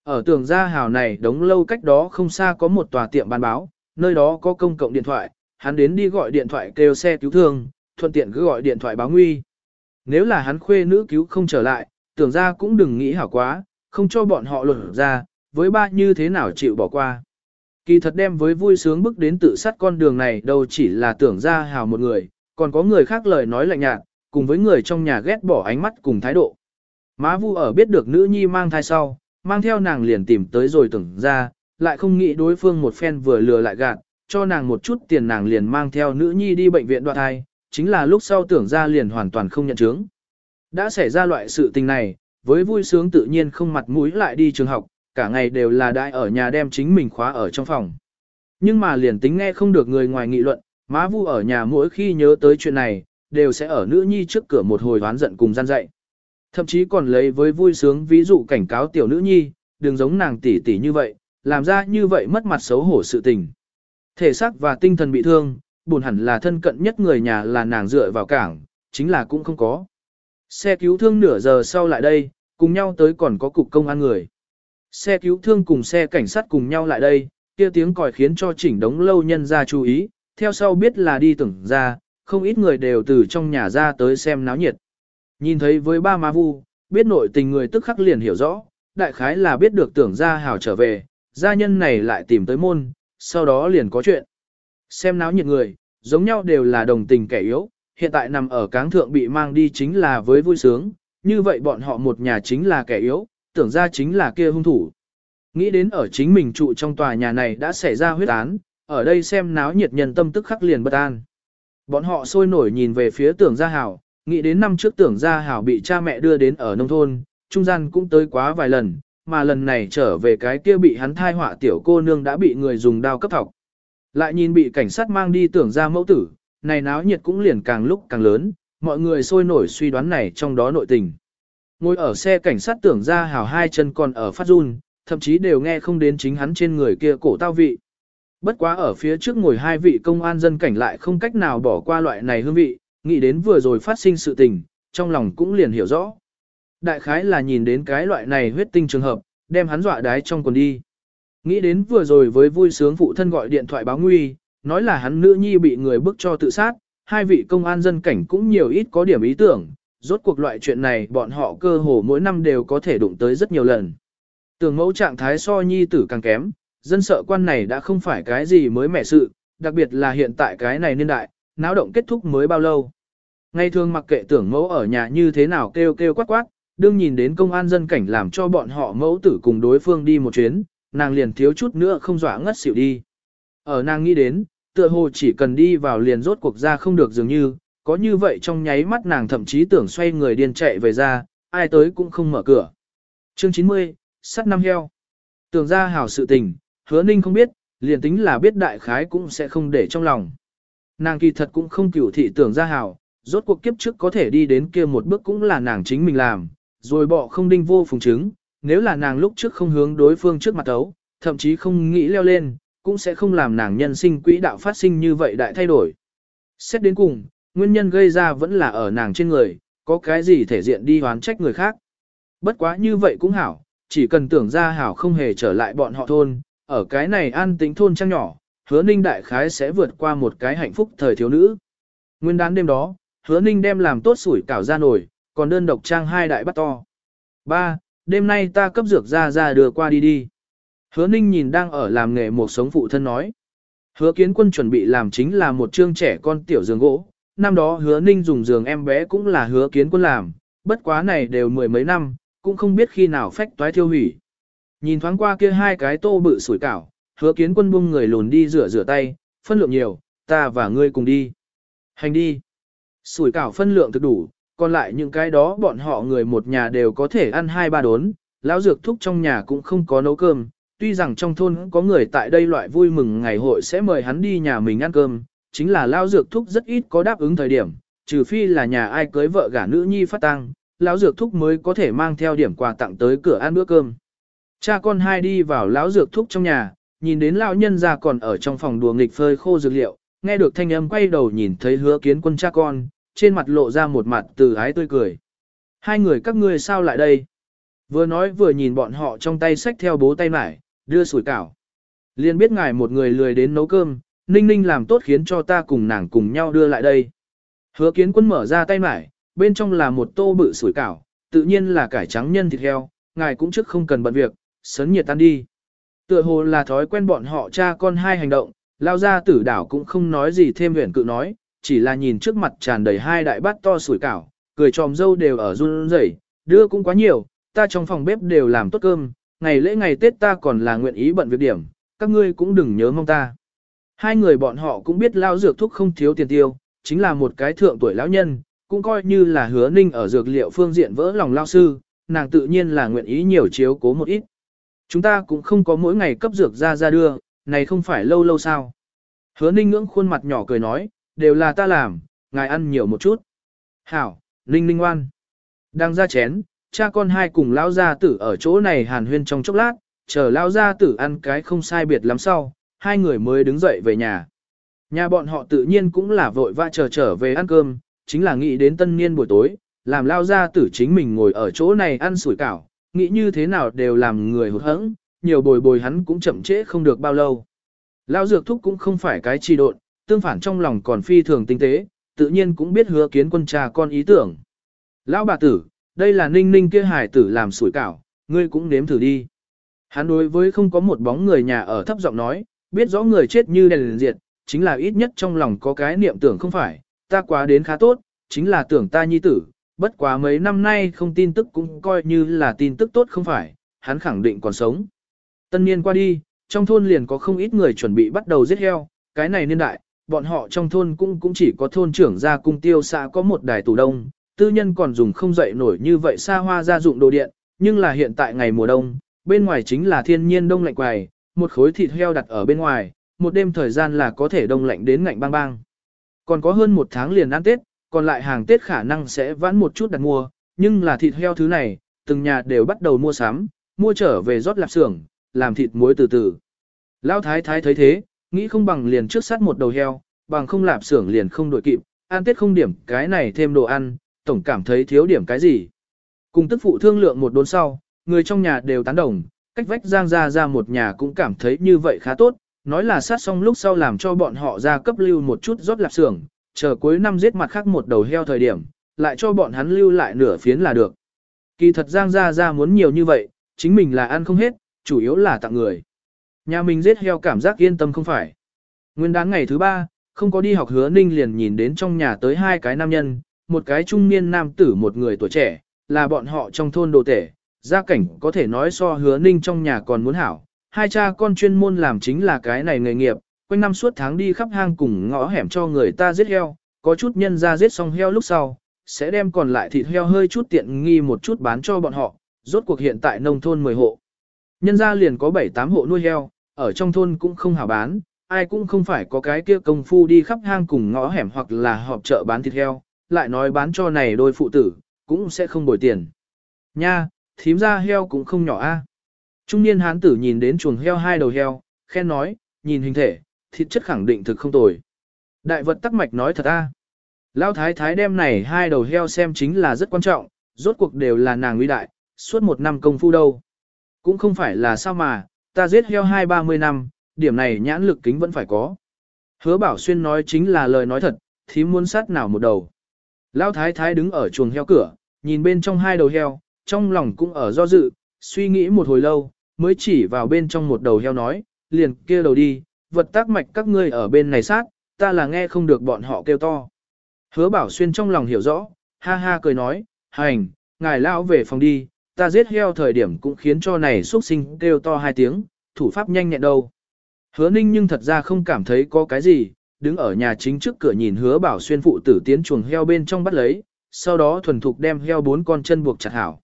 Ở tưởng ra hào này đống lâu cách đó không xa có một tòa tiệm bán báo, nơi đó có công cộng điện thoại, hắn đến đi gọi điện thoại kêu xe cứu thương, thuận tiện cứ gọi điện thoại báo nguy. Nếu là hắn khuê nữ cứu không trở lại, tưởng ra cũng đừng nghĩ hảo quá, không cho bọn họ lột ra, với ba như thế nào chịu bỏ qua. Kỳ thật đem với vui sướng bước đến tự sát con đường này đâu chỉ là tưởng ra hào một người, còn có người khác lời nói lạnh nhạt, cùng với người trong nhà ghét bỏ ánh mắt cùng thái độ. Má vu ở biết được nữ nhi mang thai sau, mang theo nàng liền tìm tới rồi tưởng ra, lại không nghĩ đối phương một phen vừa lừa lại gạt, cho nàng một chút tiền nàng liền mang theo nữ nhi đi bệnh viện đoạn thai, chính là lúc sau tưởng ra liền hoàn toàn không nhận chứng. Đã xảy ra loại sự tình này, với vui sướng tự nhiên không mặt mũi lại đi trường học, cả ngày đều là đại ở nhà đem chính mình khóa ở trong phòng. Nhưng mà liền tính nghe không được người ngoài nghị luận, má vu ở nhà mỗi khi nhớ tới chuyện này, đều sẽ ở nữ nhi trước cửa một hồi đoán giận cùng gian dạy. Thậm chí còn lấy với vui sướng ví dụ cảnh cáo tiểu nữ nhi, đừng giống nàng tỷ tỷ như vậy, làm ra như vậy mất mặt xấu hổ sự tình. Thể xác và tinh thần bị thương, buồn hẳn là thân cận nhất người nhà là nàng dựa vào cảng, chính là cũng không có. Xe cứu thương nửa giờ sau lại đây, cùng nhau tới còn có cục công an người. Xe cứu thương cùng xe cảnh sát cùng nhau lại đây, kia tiếng còi khiến cho chỉnh đống lâu nhân ra chú ý, theo sau biết là đi tưởng ra, không ít người đều từ trong nhà ra tới xem náo nhiệt. Nhìn thấy với ba má vu, biết nội tình người tức khắc liền hiểu rõ, đại khái là biết được tưởng ra hào trở về, gia nhân này lại tìm tới môn, sau đó liền có chuyện. Xem náo nhiệt người, giống nhau đều là đồng tình kẻ yếu, hiện tại nằm ở cáng thượng bị mang đi chính là với vui sướng, như vậy bọn họ một nhà chính là kẻ yếu, tưởng ra chính là kia hung thủ. Nghĩ đến ở chính mình trụ trong tòa nhà này đã xảy ra huyết án, ở đây xem náo nhiệt nhân tâm tức khắc liền bất an. Bọn họ sôi nổi nhìn về phía tưởng gia hảo, nghĩ đến năm trước tưởng gia hảo bị cha mẹ đưa đến ở nông thôn, trung gian cũng tới quá vài lần, mà lần này trở về cái kia bị hắn thai họa tiểu cô nương đã bị người dùng đao cấp thọc. Lại nhìn bị cảnh sát mang đi tưởng ra mẫu tử, này náo nhiệt cũng liền càng lúc càng lớn, mọi người sôi nổi suy đoán này trong đó nội tình. Ngồi ở xe cảnh sát tưởng ra hào hai chân còn ở phát run, thậm chí đều nghe không đến chính hắn trên người kia cổ tao vị. Bất quá ở phía trước ngồi hai vị công an dân cảnh lại không cách nào bỏ qua loại này hương vị, nghĩ đến vừa rồi phát sinh sự tình, trong lòng cũng liền hiểu rõ. Đại khái là nhìn đến cái loại này huyết tinh trường hợp, đem hắn dọa đái trong quần đi. Nghĩ đến vừa rồi với vui sướng phụ thân gọi điện thoại báo nguy, nói là hắn nữ nhi bị người bức cho tự sát, hai vị công an dân cảnh cũng nhiều ít có điểm ý tưởng, rốt cuộc loại chuyện này bọn họ cơ hồ mỗi năm đều có thể đụng tới rất nhiều lần. Tưởng mẫu trạng thái so nhi tử càng kém, dân sợ quan này đã không phải cái gì mới mẻ sự, đặc biệt là hiện tại cái này niên đại, náo động kết thúc mới bao lâu. Ngay thường mặc kệ tưởng mẫu ở nhà như thế nào kêu kêu quát quát, đương nhìn đến công an dân cảnh làm cho bọn họ mẫu tử cùng đối phương đi một chuyến, nàng liền thiếu chút nữa không dọa ngất xỉu đi. Ở nàng nghĩ đến, tựa hồ chỉ cần đi vào liền rốt cuộc ra không được dường như, có như vậy trong nháy mắt nàng thậm chí tưởng xoay người điên chạy về ra, ai tới cũng không mở cửa. Chương 90, sắt năm heo. Tưởng ra hảo sự tình, hứa ninh không biết, liền tính là biết đại khái cũng sẽ không để trong lòng. Nàng kỳ thật cũng không cửu thị tưởng ra hảo, rốt cuộc kiếp trước có thể đi đến kia một bước cũng là nàng chính mình làm, rồi bỏ không đinh vô phùng chứng, nếu là nàng lúc trước không hướng đối phương trước mặt ấu, thậm chí không nghĩ leo lên, cũng sẽ không làm nàng nhân sinh quỹ đạo phát sinh như vậy đại thay đổi. Xét đến cùng, nguyên nhân gây ra vẫn là ở nàng trên người, có cái gì thể diện đi hoán trách người khác. Bất quá như vậy cũng hảo, chỉ cần tưởng ra hảo không hề trở lại bọn họ thôn, ở cái này an tính thôn trang nhỏ, hứa ninh đại khái sẽ vượt qua một cái hạnh phúc thời thiếu nữ. Nguyên đán đêm đó, hứa ninh đem làm tốt sủi cảo ra nổi, còn đơn độc trang hai đại bắt to. Ba, đêm nay ta cấp dược ra ra đưa qua đi đi. Hứa ninh nhìn đang ở làm nghề một sống phụ thân nói. Hứa kiến quân chuẩn bị làm chính là một chương trẻ con tiểu giường gỗ. Năm đó hứa ninh dùng giường em bé cũng là hứa kiến quân làm, bất quá này đều mười mấy năm, cũng không biết khi nào phách toái thiêu hủy. Nhìn thoáng qua kia hai cái tô bự sủi cảo, hứa kiến quân buông người lùn đi rửa rửa tay, phân lượng nhiều, ta và ngươi cùng đi. Hành đi. Sủi cảo phân lượng thực đủ, còn lại những cái đó bọn họ người một nhà đều có thể ăn hai ba đốn, lão dược thúc trong nhà cũng không có nấu cơm, tuy rằng trong thôn có người tại đây loại vui mừng ngày hội sẽ mời hắn đi nhà mình ăn cơm, chính là lão dược thúc rất ít có đáp ứng thời điểm, trừ phi là nhà ai cưới vợ gả nữ nhi phát tăng, lão dược thúc mới có thể mang theo điểm quà tặng tới cửa ăn bữa cơm. Cha con hai đi vào lão dược thúc trong nhà, nhìn đến lão nhân ra còn ở trong phòng đùa nghịch phơi khô dược liệu, nghe được thanh âm quay đầu nhìn thấy hứa kiến quân cha con, trên mặt lộ ra một mặt từ ái tươi cười. Hai người các ngươi sao lại đây? Vừa nói vừa nhìn bọn họ trong tay sách theo bố tay mải, đưa sủi cảo. Liên biết ngài một người lười đến nấu cơm, ninh ninh làm tốt khiến cho ta cùng nàng cùng nhau đưa lại đây. Hứa kiến quân mở ra tay mải, bên trong là một tô bự sủi cảo, tự nhiên là cải trắng nhân thịt heo, ngài cũng trước không cần bận việc, sấn nhiệt tan đi. Tựa hồ là thói quen bọn họ cha con hai hành động, lao ra tử đảo cũng không nói gì thêm huyền cự nói, chỉ là nhìn trước mặt tràn đầy hai đại bát to sủi cảo, cười tròm dâu đều ở run rẩy, đưa cũng quá nhiều, ta trong phòng bếp đều làm tốt cơm, ngày lễ ngày Tết ta còn là nguyện ý bận việc điểm, các ngươi cũng đừng nhớ mong ta. Hai người bọn họ cũng biết lao dược thuốc không thiếu tiền tiêu, chính là một cái thượng tuổi lão nhân, cũng coi như là hứa ninh ở dược liệu phương diện vỡ lòng lao sư, nàng tự nhiên là nguyện ý nhiều chiếu cố một ít. Chúng ta cũng không có mỗi ngày cấp dược ra ra đưa, này không phải lâu lâu sao. Hứa ninh ngưỡng khuôn mặt nhỏ cười nói, đều là ta làm, ngài ăn nhiều một chút. Hảo, ninh ninh ngoan. Đang ra chén, cha con hai cùng lão gia tử ở chỗ này hàn huyên trong chốc lát, chờ lão gia tử ăn cái không sai biệt lắm sau, hai người mới đứng dậy về nhà. Nhà bọn họ tự nhiên cũng là vội vã chờ trở về ăn cơm, chính là nghĩ đến tân niên buổi tối, làm lao gia tử chính mình ngồi ở chỗ này ăn sủi cảo, nghĩ như thế nào đều làm người hụt hẫng, nhiều bồi bồi hắn cũng chậm trễ không được bao lâu. Lao dược thúc cũng không phải cái trì độn, tương phản trong lòng còn phi thường tinh tế, tự nhiên cũng biết hứa kiến quân cha con ý tưởng. Lão bà tử, đây là ninh ninh kia hải tử làm sủi cảo, ngươi cũng nếm thử đi. Hắn đối với không có một bóng người nhà ở thấp giọng nói, biết rõ người chết như đèn liền diệt, chính là ít nhất trong lòng có cái niệm tưởng không phải, ta quá đến khá tốt, chính là tưởng ta nhi tử, bất quá mấy năm nay không tin tức cũng coi như là tin tức tốt không phải, hắn khẳng định còn sống. Tân niên qua đi, trong thôn liền có không ít người chuẩn bị bắt đầu giết heo, cái này niên đại, bọn họ trong thôn cũng cũng chỉ có thôn trưởng gia cung tiêu xã có một đài tủ đông, tư nhân còn dùng không dậy nổi như vậy xa hoa gia dụng đồ điện, nhưng là hiện tại ngày mùa đông, bên ngoài chính là thiên nhiên đông lạnh quài, một khối thịt heo đặt ở bên ngoài, một đêm thời gian là có thể đông lạnh đến ngạnh bang bang. Còn có hơn một tháng liền ăn Tết, còn lại hàng Tết khả năng sẽ vãn một chút đặt mua, nhưng là thịt heo thứ này, từng nhà đều bắt đầu mua sắm, mua trở về rót lạp xưởng, làm thịt muối từ từ. Lão thái thái thấy thế, nghĩ không bằng liền trước sát một đầu heo, bằng không lạp xưởng liền không đội kịp, ăn tết không điểm cái này thêm đồ ăn, tổng cảm thấy thiếu điểm cái gì. Cùng tức phụ thương lượng một đốn sau, người trong nhà đều tán đồng, cách vách giang ra ra một nhà cũng cảm thấy như vậy khá tốt, nói là sát xong lúc sau làm cho bọn họ ra cấp lưu một chút rót lạp xưởng, chờ cuối năm giết mặt khác một đầu heo thời điểm, lại cho bọn hắn lưu lại nửa phiến là được. Kỳ thật giang ra ra muốn nhiều như vậy, chính mình là ăn không hết, chủ yếu là tặng người. Nhà mình giết heo cảm giác yên tâm không phải. Nguyên đáng ngày thứ ba, không có đi học hứa ninh liền nhìn đến trong nhà tới hai cái nam nhân, một cái trung niên nam tử một người tuổi trẻ, là bọn họ trong thôn đồ tể, gia cảnh có thể nói so hứa ninh trong nhà còn muốn hảo. Hai cha con chuyên môn làm chính là cái này nghề nghiệp, quanh năm suốt tháng đi khắp hang cùng ngõ hẻm cho người ta giết heo, có chút nhân ra giết xong heo lúc sau, sẽ đem còn lại thịt heo hơi chút tiện nghi một chút bán cho bọn họ, rốt cuộc hiện tại nông thôn 10 hộ. Nhân ra liền có 7-8 hộ nuôi heo, ở trong thôn cũng không hảo bán, ai cũng không phải có cái kia công phu đi khắp hang cùng ngõ hẻm hoặc là họp chợ bán thịt heo, lại nói bán cho này đôi phụ tử, cũng sẽ không bồi tiền. Nha, thím ra heo cũng không nhỏ a. Trung niên hán tử nhìn đến chuồng heo hai đầu heo, khen nói, nhìn hình thể, thịt chất khẳng định thực không tồi. Đại vật tắc mạch nói thật a. Lão thái thái đem này hai đầu heo xem chính là rất quan trọng, rốt cuộc đều là nàng uy đại, suốt một năm công phu đâu. Cũng không phải là sao mà, ta giết heo hai ba mươi năm, điểm này nhãn lực kính vẫn phải có. Hứa bảo xuyên nói chính là lời nói thật, thím muốn sát nào một đầu. Lão thái thái đứng ở chuồng heo cửa, nhìn bên trong hai đầu heo, trong lòng cũng ở do dự, suy nghĩ một hồi lâu, mới chỉ vào bên trong một đầu heo nói, liền kia đầu đi, vật tác mạch các ngươi ở bên này sát, ta là nghe không được bọn họ kêu to. Hứa bảo xuyên trong lòng hiểu rõ, ha ha cười nói, hành, ngài lão về phòng đi, ta giết heo thời điểm cũng khiến cho này xuất sinh kêu to hai tiếng, thủ pháp nhanh nhẹn đâu. Hứa ninh nhưng thật ra không cảm thấy có cái gì, đứng ở nhà chính trước cửa nhìn hứa bảo xuyên phụ tử tiến chuồng heo bên trong bắt lấy, sau đó thuần thục đem heo bốn con chân buộc chặt hảo.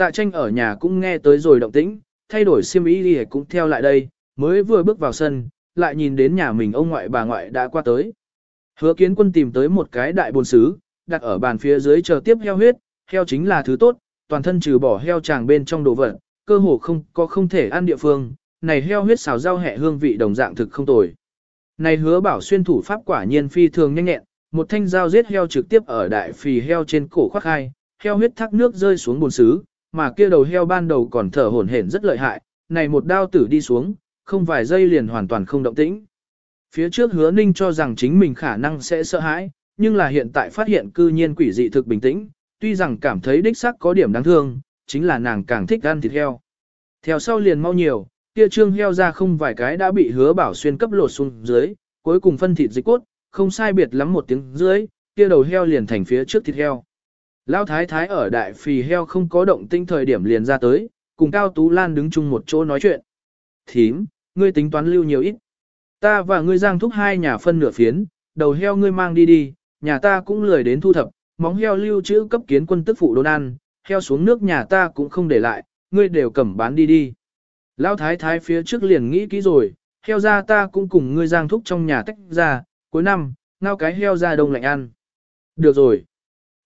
Tạ tranh ở nhà cũng nghe tới rồi động tĩnh, thay đổi xiêm y đi cũng theo lại đây, mới vừa bước vào sân, lại nhìn đến nhà mình ông ngoại bà ngoại đã qua tới. Hứa kiến quân tìm tới một cái đại bồn xứ, đặt ở bàn phía dưới chờ tiếp heo huyết, heo chính là thứ tốt, toàn thân trừ bỏ heo tràng bên trong đồ vật, cơ hồ không có không thể ăn địa phương, này heo huyết xào rau hẹ hương vị đồng dạng thực không tồi. Này hứa bảo xuyên thủ pháp quả nhiên phi thường nhanh nhẹn, một thanh dao giết heo trực tiếp ở đại phì heo trên cổ khoác hai, heo huyết thác nước rơi xuống bồn xứ, mà kia đầu heo ban đầu còn thở hổn hển rất lợi hại, này một đao tử đi xuống, không vài giây liền hoàn toàn không động tĩnh. Phía trước hứa ninh cho rằng chính mình khả năng sẽ sợ hãi, nhưng là hiện tại phát hiện cư nhiên quỷ dị thực bình tĩnh, tuy rằng cảm thấy đích sắc có điểm đáng thương, chính là nàng càng thích ăn thịt heo. Theo sau liền mau nhiều, kia trương heo ra không vài cái đã bị hứa bảo xuyên cấp lột xuống dưới, cuối cùng phân thịt dịch cốt, không sai biệt lắm một tiếng dưới, kia đầu heo liền thành phía trước thịt heo. Lão thái thái ở đại phì heo không có động tinh thời điểm liền ra tới, cùng Cao Tú Lan đứng chung một chỗ nói chuyện. Thím, ngươi tính toán lưu nhiều ít. Ta và ngươi giang thúc hai nhà phân nửa phiến, đầu heo ngươi mang đi đi, nhà ta cũng lười đến thu thập, móng heo lưu trữ cấp kiến quân tức phụ đồn ăn, heo xuống nước nhà ta cũng không để lại, ngươi đều cầm bán đi đi. Lão thái thái phía trước liền nghĩ kỹ rồi, heo ra ta cũng cùng ngươi giang thúc trong nhà tách ra, cuối năm, ngao cái heo ra đông lạnh ăn. Được rồi.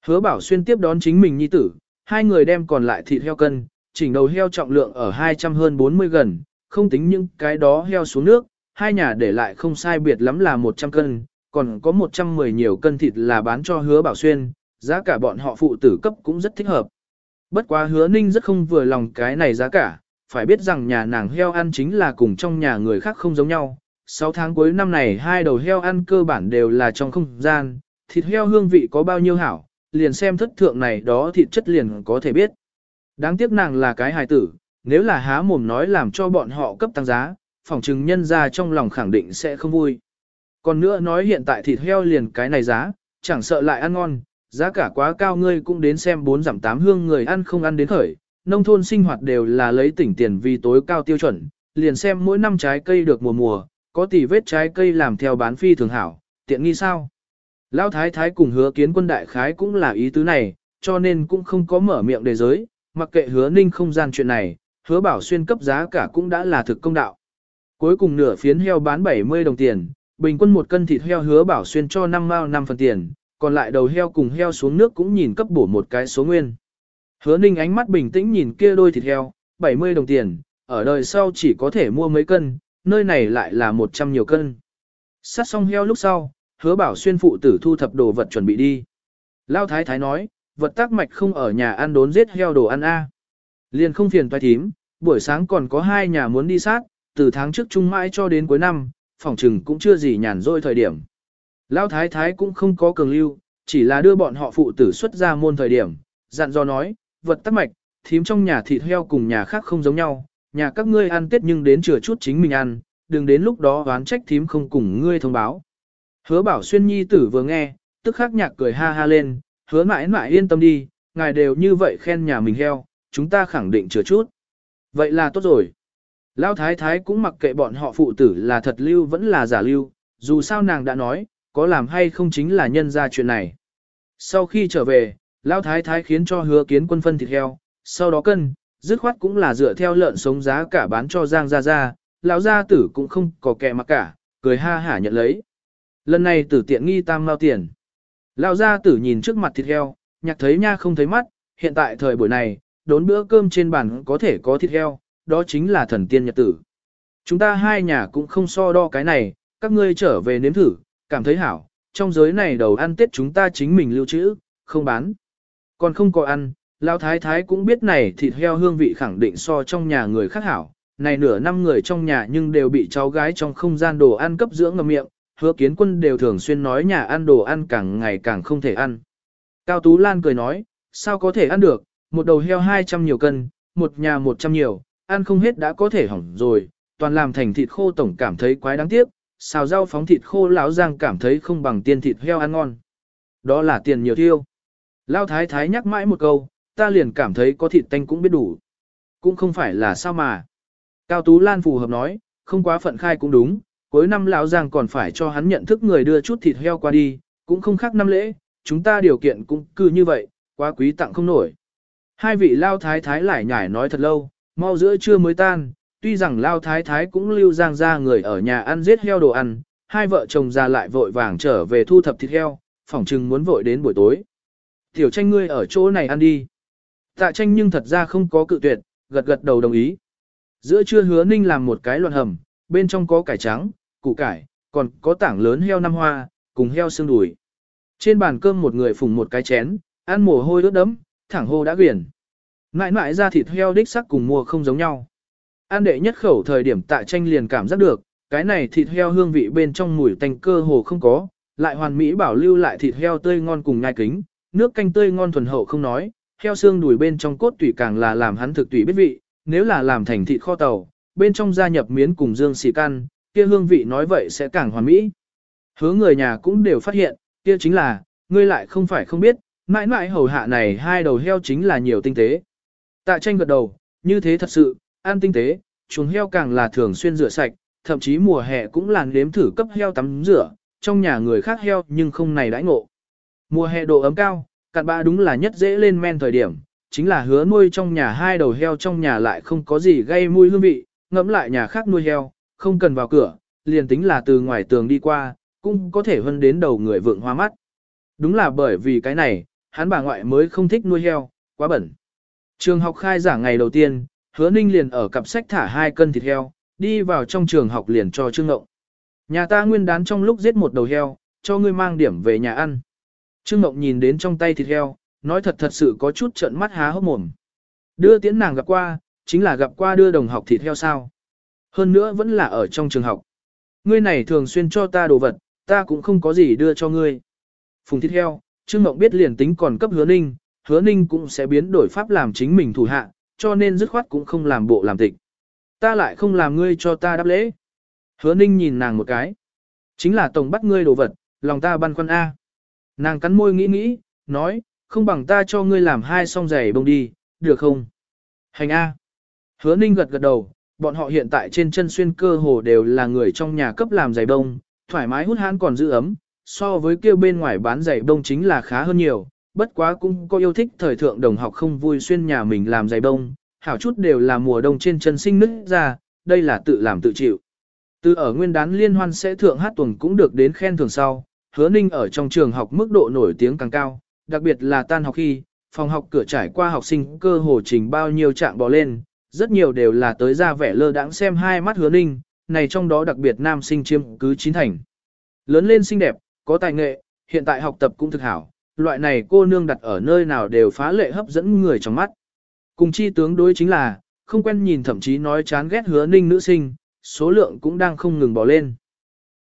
Hứa bảo xuyên tiếp đón chính mình nhi tử, hai người đem còn lại thịt heo cân, chỉnh đầu heo trọng lượng ở 200 hơn 40 gần, không tính những cái đó heo xuống nước, hai nhà để lại không sai biệt lắm là 100 cân, còn có 110 nhiều cân thịt là bán cho hứa bảo xuyên, giá cả bọn họ phụ tử cấp cũng rất thích hợp. Bất quá hứa ninh rất không vừa lòng cái này giá cả, phải biết rằng nhà nàng heo ăn chính là cùng trong nhà người khác không giống nhau. 6 tháng cuối năm này hai đầu heo ăn cơ bản đều là trong không gian, thịt heo hương vị có bao nhiêu hảo, liền xem thất thượng này đó thịt chất liền có thể biết. Đáng tiếc nàng là cái hài tử, nếu là há mồm nói làm cho bọn họ cấp tăng giá, phòng chừng nhân ra trong lòng khẳng định sẽ không vui. Còn nữa nói hiện tại thịt heo liền cái này giá, chẳng sợ lại ăn ngon, giá cả quá cao ngươi cũng đến xem bốn giảm tám hương người ăn không ăn đến khởi. Nông thôn sinh hoạt đều là lấy tỉnh tiền vì tối cao tiêu chuẩn, liền xem mỗi năm trái cây được mùa mùa, có tỷ vết trái cây làm theo bán phi thường hảo, tiện nghi sao. Lão thái thái cùng hứa kiến quân đại khái cũng là ý tứ này, cho nên cũng không có mở miệng đề giới, mặc kệ hứa ninh không gian chuyện này, hứa bảo xuyên cấp giá cả cũng đã là thực công đạo. Cuối cùng nửa phiến heo bán 70 đồng tiền, bình quân một cân thịt heo hứa bảo xuyên cho 5 mao 5 phần tiền, còn lại đầu heo cùng heo xuống nước cũng nhìn cấp bổ một cái số nguyên. Hứa ninh ánh mắt bình tĩnh nhìn kia đôi thịt heo, 70 đồng tiền, ở đời sau chỉ có thể mua mấy cân, nơi này lại là 100 nhiều cân. Sát xong heo lúc sau, hứa bảo xuyên phụ tử thu thập đồ vật chuẩn bị đi. Lao thái thái nói, vật tác mạch không ở nhà ăn đốn giết heo đồ ăn a. Liền không phiền toái thím, buổi sáng còn có hai nhà muốn đi sát, từ tháng trước trung mãi cho đến cuối năm, phòng trừng cũng chưa gì nhàn rỗi thời điểm. Lao thái thái cũng không có cường lưu, chỉ là đưa bọn họ phụ tử xuất ra môn thời điểm, dặn dò nói, vật tắc mạch, thím trong nhà thịt heo cùng nhà khác không giống nhau, nhà các ngươi ăn tết nhưng đến chừa chút chính mình ăn, đừng đến lúc đó oán trách thím không cùng ngươi thông báo. Hứa bảo xuyên nhi tử vừa nghe, tức khắc nhạc cười ha ha lên, hứa mãi mãi yên tâm đi, ngài đều như vậy khen nhà mình heo, chúng ta khẳng định chừa chút. Vậy là tốt rồi. Lão thái thái cũng mặc kệ bọn họ phụ tử là thật lưu vẫn là giả lưu, dù sao nàng đã nói, có làm hay không chính là nhân ra chuyện này. Sau khi trở về, Lão thái thái khiến cho hứa kiến quân phân thịt heo, sau đó cân, dứt khoát cũng là dựa theo lợn sống giá cả bán cho Giang Gia Gia, lão gia tử cũng không có kẻ mặc cả, cười ha hả nhận lấy. Lần này tử tiện nghi tam mao tiền. lao ra tử nhìn trước mặt thịt heo, nhạc thấy nha không thấy mắt, hiện tại thời buổi này, đốn bữa cơm trên bàn có thể có thịt heo, đó chính là thần tiên nhật tử. Chúng ta hai nhà cũng không so đo cái này, các ngươi trở về nếm thử, cảm thấy hảo, trong giới này đầu ăn tết chúng ta chính mình lưu trữ, không bán. Còn không có ăn, Lão thái thái cũng biết này thịt heo hương vị khẳng định so trong nhà người khác hảo, này nửa năm người trong nhà nhưng đều bị cháu gái trong không gian đồ ăn cấp dưỡng ngầm miệng, hứa kiến quân đều thường xuyên nói nhà ăn đồ ăn càng ngày càng không thể ăn. Cao Tú Lan cười nói, sao có thể ăn được, một đầu heo 200 nhiều cân, một nhà 100 nhiều, ăn không hết đã có thể hỏng rồi, toàn làm thành thịt khô tổng cảm thấy quái đáng tiếc, xào rau phóng thịt khô lão giang cảm thấy không bằng tiền thịt heo ăn ngon. Đó là tiền nhiều thiêu. Lão thái thái nhắc mãi một câu, ta liền cảm thấy có thịt tanh cũng biết đủ. Cũng không phải là sao mà. Cao Tú Lan phù hợp nói, không quá phận khai cũng đúng, cuối năm lão Giang còn phải cho hắn nhận thức người đưa chút thịt heo qua đi, cũng không khác năm lễ, chúng ta điều kiện cũng cứ như vậy, quá quý tặng không nổi. Hai vị lao thái thái lại nhải nói thật lâu, mau giữa trưa mới tan, tuy rằng lao thái thái cũng lưu Giang ra người ở nhà ăn giết heo đồ ăn, hai vợ chồng già lại vội vàng trở về thu thập thịt heo, phỏng chừng muốn vội đến buổi tối. Tiểu tranh ngươi ở chỗ này ăn đi. Tạ tranh nhưng thật ra không có cự tuyệt, gật gật đầu đồng ý. Giữa trưa hứa ninh làm một cái loạn hầm, bên trong có cải trắng, củ cải, còn có tảng lớn heo năm hoa, cùng heo xương đùi. Trên bàn cơm một người phùng một cái chén, ăn mồ hôi ướt đấm, thẳng hô đã quyển. Ngại ngại ra thịt heo đích sắc cùng mua không giống nhau. An đệ nhất khẩu thời điểm tạ tranh liền cảm giác được, cái này thịt heo hương vị bên trong mùi tanh cơ hồ không có, lại hoàn mỹ bảo lưu lại thịt heo tươi ngon cùng nhai kính, nước canh tươi ngon thuần hậu không nói, heo xương đùi bên trong cốt tủy càng là làm hắn thực tủy biết vị, nếu là làm thành thịt kho tàu, bên trong gia nhập miến cùng dương xì căn, kia hương vị nói vậy sẽ càng hoàn mỹ. Hứa người nhà cũng đều phát hiện, kia chính là, ngươi lại không phải không biết, mãi mãi hầu hạ này hai đầu heo chính là nhiều tinh tế. Tạ tranh gật đầu, như thế thật sự, ăn tinh tế, chuồng heo càng là thường xuyên rửa sạch, thậm chí mùa hè cũng làn đếm thử cấp heo tắm rửa, trong nhà người khác heo nhưng không này đãi ngộ. Mùa hè độ ấm cao, cặn bã đúng là nhất dễ lên men thời điểm, chính là hứa nuôi trong nhà hai đầu heo trong nhà lại không có gì gây mùi hương vị, ngẫm lại nhà khác nuôi heo, không cần vào cửa, liền tính là từ ngoài tường đi qua, cũng có thể hơn đến đầu người vượng hoa mắt. Đúng là bởi vì cái này, hắn bà ngoại mới không thích nuôi heo, quá bẩn. Trường học khai giảng ngày đầu tiên, hứa ninh liền ở cặp sách thả hai cân thịt heo, đi vào trong trường học liền cho Trương Ngộng. Nhà ta nguyên đán trong lúc giết một đầu heo, cho ngươi mang điểm về nhà ăn. Trương Ngộng nhìn đến trong tay thịt heo, nói thật thật sự có chút trợn mắt há hốc mồm. Đưa tiễn nàng gặp qua, chính là gặp qua đưa đồng học thịt heo sao. Hơn nữa vẫn là ở trong trường học. Ngươi này thường xuyên cho ta đồ vật, ta cũng không có gì đưa cho ngươi. Phùng thiết heo, Trương mộng biết liền tính còn cấp hứa ninh, hứa ninh cũng sẽ biến đổi pháp làm chính mình thủ hạ, cho nên dứt khoát cũng không làm bộ làm tịch. Ta lại không làm ngươi cho ta đáp lễ. Hứa ninh nhìn nàng một cái. Chính là tổng bắt ngươi đồ vật, lòng ta băn khoăn A. Nàng cắn môi nghĩ nghĩ, nói, không bằng ta cho ngươi làm hai song giày bông đi, được không? Hành A. Hứa ninh gật gật đầu, bọn họ hiện tại trên chân xuyên cơ hồ đều là người trong nhà cấp làm giày đông, thoải mái hút hãn còn giữ ấm, so với kia bên ngoài bán giày đông chính là khá hơn nhiều, bất quá cũng có yêu thích thời thượng đồng học không vui xuyên nhà mình làm giày đông, hảo chút đều là mùa đông trên chân sinh nứt ra, đây là tự làm tự chịu. Từ ở nguyên đán liên hoan sẽ thượng hát tuần cũng được đến khen thường sau, hứa ninh ở trong trường học mức độ nổi tiếng càng cao, đặc biệt là tan học khi, phòng học cửa trải qua học sinh cơ hồ trình bao nhiêu trạng bò lên, rất nhiều đều là tới ra vẻ lơ đãng xem hai mắt hứa ninh, này trong đó đặc biệt nam sinh chiêm cứ chín thành. Lớn lên xinh đẹp, có tài nghệ, hiện tại học tập cũng thực hảo, loại này cô nương đặt ở nơi nào đều phá lệ hấp dẫn người trong mắt. Cùng chi tướng đối chính là, không quen nhìn thậm chí nói chán ghét hứa ninh nữ sinh, số lượng cũng đang không ngừng bỏ lên.